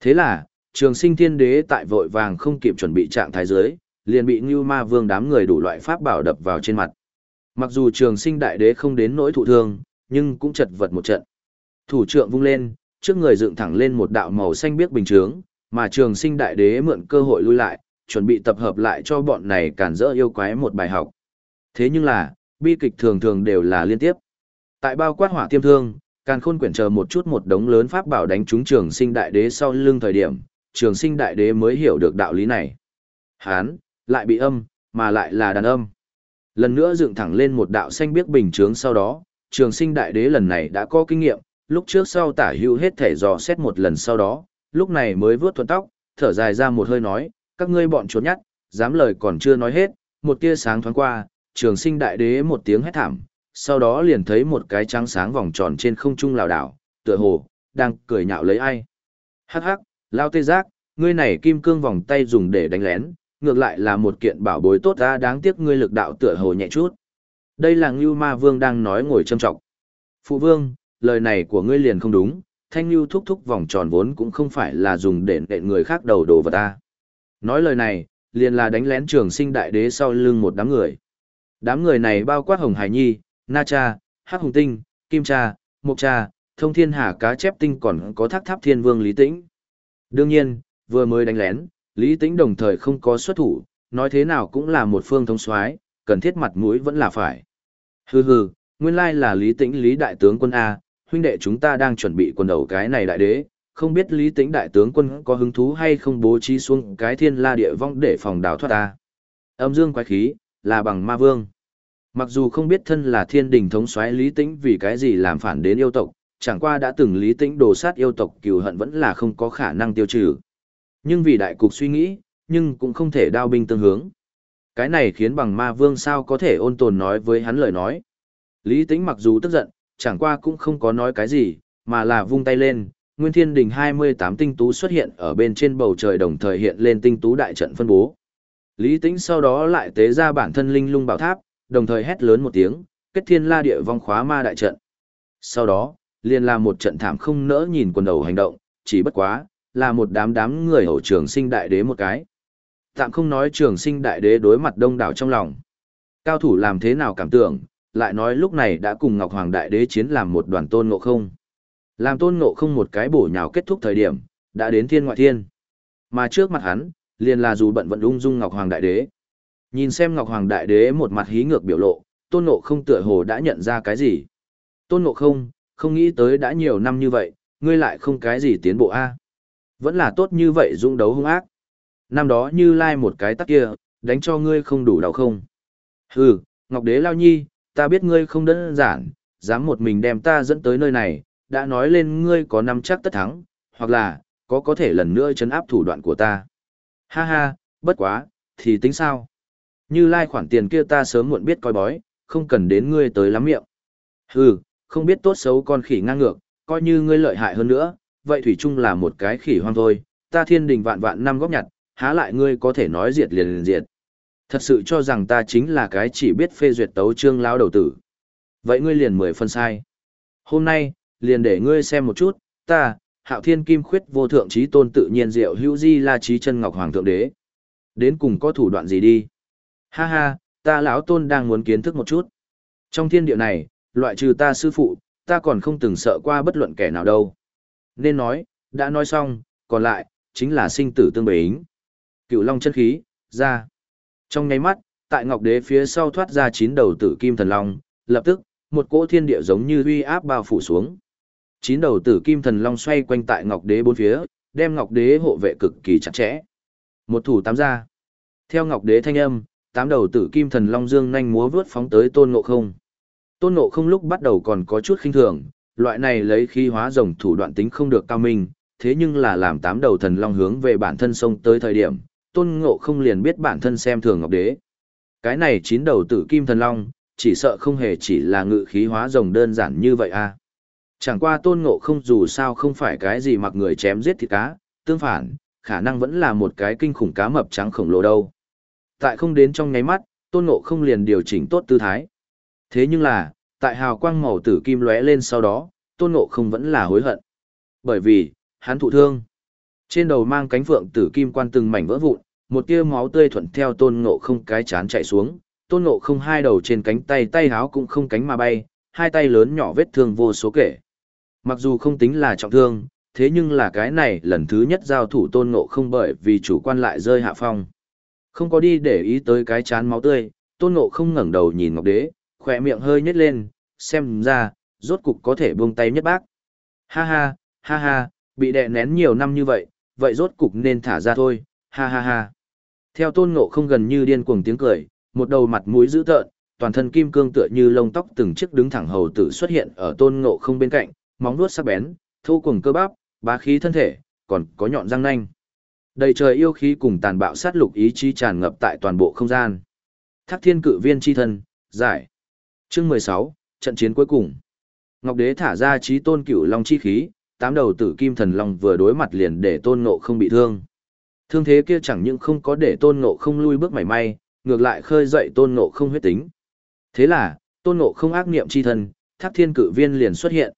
Thế là, trường sinh thiên đế tại vội vàng không kịp chuẩn bị trạng thái giới, liền bị như ma vương đám người đủ loại pháp bảo đập vào trên mặt. Mặc dù trường sinh đại đế không đến nỗi thụ thương, nhưng cũng chật vật một trận. Thủ trượng vung lên, trước người dựng thẳng lên một đạo màu xanh biếc bình chướng, mà trường sinh đại đế mượn cơ hội lui lại, chuẩn bị tập hợp lại cho bọn này cản rỡ yêu quái một bài học. Thế nhưng là, bi kịch thường thường đều là liên tiếp. Tại bao quát hỏa tiêm thương, càn khôn quyển chờ một chút một đống lớn pháp bảo đánh trúng trường sinh đại đế sau lưng thời điểm, trường sinh đại đế mới hiểu được đạo lý này. Hán, lại bị âm, mà lại là đàn âm. Lần nữa dựng thẳng lên một đạo xanh biếc bình chướng sau đó, trường sinh đại đế lần này đã có kinh nghiệm, lúc trước sau tả hữu hết thể dò xét một lần sau đó, lúc này mới vướt thuận tóc, thở dài ra một hơi nói, các ngươi bọn trốn nhát, dám lời còn chưa nói hết, một tia sáng thoáng qua, trường sinh đại đế một tiếng hét thảm, sau đó liền thấy một cái trắng sáng vòng tròn trên không trung lào đảo, tựa hồ, đang cười nhạo lấy ai. Hắc hắc, lao tê giác, ngươi này kim cương vòng tay dùng để đánh lén, ngược lại là một kiện bảo bối tốt ra đáng tiếc ngươi lực đạo tựa hồ nhẹ chút. Đây là Ngưu Ma Vương đang nói ngồi châm trọng. Phụ Vương, lời này của ngươi liền không đúng, thanh lưu thúc thúc vòng tròn vốn cũng không phải là dùng để đện người khác đầu đồ vào ta. Nói lời này, liền là đánh lén trường sinh đại đế sau lưng một đám người. Đám người này bao quát Hồng Hải Nhi, Na Cha, Hắc Hùng Tinh, Kim Cha, Mộc Cha, Thông Thiên Hà Cá Chép Tinh còn có thác tháp thiên vương Lý Tĩnh. Đương nhiên, vừa mới đánh lén, Lý Tĩnh đồng thời không có xuất thủ, nói thế nào cũng là một phương thống soái cần thiết mặt mũi vẫn là phải. Hừ hừ, nguyên lai là Lý Tĩnh Lý Đại tướng quân A, huynh đệ chúng ta đang chuẩn bị quần đầu cái này đại đế, không biết lý tính đại tướng quân có hứng thú hay không bố trí xuống cái thiên la địa vong để phòng đào thoát ta. Âm dương quái khí, là bằng ma vương. Mặc dù không biết thân là thiên đình thống soái lý tĩnh vì cái gì làm phản đến yêu tộc, chẳng qua đã từng lý tĩnh đồ sát yêu tộc cừu hận vẫn là không có khả năng tiêu trừ. Nhưng vì đại cục suy nghĩ, nhưng cũng không thể đao binh tương hướng. Cái này khiến bằng ma vương sao có thể ôn tồn nói với hắn lời nói. Lý tĩnh mặc dù tức giận, chẳng qua cũng không có nói cái gì, mà là vung tay lên, Nguyên Thiên Đình 28 tinh tú xuất hiện ở bên trên bầu trời đồng thời hiện lên tinh tú đại trận phân bố. Lý Tĩnh sau đó lại tế ra bản thân linh lung bảo tháp, đồng thời hét lớn một tiếng, kết thiên la địa vong khóa ma đại trận. Sau đó, liền là một trận thảm không nỡ nhìn quần đầu hành động, chỉ bất quá, là một đám đám người hậu trường sinh đại đế một cái. Tạm không nói trường sinh đại đế đối mặt đông đảo trong lòng. Cao thủ làm thế nào cảm tưởng, lại nói lúc này đã cùng Ngọc Hoàng đại đế chiến làm một đoàn tôn ngộ không. Làm tôn ngộ không một cái bổ nhào kết thúc thời điểm, đã đến thiên ngoại thiên. Mà trước mặt hắn, liền là dù bận vận ung dung Ngọc Hoàng đại đế. Nhìn xem Ngọc Hoàng đại đế một mặt hí ngược biểu lộ, tôn ngộ không tựa hồ đã nhận ra cái gì. Tôn ngộ không, không nghĩ tới đã nhiều năm như vậy, ngươi lại không cái gì tiến bộ a Vẫn là tốt như vậy dũng đấu hung ác. Năm đó như lai một cái tắc kia, đánh cho ngươi không đủ đau không. Hừ, Ngọc Đế Lao Nhi, ta biết ngươi không đơn giản, dám một mình đem ta dẫn tới nơi này, đã nói lên ngươi có nắm chắc tất thắng, hoặc là, có có thể lần nữa chấn áp thủ đoạn của ta. Ha ha, bất quá, thì tính sao? Như lai khoản tiền kia ta sớm muộn biết coi bói, không cần đến ngươi tới lắm miệng. Hừ, không biết tốt xấu con khỉ ngang ngược, coi như ngươi lợi hại hơn nữa, vậy Thủy chung là một cái khỉ hoang thôi, ta thiên đình vạn vạn năm góp nhặt, há lại ngươi có thể nói diệt liền liền diệt. Thật sự cho rằng ta chính là cái chỉ biết phê duyệt tấu trương lao đầu tử. Vậy ngươi liền mười phân sai. Hôm nay, liền để ngươi xem một chút, ta, hạo thiên kim khuyết vô thượng trí tôn tự nhiên diệu hữu di la trí chân ngọc hoàng thượng đế. Đến cùng có thủ đoạn gì đi? Ha ha, ta lão tôn đang muốn kiến thức một chút. Trong thiên địa này, loại trừ ta sư phụ, ta còn không từng sợ qua bất luận kẻ nào đâu. Nên nói, đã nói xong, còn lại, chính là sinh tử tương bính. Cựu long chân khí, ra. Trong nháy mắt, tại ngọc đế phía sau thoát ra chín đầu tử kim thần long, lập tức, một cỗ thiên địa giống như uy áp bao phủ xuống. Chín đầu tử kim thần long xoay quanh tại ngọc đế bốn phía, đem ngọc đế hộ vệ cực kỳ chặt chẽ. Một thủ tám ra. Theo ngọc đế thanh âm, tám đầu tử kim thần long dương nhanh múa vướt phóng tới tôn ngộ không. Tôn ngộ không lúc bắt đầu còn có chút khinh thường, loại này lấy khí hóa rồng thủ đoạn tính không được cao minh, thế nhưng là làm tám đầu thần long hướng về bản thân sông tới thời điểm, tôn ngộ không liền biết bản thân xem thường ngọc đế. Cái này chín đầu tử kim thần long, chỉ sợ không hề chỉ là ngự khí hóa rồng đơn giản như vậy à. Chẳng qua tôn ngộ không dù sao không phải cái gì mặc người chém giết thịt cá, tương phản, khả năng vẫn là một cái kinh khủng cá mập trắng khổng lồ đâu. Tại không đến trong nháy mắt, tôn ngộ không liền điều chỉnh tốt tư thái. Thế nhưng là, tại hào quang màu tử kim lóe lên sau đó, tôn ngộ không vẫn là hối hận. Bởi vì, hắn thụ thương. Trên đầu mang cánh phượng tử kim quan từng mảnh vỡ vụn, một tia máu tươi thuận theo tôn ngộ không cái chán chạy xuống, tôn ngộ không hai đầu trên cánh tay tay háo cũng không cánh mà bay, hai tay lớn nhỏ vết thương vô số kể. Mặc dù không tính là trọng thương, thế nhưng là cái này lần thứ nhất giao thủ tôn ngộ không bởi vì chủ quan lại rơi hạ phong. Không có đi để ý tới cái chán máu tươi, tôn ngộ không ngẩng đầu nhìn ngọc đế, khỏe miệng hơi nhếch lên, xem ra, rốt cục có thể buông tay nhất bác. Ha ha, ha ha, bị đè nén nhiều năm như vậy, vậy rốt cục nên thả ra thôi, ha ha ha. Theo tôn ngộ không gần như điên cuồng tiếng cười, một đầu mặt mũi dữ tợn, toàn thân kim cương tựa như lông tóc từng chiếc đứng thẳng hầu tử xuất hiện ở tôn ngộ không bên cạnh, móng vuốt sắc bén, thu cùng cơ bắp, bá khí thân thể, còn có nhọn răng nanh. Đầy trời yêu khí cùng tàn bạo sát lục ý chí tràn ngập tại toàn bộ không gian. Thác thiên cự viên chi thân, giải. Chương mười sáu trận chiến cuối cùng. Ngọc Đế thả ra trí tôn cửu long chi khí, tám đầu tử kim thần long vừa đối mặt liền để tôn ngộ không bị thương. Thương thế kia chẳng những không có để tôn ngộ không lui bước mảy may, ngược lại khơi dậy tôn ngộ không huyết tính. Thế là, tôn ngộ không ác niệm chi thần, tháp thiên cự viên liền xuất hiện.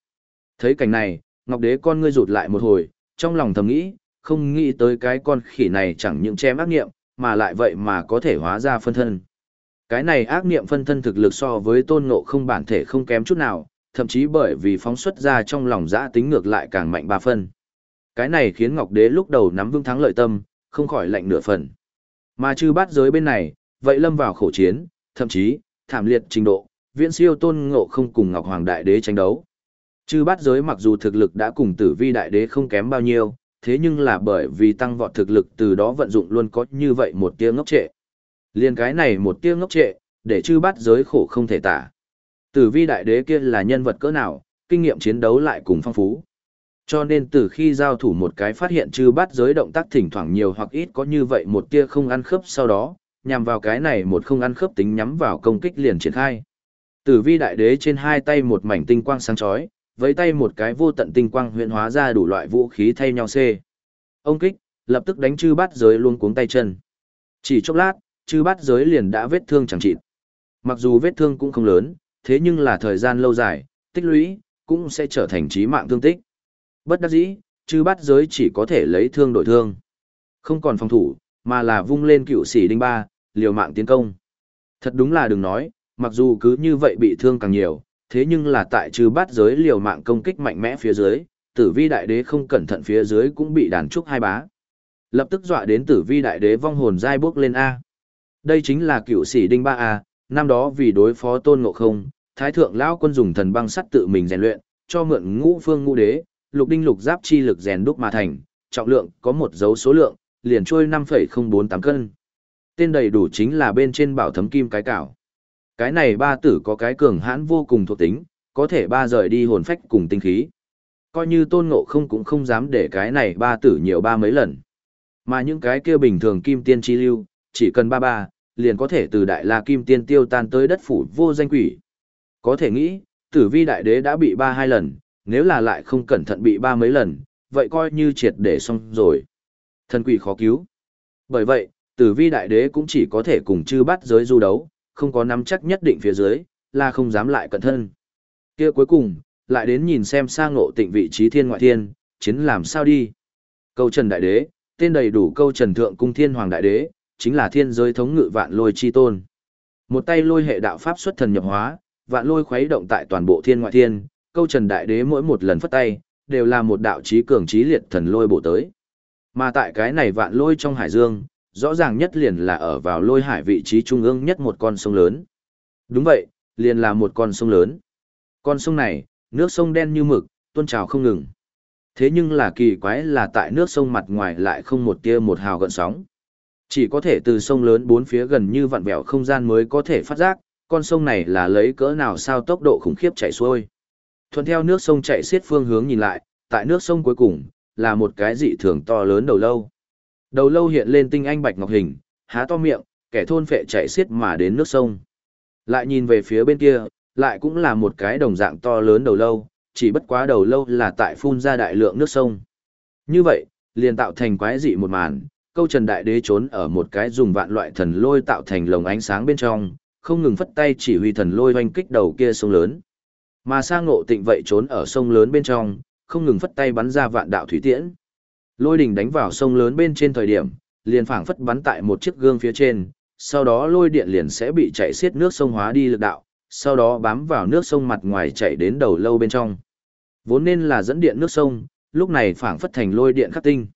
Thấy cảnh này, Ngọc Đế con ngươi rụt lại một hồi, trong lòng thầm nghĩ, không nghĩ tới cái con khỉ này chẳng những chém ác niệm, mà lại vậy mà có thể hóa ra phân thân. Cái này ác niệm phân thân thực lực so với tôn ngộ không bản thể không kém chút nào, thậm chí bởi vì phóng xuất ra trong lòng dã tính ngược lại càng mạnh ba phân. Cái này khiến Ngọc Đế lúc đầu nắm vững thắng lợi tâm, không khỏi lạnh nửa phần. Mà chư bát giới bên này, vậy lâm vào khổ chiến, thậm chí, thảm liệt trình độ, viễn siêu tôn ngộ không cùng Ngọc Hoàng Đại Đế tranh đấu. Chư bát giới mặc dù thực lực đã cùng tử vi đại đế không kém bao nhiêu, thế nhưng là bởi vì tăng vọt thực lực từ đó vận dụng luôn có như vậy một tia ngốc trệ. Liên cái này một tia ngốc trệ, để chư bát giới khổ không thể tả. Tử vi đại đế kia là nhân vật cỡ nào, kinh nghiệm chiến đấu lại cùng phong phú. Cho nên từ khi giao thủ một cái phát hiện chư bát giới động tác thỉnh thoảng nhiều hoặc ít có như vậy một tia không ăn khớp sau đó, nhằm vào cái này một không ăn khớp tính nhắm vào công kích liền triển khai. Tử vi đại đế trên hai tay một mảnh tinh quang sáng chói, với tay một cái vô tận tinh quang huyện hóa ra đủ loại vũ khí thay nhau xê. Ông kích, lập tức đánh chư bát giới luôn cuống tay chân. Chỉ chốc lát, chư bát giới liền đã vết thương chẳng chịt. Mặc dù vết thương cũng không lớn, thế nhưng là thời gian lâu dài, tích lũy, cũng sẽ trở thành trí mạng thương tích. Bất đắc dĩ, chư bắt giới chỉ có thể lấy thương đổi thương. Không còn phòng thủ, mà là vung lên cựu sĩ đinh ba, liều mạng tiến công. Thật đúng là đừng nói, mặc dù cứ như vậy bị thương càng nhiều, thế nhưng là tại trừ bát giới liều mạng công kích mạnh mẽ phía dưới, tử vi đại đế không cẩn thận phía dưới cũng bị đàn trúc hai bá. Lập tức dọa đến tử vi đại đế vong hồn dai bước lên A. Đây chính là cựu sĩ đinh ba A, năm đó vì đối phó tôn ngộ không, thái thượng lão quân dùng thần băng sắt tự mình rèn luyện, cho mượn ngũ phương ngũ đế, lục đinh lục giáp chi lực rèn đúc mà thành, trọng lượng có một dấu số lượng, liền trôi 5,048 cân. Tên đầy đủ chính là bên trên bảo thấm kim cái cảo. Cái này ba tử có cái cường hãn vô cùng thuộc tính, có thể ba rời đi hồn phách cùng tinh khí. Coi như tôn ngộ không cũng không dám để cái này ba tử nhiều ba mấy lần. Mà những cái kia bình thường kim tiên chi lưu, chỉ cần ba ba, liền có thể từ đại la kim tiên tiêu tan tới đất phủ vô danh quỷ. Có thể nghĩ, tử vi đại đế đã bị ba hai lần, nếu là lại không cẩn thận bị ba mấy lần, vậy coi như triệt để xong rồi. Thần quỷ khó cứu. Bởi vậy, tử vi đại đế cũng chỉ có thể cùng chư bắt giới du đấu, không có nắm chắc nhất định phía dưới, là không dám lại cẩn thân. kia cuối cùng, lại đến nhìn xem sang ngộ tịnh vị trí thiên ngoại thiên, chiến làm sao đi. Câu trần đại đế, tên đầy đủ câu trần thượng cung thiên hoàng đại đế, chính là thiên giới thống ngự vạn lôi chi tôn. Một tay lôi hệ đạo pháp xuất thần nhập hóa, vạn lôi khuấy động tại toàn bộ thiên ngoại thiên, câu trần đại đế mỗi một lần phất tay, đều là một đạo chí cường chí liệt thần lôi bổ tới. Mà tại cái này vạn lôi trong hải dương, rõ ràng nhất liền là ở vào lôi hải vị trí trung ương nhất một con sông lớn. Đúng vậy, liền là một con sông lớn. Con sông này, nước sông đen như mực, tuôn trào không ngừng. Thế nhưng là kỳ quái là tại nước sông mặt ngoài lại không một tia một hào gợn sóng. Chỉ có thể từ sông lớn bốn phía gần như vặn vẹo không gian mới có thể phát giác, con sông này là lấy cỡ nào sao tốc độ khủng khiếp chảy xuôi. Thuận theo nước sông chạy xiết phương hướng nhìn lại, tại nước sông cuối cùng, là một cái dị thường to lớn đầu lâu. Đầu lâu hiện lên tinh anh bạch ngọc hình, há to miệng, kẻ thôn phệ chạy xiết mà đến nước sông. Lại nhìn về phía bên kia, lại cũng là một cái đồng dạng to lớn đầu lâu, chỉ bất quá đầu lâu là tại phun ra đại lượng nước sông. Như vậy, liền tạo thành quái dị một màn, câu trần đại đế trốn ở một cái dùng vạn loại thần lôi tạo thành lồng ánh sáng bên trong, không ngừng phất tay chỉ huy thần lôi oanh kích đầu kia sông lớn. Mà sang ngộ tịnh vậy trốn ở sông lớn bên trong, không ngừng phất tay bắn ra vạn đạo thủy tiễn. Lôi đỉnh đánh vào sông lớn bên trên thời điểm, liền phảng phất bắn tại một chiếc gương phía trên, sau đó lôi điện liền sẽ bị chạy xiết nước sông hóa đi lực đạo, sau đó bám vào nước sông mặt ngoài chạy đến đầu lâu bên trong. Vốn nên là dẫn điện nước sông, lúc này phảng phất thành lôi điện khắc tinh.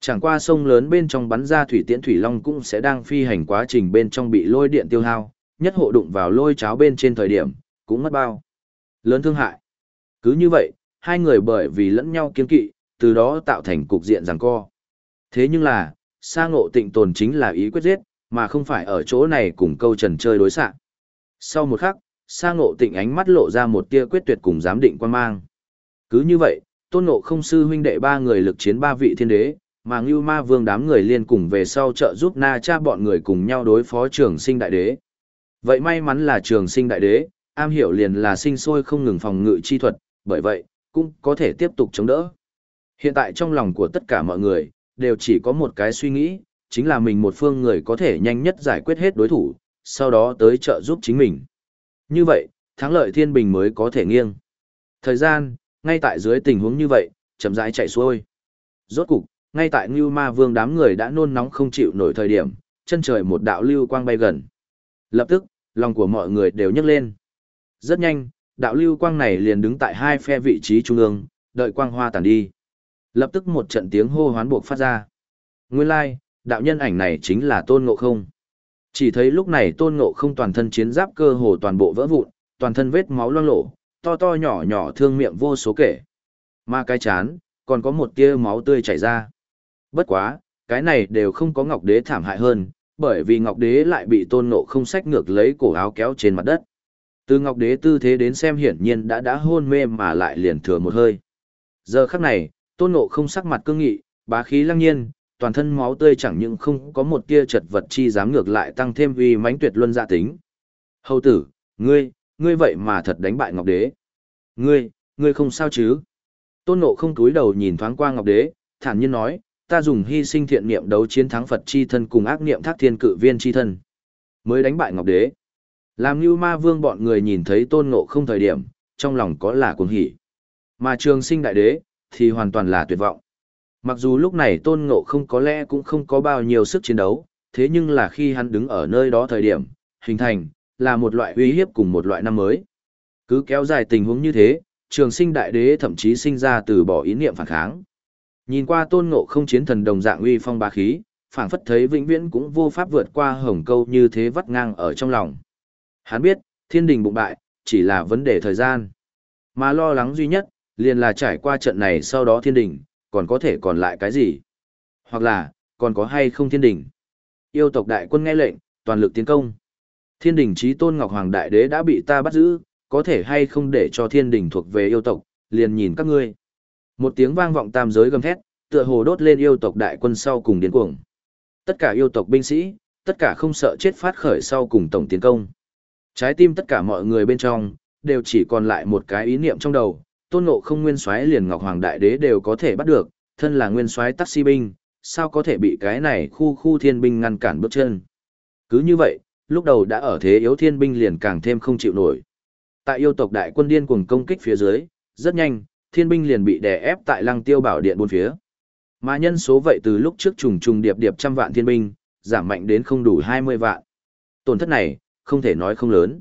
Chẳng qua sông lớn bên trong bắn ra thủy tiễn thủy long cũng sẽ đang phi hành quá trình bên trong bị lôi điện tiêu hao, nhất hộ đụng vào lôi cháo bên trên thời điểm, cũng mất bao. Lớn thương hại. Cứ như vậy, hai người bởi vì lẫn nhau kiên kỵ, từ đó tạo thành cục diện giằng co. Thế nhưng là, sa ngộ tịnh tồn chính là ý quyết giết, mà không phải ở chỗ này cùng câu trần chơi đối xạ. Sau một khắc, sa ngộ tịnh ánh mắt lộ ra một tia quyết tuyệt cùng giám định quan mang. Cứ như vậy, tôn ngộ không sư huynh đệ ba người lực chiến ba vị thiên đế, mà Ngưu Ma Vương đám người liên cùng về sau trợ giúp Na Cha bọn người cùng nhau đối phó trường sinh đại đế. Vậy may mắn là trường sinh đại đế, am hiểu liền là sinh sôi không ngừng phòng ngự chi thuật, bởi vậy, cũng có thể tiếp tục chống đỡ. Hiện tại trong lòng của tất cả mọi người, đều chỉ có một cái suy nghĩ, chính là mình một phương người có thể nhanh nhất giải quyết hết đối thủ, sau đó tới trợ giúp chính mình. Như vậy, thắng lợi thiên bình mới có thể nghiêng. Thời gian, ngay tại dưới tình huống như vậy, chậm rãi chạy xuôi. Rốt cục, ngay tại Ngưu Ma Vương đám người đã nôn nóng không chịu nổi thời điểm, chân trời một đạo lưu quang bay gần. Lập tức, lòng của mọi người đều nhấc lên. Rất nhanh, đạo lưu quang này liền đứng tại hai phe vị trí trung ương, đợi quang hoa tàn đi. Lập tức một trận tiếng hô hoán buộc phát ra. Nguyên lai, like, đạo nhân ảnh này chính là Tôn Ngộ Không. Chỉ thấy lúc này Tôn Ngộ Không toàn thân chiến giáp cơ hồ toàn bộ vỡ vụn, toàn thân vết máu loang lổ, to to nhỏ nhỏ thương miệng vô số kể. Mà cái chán, còn có một tia máu tươi chảy ra. Bất quá, cái này đều không có Ngọc Đế thảm hại hơn, bởi vì Ngọc Đế lại bị Tôn Ngộ Không sách ngược lấy cổ áo kéo trên mặt đất. Từ Ngọc Đế tư thế đến xem hiển nhiên đã đã hôn mê mà lại liền thừa một hơi. Giờ khắc này, Tôn Ngộ Không sắc mặt cương nghị, bá khí lăng nhiên, toàn thân máu tươi chẳng những không có một tia chật vật chi dám ngược lại tăng thêm uy mãnh tuyệt luân dạ tính. Hầu tử, ngươi, ngươi vậy mà thật đánh bại Ngọc Đế. Ngươi, ngươi không sao chứ? Tôn Ngộ Không túi đầu nhìn thoáng qua Ngọc Đế, thản nhiên nói, ta dùng hy sinh thiện niệm đấu chiến thắng Phật chi thân cùng ác niệm thác thiên cự viên chi thân. Mới đánh bại Ngọc Đế. Làm như ma vương bọn người nhìn thấy tôn ngộ không thời điểm, trong lòng có là cuồng hỉ. Mà trường sinh đại đế, thì hoàn toàn là tuyệt vọng. Mặc dù lúc này tôn ngộ không có lẽ cũng không có bao nhiêu sức chiến đấu, thế nhưng là khi hắn đứng ở nơi đó thời điểm, hình thành, là một loại uy hiếp cùng một loại năm mới. Cứ kéo dài tình huống như thế, trường sinh đại đế thậm chí sinh ra từ bỏ ý niệm phản kháng. Nhìn qua tôn ngộ không chiến thần đồng dạng uy phong bá khí, phảng phất thấy vĩnh viễn cũng vô pháp vượt qua hồng câu như thế vắt ngang ở trong lòng. Hắn biết, thiên đình bụng bại, chỉ là vấn đề thời gian. Mà lo lắng duy nhất, liền là trải qua trận này sau đó thiên đình, còn có thể còn lại cái gì? Hoặc là, còn có hay không thiên đình? Yêu tộc đại quân nghe lệnh, toàn lực tiến công. Thiên đình trí tôn Ngọc Hoàng Đại Đế đã bị ta bắt giữ, có thể hay không để cho thiên đình thuộc về yêu tộc, liền nhìn các ngươi. Một tiếng vang vọng tam giới gầm thét, tựa hồ đốt lên yêu tộc đại quân sau cùng điên cuồng. Tất cả yêu tộc binh sĩ, tất cả không sợ chết phát khởi sau cùng tổng tiến công. Trái tim tất cả mọi người bên trong, đều chỉ còn lại một cái ý niệm trong đầu, tôn ngộ không nguyên soái liền ngọc hoàng đại đế đều có thể bắt được, thân là nguyên soái taxi binh, sao có thể bị cái này khu khu thiên binh ngăn cản bước chân. Cứ như vậy, lúc đầu đã ở thế yếu thiên binh liền càng thêm không chịu nổi. Tại yêu tộc đại quân điên cuồng công kích phía dưới, rất nhanh, thiên binh liền bị đè ép tại lăng tiêu bảo điện bốn phía. Mà nhân số vậy từ lúc trước trùng trùng điệp điệp trăm vạn thiên binh, giảm mạnh đến không đủ 20 vạn. Tổn thất này, không thể nói không lớn.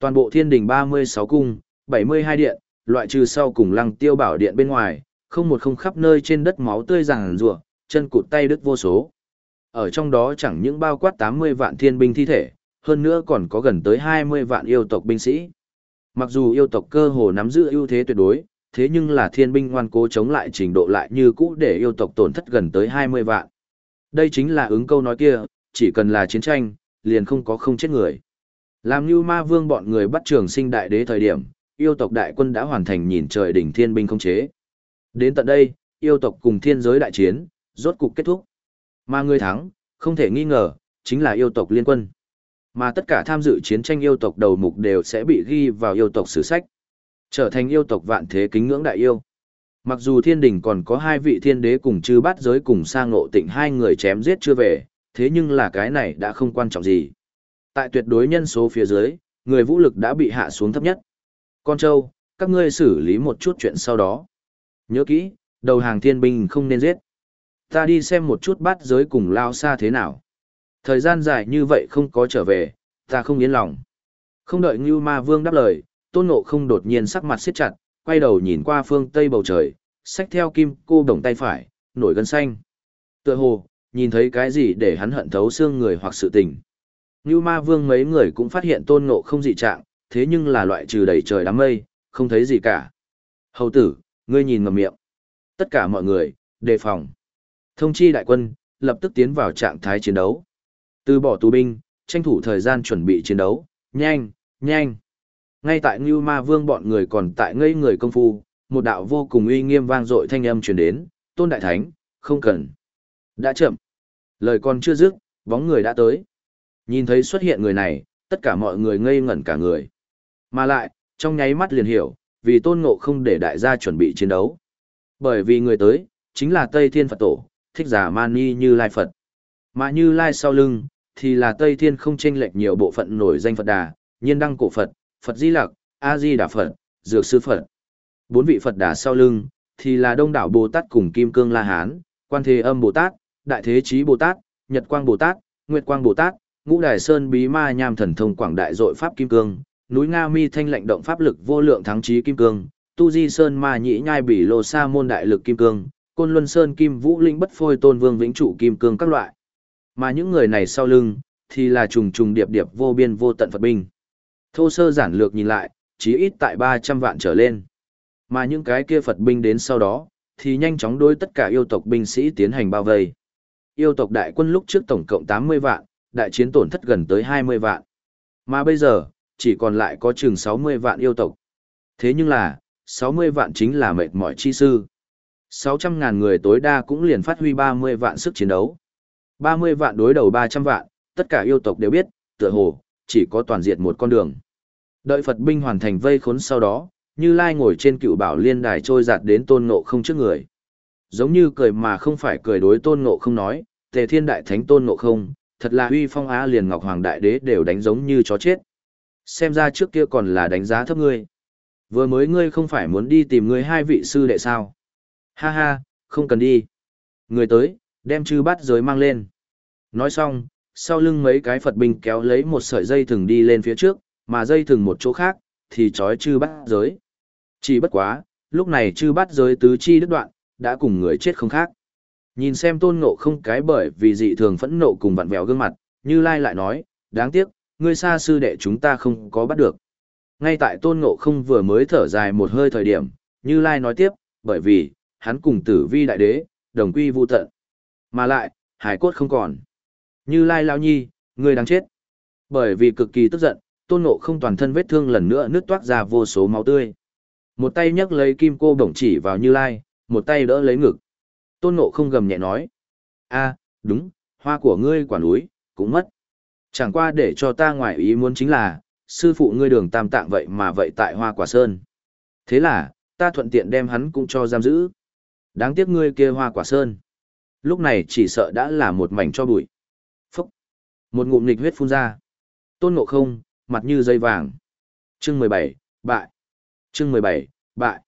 Toàn bộ thiên đình 36 cung, 72 điện, loại trừ sau cùng lăng tiêu bảo điện bên ngoài, không một không khắp nơi trên đất máu tươi ràng rùa, chân cụt tay đứt vô số. Ở trong đó chẳng những bao quát 80 vạn thiên binh thi thể, hơn nữa còn có gần tới 20 vạn yêu tộc binh sĩ. Mặc dù yêu tộc cơ hồ nắm giữ ưu thế tuyệt đối, thế nhưng là thiên binh ngoan cố chống lại trình độ lại như cũ để yêu tộc tổn thất gần tới 20 vạn. Đây chính là ứng câu nói kia, chỉ cần là chiến tranh, liền không có không chết người. Làm như ma vương bọn người bắt trường sinh đại đế thời điểm, yêu tộc đại quân đã hoàn thành nhìn trời đỉnh thiên binh không chế. Đến tận đây, yêu tộc cùng thiên giới đại chiến, rốt cục kết thúc. Mà người thắng, không thể nghi ngờ, chính là yêu tộc liên quân. Mà tất cả tham dự chiến tranh yêu tộc đầu mục đều sẽ bị ghi vào yêu tộc sử sách. Trở thành yêu tộc vạn thế kính ngưỡng đại yêu. Mặc dù thiên đình còn có hai vị thiên đế cùng chư bát giới cùng sang ngộ tịnh hai người chém giết chưa về, thế nhưng là cái này đã không quan trọng gì. Tại tuyệt đối nhân số phía dưới, người vũ lực đã bị hạ xuống thấp nhất. Con trâu, các ngươi xử lý một chút chuyện sau đó. Nhớ kỹ, đầu hàng thiên binh không nên giết. Ta đi xem một chút bát giới cùng lao xa thế nào. Thời gian dài như vậy không có trở về, ta không yên lòng. Không đợi Ngưu Ma Vương đáp lời, Tôn Ngộ không đột nhiên sắc mặt siết chặt, quay đầu nhìn qua phương tây bầu trời, xách theo kim cô đồng tay phải, nổi gân xanh. Tựa hồ, nhìn thấy cái gì để hắn hận thấu xương người hoặc sự tình. Như Ma Vương mấy người cũng phát hiện Tôn Ngộ không dị trạng, thế nhưng là loại trừ đầy trời đám mây, không thấy gì cả. Hầu tử, ngươi nhìn ngầm miệng. Tất cả mọi người, đề phòng. Thông chi đại quân, lập tức tiến vào trạng thái chiến đấu. Từ bỏ tù binh, tranh thủ thời gian chuẩn bị chiến đấu, nhanh, nhanh. Ngay tại Ngưu Ma Vương bọn người còn tại ngây người công phu, một đạo vô cùng uy nghiêm vang dội thanh âm truyền đến, "Tôn đại thánh, không cần." Đã chậm. Lời còn chưa dứt, bóng người đã tới. Nhìn thấy xuất hiện người này, tất cả mọi người ngây ngẩn cả người. Mà lại, trong nháy mắt liền hiểu, vì Tôn Ngộ không để đại gia chuẩn bị chiến đấu. Bởi vì người tới, chính là Tây Thiên Phật Tổ, thích giả Mani Như Lai Phật. Mà Như Lai sau lưng, thì là Tây Thiên không chênh lệch nhiều bộ phận nổi danh Phật Đà, Nhiên Đăng Cổ Phật, Phật Di Lặc, A Di Đà Phật, Dược Sư Phật. Bốn vị Phật Đà sau lưng thì là Đông đảo Bồ Tát cùng Kim Cương La Hán, Quan Thế Âm Bồ Tát, Đại Thế Chí Bồ Tát, Nhật Quang Bồ Tát, Nguyệt Quang Bồ Tát, Ngũ Đài Sơn Bí Ma Nham Thần Thông Quảng Đại Dội Pháp Kim Cương, núi Nga Mi Thanh lệnh động pháp lực vô lượng thắng chí Kim Cương, Tu Di Sơn Ma Nhĩ Nhai Bỉ Lô Sa môn đại lực Kim Cương, Côn Luân Sơn Kim Vũ Linh Bất Phôi Tôn Vương Vĩnh Trụ Kim Cương các loại. Mà những người này sau lưng, thì là trùng trùng điệp điệp vô biên vô tận Phật binh. Thô sơ giản lược nhìn lại, chí ít tại 300 vạn trở lên. Mà những cái kia Phật binh đến sau đó, thì nhanh chóng đối tất cả yêu tộc binh sĩ tiến hành bao vây. Yêu tộc đại quân lúc trước tổng cộng 80 vạn, đại chiến tổn thất gần tới 20 vạn. Mà bây giờ, chỉ còn lại có chừng 60 vạn yêu tộc. Thế nhưng là, 60 vạn chính là mệt mỏi chi sư. 600 ngàn người tối đa cũng liền phát huy 30 vạn sức chiến đấu. 30 vạn đối đầu 300 vạn, tất cả yêu tộc đều biết, tựa hồ, chỉ có toàn diệt một con đường. Đợi Phật binh hoàn thành vây khốn sau đó, Như Lai ngồi trên cựu bảo liên đài trôi giạt đến tôn ngộ không trước người. Giống như cười mà không phải cười đối tôn ngộ không nói, tề thiên đại thánh tôn ngộ không, thật là uy phong á liền ngọc hoàng đại đế đều đánh giống như chó chết. Xem ra trước kia còn là đánh giá thấp ngươi. Vừa mới ngươi không phải muốn đi tìm ngươi hai vị sư đệ sao? Ha ha, không cần đi. Người tới, đem chư bát giới mang lên. Nói xong, sau lưng mấy cái Phật binh kéo lấy một sợi dây thừng đi lên phía trước, mà dây thừng một chỗ khác, thì trói chư bát giới. Chỉ bất quá, lúc này chư bát giới tứ chi đứt đoạn, đã cùng người chết không khác. Nhìn xem tôn ngộ không cái bởi vì dị thường phẫn nộ cùng vặn vẹo gương mặt, như lai lại nói, đáng tiếc, ngươi xa sư đệ chúng ta không có bắt được. Ngay tại tôn ngộ không vừa mới thở dài một hơi thời điểm, như lai nói tiếp, bởi vì, hắn cùng tử vi đại đế, đồng quy vu tận. Mà lại, hải cốt không còn. Như lai lao nhi, ngươi đáng chết. Bởi vì cực kỳ tức giận, tôn ngộ không toàn thân vết thương lần nữa nứt toát ra vô số máu tươi. Một tay nhấc lấy kim cô bổng chỉ vào như lai, một tay đỡ lấy ngực. Tôn ngộ không gầm nhẹ nói. a đúng, hoa của ngươi quả núi, cũng mất. Chẳng qua để cho ta ngoài ý muốn chính là, sư phụ ngươi đường tam tạng vậy mà vậy tại hoa quả sơn. Thế là, ta thuận tiện đem hắn cũng cho giam giữ. Đáng tiếc ngươi kia hoa quả sơn. Lúc này chỉ sợ đã là một mảnh cho bụi. Phúc. Một ngụm nghịch huyết phun ra. Tôn ngộ không, mặt như dây vàng. Chương mười bảy bại. Chương mười bảy bại.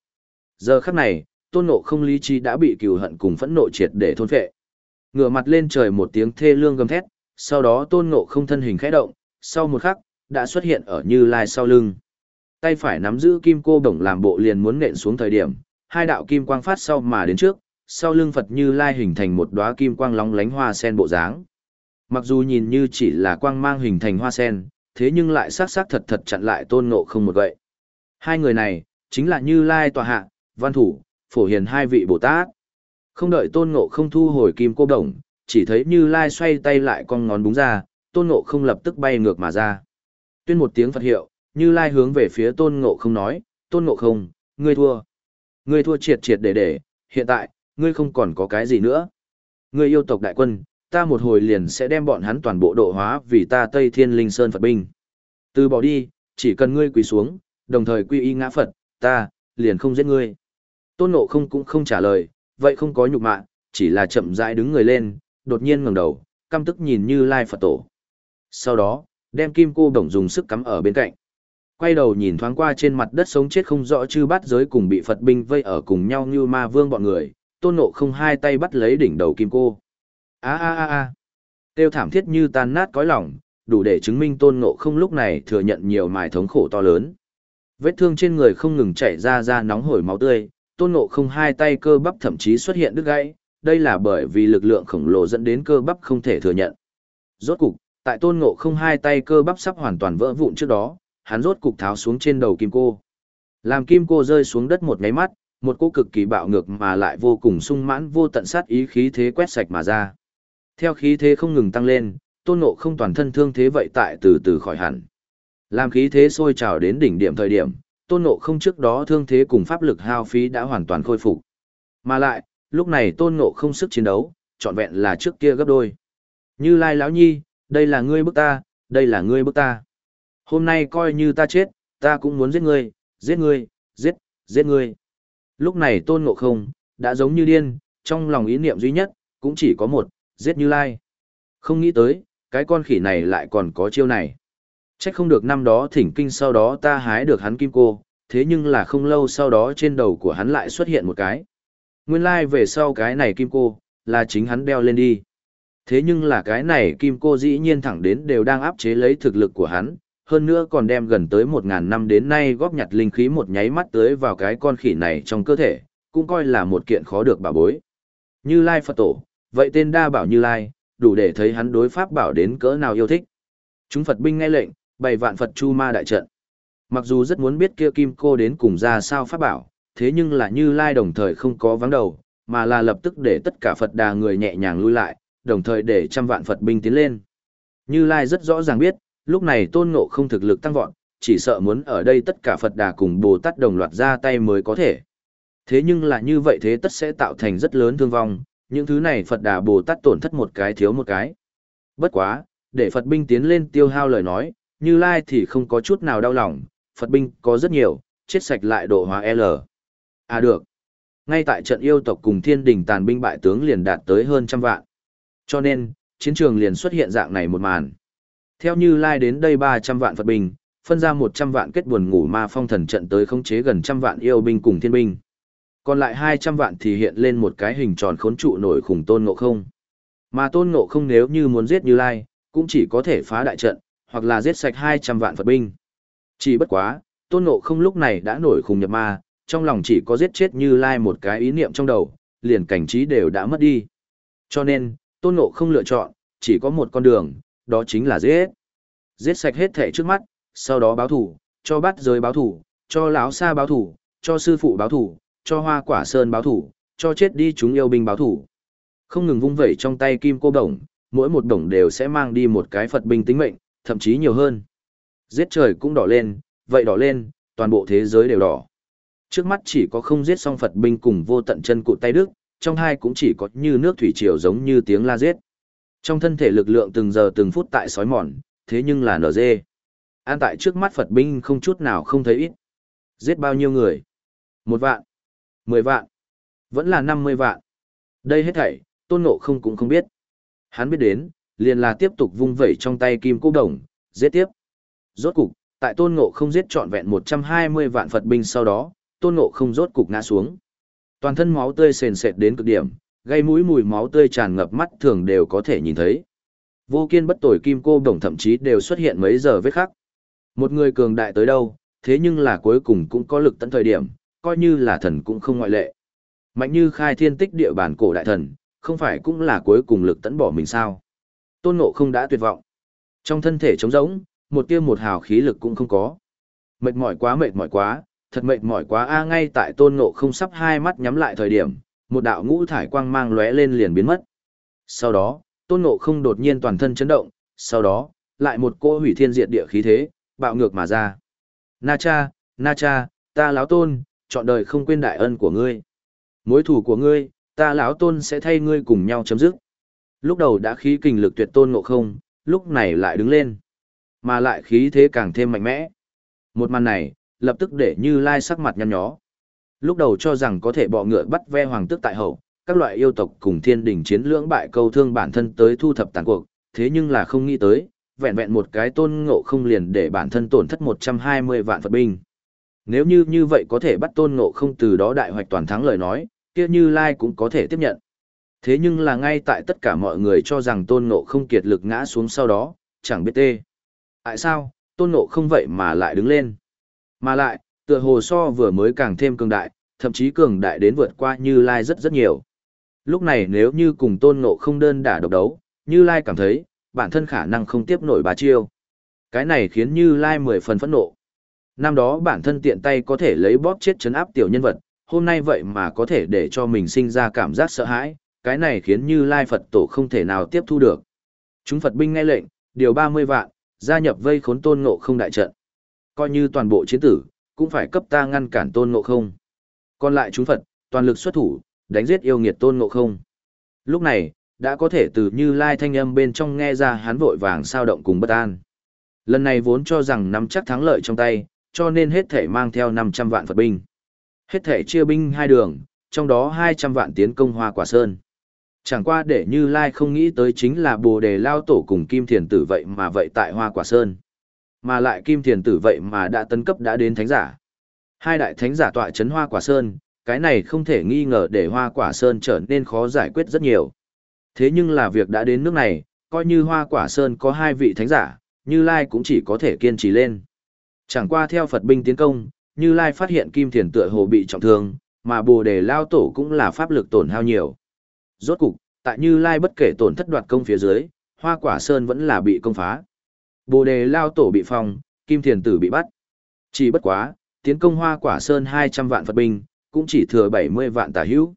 Giờ khắc này, tôn ngộ không lý trí đã bị cừu hận cùng phẫn nộ triệt để thôn phệ. Ngửa mặt lên trời một tiếng thê lương gầm thét, sau đó tôn ngộ không thân hình khẽ động, sau một khắc, đã xuất hiện ở như lai sau lưng. Tay phải nắm giữ kim cô đồng làm bộ liền muốn nện xuống thời điểm, hai đạo kim quang phát sau mà đến trước, sau lưng Phật như lai hình thành một đóa kim quang lóng lánh hoa sen bộ dáng. Mặc dù nhìn như chỉ là quang mang hình thành hoa sen, thế nhưng lại sát sát thật thật chặn lại tôn ngộ không một gậy. Hai người này, chính là Như Lai tòa hạ, văn thủ, phổ hiền hai vị Bồ Tát. Không đợi tôn ngộ không thu hồi kim cô đồng, chỉ thấy Như Lai xoay tay lại con ngón búng ra, tôn ngộ không lập tức bay ngược mà ra. Tuyên một tiếng Phật hiệu, Như Lai hướng về phía tôn ngộ không nói, tôn ngộ không, ngươi thua. Ngươi thua triệt triệt để để, hiện tại, ngươi không còn có cái gì nữa. Ngươi yêu tộc đại quân, ta một hồi liền sẽ đem bọn hắn toàn bộ độ hóa vì ta Tây Thiên Linh Sơn Phật binh. Từ bỏ đi, chỉ cần ngươi quỳ xuống, đồng thời quy y ngã Phật, ta, liền không giết ngươi. Tôn Ngộ không cũng không trả lời, vậy không có nhục mạ, chỉ là chậm rãi đứng người lên, đột nhiên ngẩng đầu, căm tức nhìn như Lai Phật Tổ. Sau đó, đem kim cô đồng dùng sức cắm ở bên cạnh. Quay đầu nhìn thoáng qua trên mặt đất sống chết không rõ chư bát giới cùng bị Phật binh vây ở cùng nhau như ma vương bọn người, tôn Nộ không hai tay bắt lấy đỉnh đầu kim cô a a a a tiêu thảm thiết như tan nát cõi lòng, đủ để chứng minh tôn ngộ không lúc này thừa nhận nhiều mài thống khổ to lớn. Vết thương trên người không ngừng chảy ra ra nóng hổi máu tươi, tôn ngộ không hai tay cơ bắp thậm chí xuất hiện đứt gãy, đây là bởi vì lực lượng khổng lồ dẫn đến cơ bắp không thể thừa nhận. Rốt cục, tại tôn ngộ không hai tay cơ bắp sắp hoàn toàn vỡ vụn trước đó, hắn rốt cục tháo xuống trên đầu kim cô. Làm kim cô rơi xuống đất một nháy mắt, một cô cực kỳ bạo ngược mà lại vô cùng sung mãn vô tận sát ý khí thế quét sạch mà ra. Theo khí thế không ngừng tăng lên, tôn ngộ không toàn thân thương thế vậy tại từ từ khỏi hẳn. Làm khí thế sôi trào đến đỉnh điểm thời điểm, tôn ngộ không trước đó thương thế cùng pháp lực hao phí đã hoàn toàn khôi phục. Mà lại, lúc này tôn ngộ không sức chiến đấu, trọn vẹn là trước kia gấp đôi. Như Lai lão nhi, đây là ngươi bức ta, đây là ngươi bức ta. Hôm nay coi như ta chết, ta cũng muốn giết ngươi, giết ngươi, giết, giết ngươi. Lúc này tôn ngộ không, đã giống như điên, trong lòng ý niệm duy nhất, cũng chỉ có một, giết như lai. Không nghĩ tới, cái con khỉ này lại còn có chiêu này. Chắc không được năm đó thỉnh kinh sau đó ta hái được hắn kim cô, thế nhưng là không lâu sau đó trên đầu của hắn lại xuất hiện một cái. Nguyên lai like về sau cái này kim cô, là chính hắn đeo lên đi. Thế nhưng là cái này kim cô dĩ nhiên thẳng đến đều đang áp chế lấy thực lực của hắn, hơn nữa còn đem gần tới một ngàn năm đến nay góp nhặt linh khí một nháy mắt tới vào cái con khỉ này trong cơ thể, cũng coi là một kiện khó được bảo bối. Như Lai Phật Tổ, vậy tên đa bảo Như Lai, đủ để thấy hắn đối pháp bảo đến cỡ nào yêu thích. Chúng Phật binh nghe lệnh, bày vạn Phật chu ma đại trận. Mặc dù rất muốn biết kia kim cô đến cùng ra sao pháp bảo, thế nhưng là Như Lai đồng thời không có vắng đầu, mà là lập tức để tất cả Phật đà người nhẹ nhàng lui lại, đồng thời để trăm vạn Phật binh tiến lên. Như Lai rất rõ ràng biết, lúc này tôn ngộ không thực lực tăng vọt, chỉ sợ muốn ở đây tất cả Phật đà cùng Bồ Tát đồng loạt ra tay mới có thể. Thế nhưng là như vậy thế tất sẽ tạo thành rất lớn thương vong, những thứ này Phật đà Bồ Tát tổn thất một cái thiếu một cái. Bất quá, để Phật binh tiến lên tiêu hao lời nói, như Lai thì không có chút nào đau lòng, Phật binh có rất nhiều, chết sạch lại độ hóa L. À được. Ngay tại trận yêu tộc cùng thiên đình tàn binh bại tướng liền đạt tới hơn trăm vạn. Cho nên, chiến trường liền xuất hiện dạng này một màn. Theo như lai đến đây 300 vạn Phật binh, phân ra 100 vạn kết buồn ngủ ma phong thần trận tới khống chế gần trăm vạn yêu binh cùng thiên binh. Còn lại 200 vạn thì hiện lên một cái hình tròn khốn trụ nổi khủng tôn ngộ không. Mà tôn ngộ không nếu như muốn giết Như Lai, cũng chỉ có thể phá đại trận, hoặc là giết sạch 200 vạn Phật binh. Chỉ bất quá, tôn ngộ không lúc này đã nổi khủng nhập ma, trong lòng chỉ có giết chết Như Lai một cái ý niệm trong đầu, liền cảnh trí đều đã mất đi. Cho nên, tôn ngộ không lựa chọn, chỉ có một con đường, đó chính là giết. Giết sạch hết thể trước mắt, sau đó báo thủ, cho bắt giới báo thủ, cho lão xa báo thủ, cho sư phụ báo thủ, cho hoa quả sơn báo thủ, cho chết đi chúng yêu binh báo thủ. Không ngừng vung vẩy trong tay kim cô đồng, mỗi một đồng đều sẽ mang đi một cái Phật binh tính mệnh, thậm chí nhiều hơn. Giết trời cũng đỏ lên, vậy đỏ lên, toàn bộ thế giới đều đỏ. Trước mắt chỉ có không giết xong Phật binh cùng vô tận chân cụ tay đức, trong hai cũng chỉ có như nước thủy triều giống như tiếng la giết. Trong thân thể lực lượng từng giờ từng phút tại sói mòn, thế nhưng là nở dê. An tại trước mắt Phật binh không chút nào không thấy ít. Giết bao nhiêu người? Một vạn, mười vạn, vẫn là năm mươi vạn. Đây hết thảy, tôn ngộ không cũng không biết. Hắn biết đến, liền là tiếp tục vung vẩy trong tay kim cô đồng, giết tiếp. Rốt cục, tại tôn ngộ không giết trọn vẹn 120 vạn Phật binh sau đó, tôn ngộ không rốt cục ngã xuống. Toàn thân máu tươi sền sệt đến cực điểm, gây mũi mùi máu tươi tràn ngập mắt thường đều có thể nhìn thấy. Vô kiên bất tội kim cô đồng thậm chí đều xuất hiện mấy giờ vết khắc. Một người cường đại tới đâu, thế nhưng là cuối cùng cũng có lực tận thời điểm, coi như là thần cũng không ngoại lệ. Mạnh như khai thiên tích địa bản cổ đại thần, không phải cũng là cuối cùng lực tấn bỏ mình sao. Tôn ngộ không đã tuyệt vọng. Trong thân thể trống rỗng, một tia một hào khí lực cũng không có. Mệt mỏi quá mệt mỏi quá, thật mệt mỏi quá a ngay tại tôn ngộ không sắp hai mắt nhắm lại thời điểm, một đạo ngũ thải quang mang lóe lên liền biến mất. Sau đó, tôn ngộ không đột nhiên toàn thân chấn động, sau đó, lại một cô hủy thiên diệt địa khí thế, bạo ngược mà ra. Na cha, na cha, ta lão tôn, chọn đời không quên đại ân của ngươi. Mối thủ của ngươi, ta lão tôn sẽ thay ngươi cùng nhau chấm dứt. Lúc đầu đã khí kình lực tuyệt tôn ngộ không, lúc này lại đứng lên. Mà lại khí thế càng thêm mạnh mẽ. Một màn này, lập tức để Như Lai sắc mặt nhăn nhó. Lúc đầu cho rằng có thể bọ ngựa bắt ve hoàng tước tại hậu, các loại yêu tộc cùng thiên đình chiến lưỡng bại câu thương bản thân tới thu thập tàn cuộc, thế nhưng là không nghĩ tới, vẹn vẹn một cái tôn ngộ không liền để bản thân tổn thất 120 vạn Phật binh. Nếu như như vậy có thể bắt tôn ngộ không từ đó đại hoạch toàn thắng lời nói, kia như Lai cũng có thể tiếp nhận. Thế nhưng là ngay tại tất cả mọi người cho rằng tôn ngộ không kiệt lực ngã xuống sau đó, chẳng biết tê. Tại sao, tôn ngộ không vậy mà lại đứng lên? Mà lại, tựa hồ so vừa mới càng thêm cường đại, thậm chí cường đại đến vượt qua Như Lai rất rất nhiều. Lúc này nếu như cùng tôn ngộ không đơn đả độc đấu, Như Lai cảm thấy, bản thân khả năng không tiếp nổi bà chiêu. Cái này khiến Như Lai mười phần phẫn nộ. Năm đó bản thân tiện tay có thể lấy bóp chết chấn áp tiểu nhân vật, hôm nay vậy mà có thể để cho mình sinh ra cảm giác sợ hãi, cái này khiến Như Lai Phật tổ không thể nào tiếp thu được. Chúng Phật binh nghe lệnh, điều 30 vạn, gia nhập vây khốn tôn ngộ không đại trận. Coi như toàn bộ chiến tử, cũng phải cấp ta ngăn cản tôn ngộ không. Còn lại chúng Phật, toàn lực xuất thủ, đánh giết yêu nghiệt tôn ngộ không. Lúc này, đã có thể từ như lai thanh âm bên trong nghe ra hắn vội vàng sao động cùng bất an. Lần này vốn cho rằng nắm chắc thắng lợi trong tay, cho nên hết thể mang theo 500 vạn Phật binh. Hết thể chia binh hai đường, trong đó 200 vạn tiến công hoa quả sơn. Chẳng qua để như lai không nghĩ tới chính là bồ đề lao tổ cùng kim thiền tử vậy mà vậy tại hoa quả sơn. Mà lại kim thiền tử vậy mà đã tấn cấp đã đến thánh giả. Hai đại thánh giả tọa chấn hoa quả sơn, cái này không thể nghi ngờ để hoa quả sơn trở nên khó giải quyết rất nhiều. Thế nhưng là việc đã đến nước này, coi như hoa quả sơn có hai vị thánh giả, Như Lai cũng chỉ có thể kiên trì lên. Chẳng qua theo Phật binh tiến công, Như Lai phát hiện Kim Thiền tựa hồ bị trọng thương, mà Bồ Đề Lao Tổ cũng là pháp lực tổn hao nhiều. Rốt cục, tại Như Lai bất kể tổn thất đoạt công phía dưới, hoa quả sơn vẫn là bị công phá. Bồ Đề Lao Tổ bị phong, Kim Thiền tử bị bắt. Chỉ bất quá, tiến công hoa quả sơn 200 vạn Phật binh, cũng chỉ thừa 70 vạn tà hữu.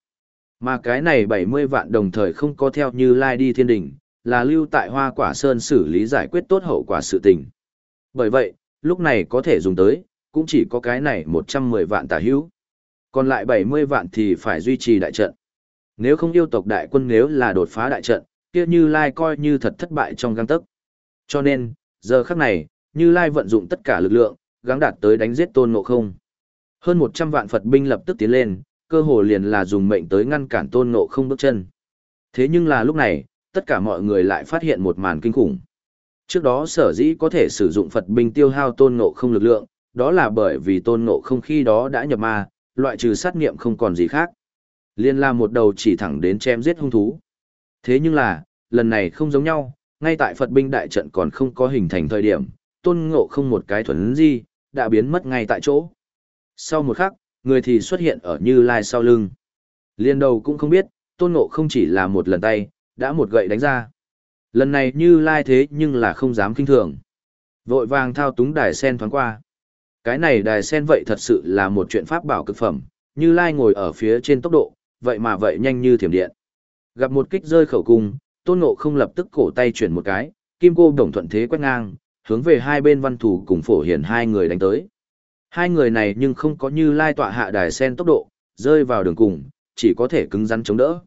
Mà cái này 70 vạn đồng thời không có theo như lai đi thiên đỉnh, là lưu tại hoa quả sơn xử lý giải quyết tốt hậu quả sự tình. Bởi vậy, lúc này có thể dùng tới, cũng chỉ có cái này 110 vạn tà hữu. Còn lại 70 vạn thì phải duy trì đại trận. Nếu không yêu tộc đại quân nếu là đột phá đại trận, kia Như Lai coi như thật thất bại trong găng tấc. Cho nên, giờ khắc này, Như Lai vận dụng tất cả lực lượng, gắng đạt tới đánh giết tôn ngộ không. Hơn 100 vạn Phật binh lập tức tiến lên, cơ hồ liền là dùng mệnh tới ngăn cản tôn ngộ không bước chân. Thế nhưng là lúc này, tất cả mọi người lại phát hiện một màn kinh khủng. Trước đó sở dĩ có thể sử dụng Phật binh tiêu hao tôn ngộ không lực lượng, đó là bởi vì tôn ngộ không khi đó đã nhập ma, loại trừ sát nghiệm không còn gì khác. Liên la một đầu chỉ thẳng đến chém giết hung thú. Thế nhưng là, lần này không giống nhau, ngay tại Phật binh đại trận còn không có hình thành thời điểm, tôn ngộ không một cái thuần di, đã biến mất ngay tại chỗ. Sau một khắc, người thì xuất hiện ở Như Lai sau lưng. Liên đầu cũng không biết, tôn ngộ không chỉ là một lần tay, đã một gậy đánh ra. Lần này Như Lai thế nhưng là không dám kinh thường. Vội vàng thao túng đài sen thoáng qua. Cái này đài sen vậy thật sự là một chuyện pháp bảo cực phẩm, Như Lai ngồi ở phía trên tốc độ, vậy mà vậy nhanh như thiểm điện. Gặp một kích rơi khẩu cung, tôn ngộ không lập tức cổ tay chuyển một cái, kim cô đồng thuận thế quét ngang, hướng về hai bên văn thủ cùng phổ hiển hai người đánh tới. Hai người này nhưng không có như lai tọa hạ đài sen tốc độ, rơi vào đường cùng, chỉ có thể cứng rắn chống đỡ.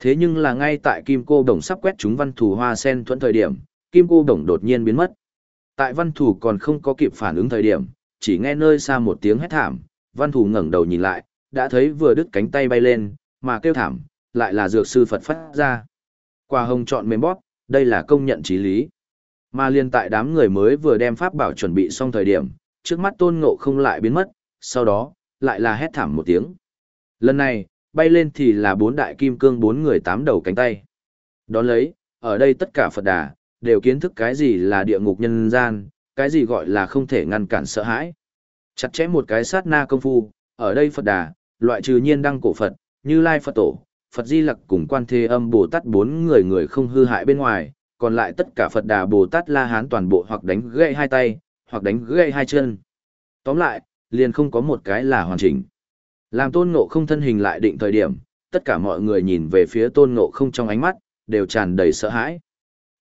Thế nhưng là ngay tại kim cô đồng sắp quét chúng văn thủ hoa sen thuận thời điểm, kim cô đồng đột nhiên biến mất. Tại văn thủ còn không có kịp phản ứng thời điểm, chỉ nghe nơi xa một tiếng hét thảm, văn thủ ngẩng đầu nhìn lại, đã thấy vừa đứt cánh tay bay lên, mà kêu thảm, lại là dược sư Phật phát ra. Quả hồng chọn mềm bóp, đây là công nhận trí lý. Mà liên tại đám người mới vừa đem pháp bảo chuẩn bị xong thời điểm, trước mắt tôn ngộ không lại biến mất, sau đó, lại là hét thảm một tiếng. Lần này, bay lên thì là bốn đại kim cương bốn người tám đầu cánh tay. Đón lấy, ở đây tất cả Phật đà, đều kiến thức cái gì là địa ngục nhân gian, cái gì gọi là không thể ngăn cản sợ hãi. Chặt chẽ một cái sát na công phu, ở đây Phật đà, loại trừ nhiên đăng cổ Phật, như Lai Phật Tổ, Phật Di Lặc cùng quan thế âm Bồ Tát bốn người người không hư hại bên ngoài, còn lại tất cả Phật Đà Bồ Tát La Hán toàn bộ hoặc đánh gãy hai tay, hoặc đánh gãy hai chân. Tóm lại, liền không có một cái là hoàn chỉnh. Làm tôn ngộ không thân hình lại định thời điểm, tất cả mọi người nhìn về phía tôn ngộ không trong ánh mắt, đều tràn đầy sợ hãi.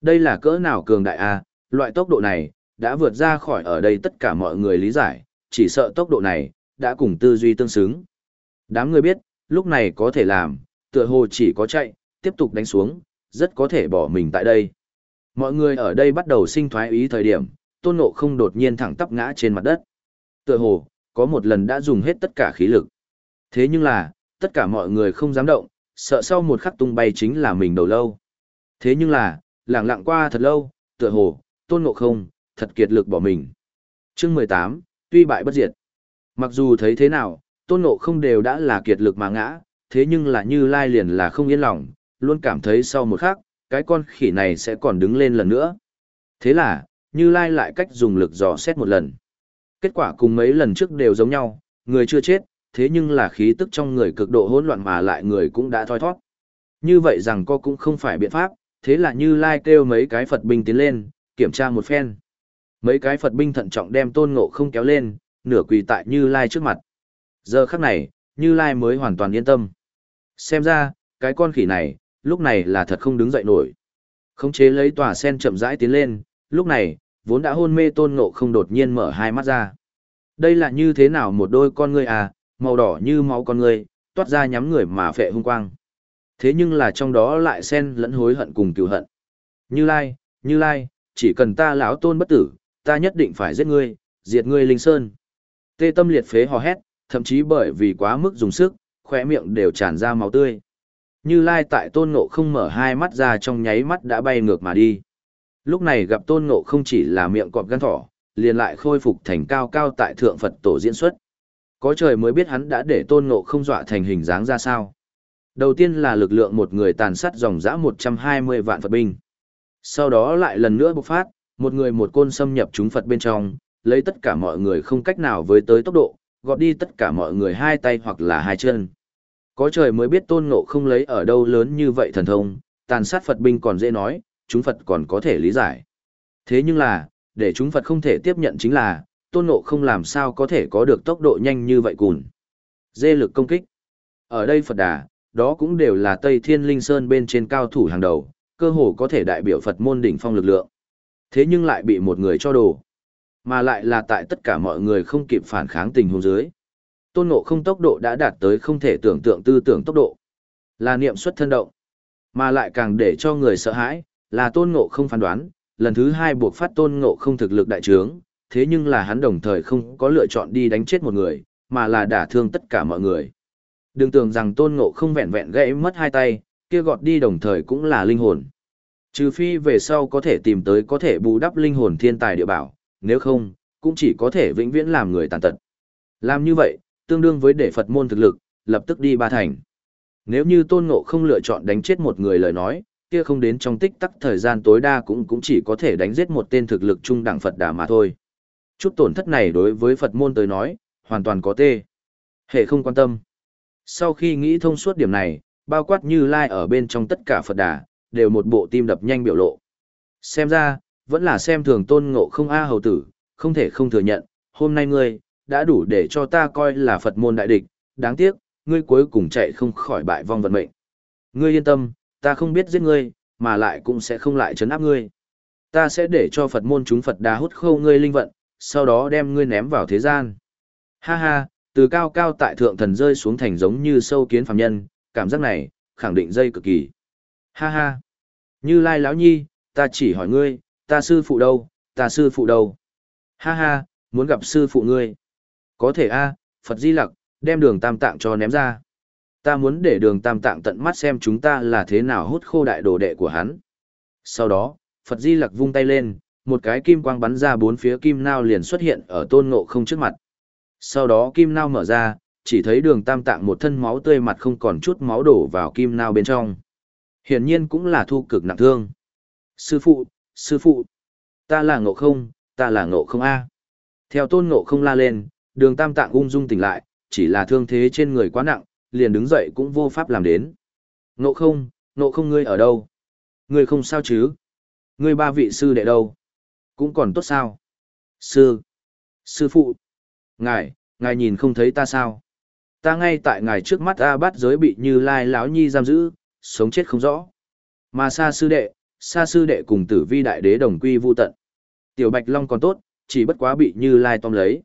Đây là cỡ nào cường đại a loại tốc độ này, đã vượt ra khỏi ở đây tất cả mọi người lý giải, chỉ sợ tốc độ này, đã cùng tư duy tương xứng. Đám người biết, lúc này có thể làm, tựa hồ chỉ có chạy, tiếp tục đánh xuống, rất có thể bỏ mình tại đây. Mọi người ở đây bắt đầu sinh thoái ý thời điểm, tôn ngộ không đột nhiên thẳng tắp ngã trên mặt đất. Tựa hồ, có một lần đã dùng hết tất cả khí lực. Thế nhưng là, tất cả mọi người không dám động, sợ sau một khắc tung bay chính là mình đầu lâu. Thế nhưng là, lặng lặng qua thật lâu, tựa hồ, tôn ngộ không, thật kiệt lực bỏ mình. Chương 18, tuy bại bất diệt. Mặc dù thấy thế nào, tôn ngộ không đều đã là kiệt lực mà ngã, thế nhưng là như lai liền là không yên lòng, luôn cảm thấy sau một khắc, cái con khỉ này sẽ còn đứng lên lần nữa. Thế là, như lai lại cách dùng lực dò xét một lần. Kết quả cùng mấy lần trước đều giống nhau, người chưa chết, thế nhưng là khí tức trong người cực độ hỗn loạn mà lại người cũng đã thoi thoát. Như vậy rằng co cũng không phải biện pháp, thế là như lai kêu mấy cái Phật binh tiến lên, kiểm tra một phen. Mấy cái Phật binh thận trọng đem tôn ngộ không kéo lên, nửa quỳ tại như lai trước mặt. Giờ khắc này, như lai mới hoàn toàn yên tâm. Xem ra, cái con khỉ này, lúc này là thật không đứng dậy nổi. Khống chế lấy tòa sen chậm rãi tiến lên, lúc này, vốn đã hôn mê tôn ngộ không đột nhiên mở hai mắt ra. Đây là như thế nào một đôi con ngươi à, màu đỏ như máu con người, toát ra nhắm người mà phệ hung quang. Thế nhưng là trong đó lại xen lẫn hối hận cùng cựu hận. Như Lai, Như Lai, chỉ cần ta lão tôn bất tử, ta nhất định phải giết ngươi, diệt ngươi linh sơn. Tê tâm liệt phế hò hét, thậm chí bởi vì quá mức dùng sức, khỏe miệng đều tràn ra máu tươi. Như Lai tại tôn ngộ không mở hai mắt ra trong nháy mắt đã bay ngược mà đi. Lúc này gặp tôn ngộ không chỉ là miệng cọp gan thỏ, liền lại khôi phục thành cao cao tại thượng Phật tổ diễn xuất. Có trời mới biết hắn đã để tôn ngộ không dọa thành hình dáng ra sao. Đầu tiên là lực lượng một người tàn sát dòng dã 120 vạn Phật binh. Sau đó lại lần nữa bộc phát, một người một côn xâm nhập chúng Phật bên trong, lấy tất cả mọi người không cách nào với tới tốc độ, gọt đi tất cả mọi người hai tay hoặc là hai chân. Có trời mới biết tôn ngộ không lấy ở đâu lớn như vậy thần thông, tàn sát Phật binh còn dễ nói, chúng Phật còn có thể lý giải. Thế nhưng là, để chúng Phật không thể tiếp nhận chính là, tôn ngộ không làm sao có thể có được tốc độ nhanh như vậy cùn. Dê lực công kích. Ở đây Phật đà, đó cũng đều là Tây Thiên Linh Sơn bên trên cao thủ hàng đầu, cơ hồ có thể đại biểu Phật môn đỉnh phong lực lượng. Thế nhưng lại bị một người cho đồ. Mà lại là tại tất cả mọi người không kịp phản kháng tình huống dưới. Tôn ngộ không tốc độ đã đạt tới không thể tưởng tượng tư tưởng tốc độ. Là niệm xuất thân động. Mà lại càng để cho người sợ hãi, là tôn ngộ không phán đoán, lần thứ hai buộc phát tôn ngộ không thực lực đại trướng, thế nhưng là hắn đồng thời không có lựa chọn đi đánh chết một người, mà là đả thương tất cả mọi người. Đừng tưởng rằng tôn ngộ không vẹn vẹn gãy mất hai tay, kia gọt đi đồng thời cũng là linh hồn. Trừ phi về sau có thể tìm tới có thể bù đắp linh hồn thiên tài địa bảo, nếu không, cũng chỉ có thể vĩnh viễn làm người tàn tật. Làm như vậy, tương đương với để Phật môn thực lực, lập tức đi ba thành. Nếu như tôn ngộ không lựa chọn đánh chết một người lời nói, kia không đến trong tích tắc thời gian tối đa cũng cũng chỉ có thể đánh giết một tên thực lực trung đẳng Phật đà mà thôi. Chút tổn thất này đối với Phật môn tới nói, hoàn toàn có tê. Hệ không quan tâm. Sau khi nghĩ thông suốt điểm này, bao quát như lai ở bên trong tất cả Phật đà, đều một bộ tim đập nhanh biểu lộ. Xem ra, vẫn là xem thường tôn ngộ không A hầu tử, không thể không thừa nhận, hôm nay ngươi, đã đủ để cho ta coi là Phật môn đại địch, đáng tiếc, ngươi cuối cùng chạy không khỏi bại vong vận mệnh. Ngươi yên tâm, ta không biết giết ngươi, mà lại cũng sẽ không lại chấn áp ngươi. Ta sẽ để cho Phật môn chúng Phật đà hút khâu ngươi linh vận, sau đó đem ngươi ném vào thế gian. Ha ha, từ cao cao tại thượng thần rơi xuống thành giống như sâu kiến phàm nhân, cảm giác này, khẳng định dây cực kỳ. Ha ha, như lai lão nhi, ta chỉ hỏi ngươi, ta sư phụ đâu, ta sư phụ đâu. Ha ha, muốn gặp sư phụ ngươi. Có thể a, Phật Di Lặc, đem đường tam tạng cho ném ra. Ta muốn để đường tam tạng tận mắt xem chúng ta là thế nào hút khô đại đồ đệ của hắn. Sau đó, Phật Di Lặc vung tay lên, một cái kim quang bắn ra bốn phía kim nao liền xuất hiện ở tôn ngộ không trước mặt. Sau đó kim nao mở ra, chỉ thấy đường tam tạng một thân máu tươi mặt không còn chút máu đổ vào kim nao bên trong. Hiển nhiên cũng là thu cực nặng thương. Sư phụ, sư phụ, ta là ngộ không, ta là ngộ không A. Theo tôn ngộ không la lên, đường tam tạng ung dung tỉnh lại, chỉ là thương thế trên người quá nặng, liền đứng dậy cũng vô pháp làm đến. Ngộ không, ngộ không ngươi ở đâu? Ngươi không sao chứ? Ngươi ba vị sư đệ đâu? Cũng còn tốt sao? Sư! Sư phụ! Ngài, ngài nhìn không thấy ta sao? Ta ngay tại ngài trước mắt ta bắt giới bị như lai lão nhi giam giữ, sống chết không rõ. Mà xa sư đệ, xa sư đệ cùng tử vi đại đế đồng quy vu tận. Tiểu Bạch Long còn tốt, chỉ bất quá bị Như Lai tóm lấy.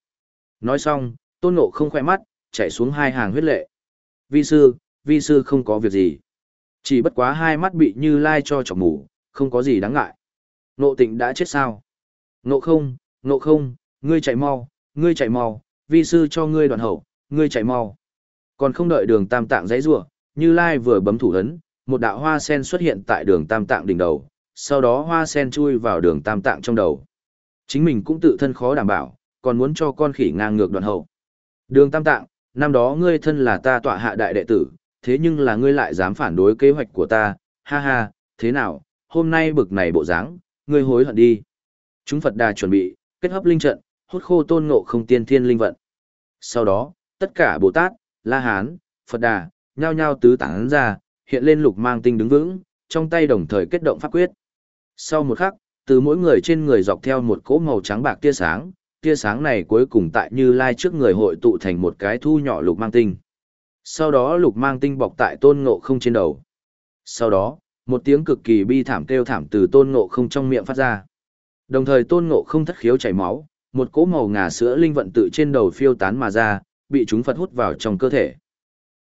Nói xong, Tôn Ngộ không khoe mắt, chạy xuống hai hàng huyết lệ. Vi sư, vi sư không có việc gì. Chỉ bất quá hai mắt bị Như Lai cho chọc mù, không có gì đáng ngại. nộ tịnh đã chết sao? Ngộ không, ngộ không, ngươi chạy mau, ngươi chạy mau, vi sư cho ngươi đoạn hậu, ngươi chạy mau. Còn không đợi đường tam tạng giấy rủa Như Lai vừa bấm thủ ấn, một đạo hoa sen xuất hiện tại đường tam tạng đỉnh đầu, sau đó hoa sen chui vào đường tam tạng trong đầu. Chính mình cũng tự thân khó đảm bảo, còn muốn cho con khỉ ngang ngược đoạn hậu. Đường tam tạng, năm đó ngươi thân là ta tọa hạ đại đệ tử, thế nhưng là ngươi lại dám phản đối kế hoạch của ta, ha ha, thế nào, hôm nay bực này bộ dáng, ngươi hối hận đi. Chúng Phật đà chuẩn bị, kết hợp linh trận, hút khô tôn ngộ không tiên thiên linh vận. Sau đó, tất cả Bồ Tát, La Hán, Phật đà, nhao nhao tứ tán ra, hiện lên lục mang tinh đứng vững, trong tay đồng thời kết động pháp quyết. Sau một khắc, từ mỗi người trên người dọc theo một cỗ màu trắng bạc tia sáng, tia sáng này cuối cùng tại Như Lai trước người hội tụ thành một cái thu nhỏ lục mang tinh. Sau đó lục mang tinh bọc tại tôn ngộ không trên đầu. Sau đó, một tiếng cực kỳ bi thảm kêu thảm từ tôn ngộ không trong miệng phát ra. Đồng thời tôn ngộ không thất khiếu chảy máu, một cỗ màu ngà sữa linh vận tự trên đầu phiêu tán mà ra, bị chúng Phật hút vào trong cơ thể.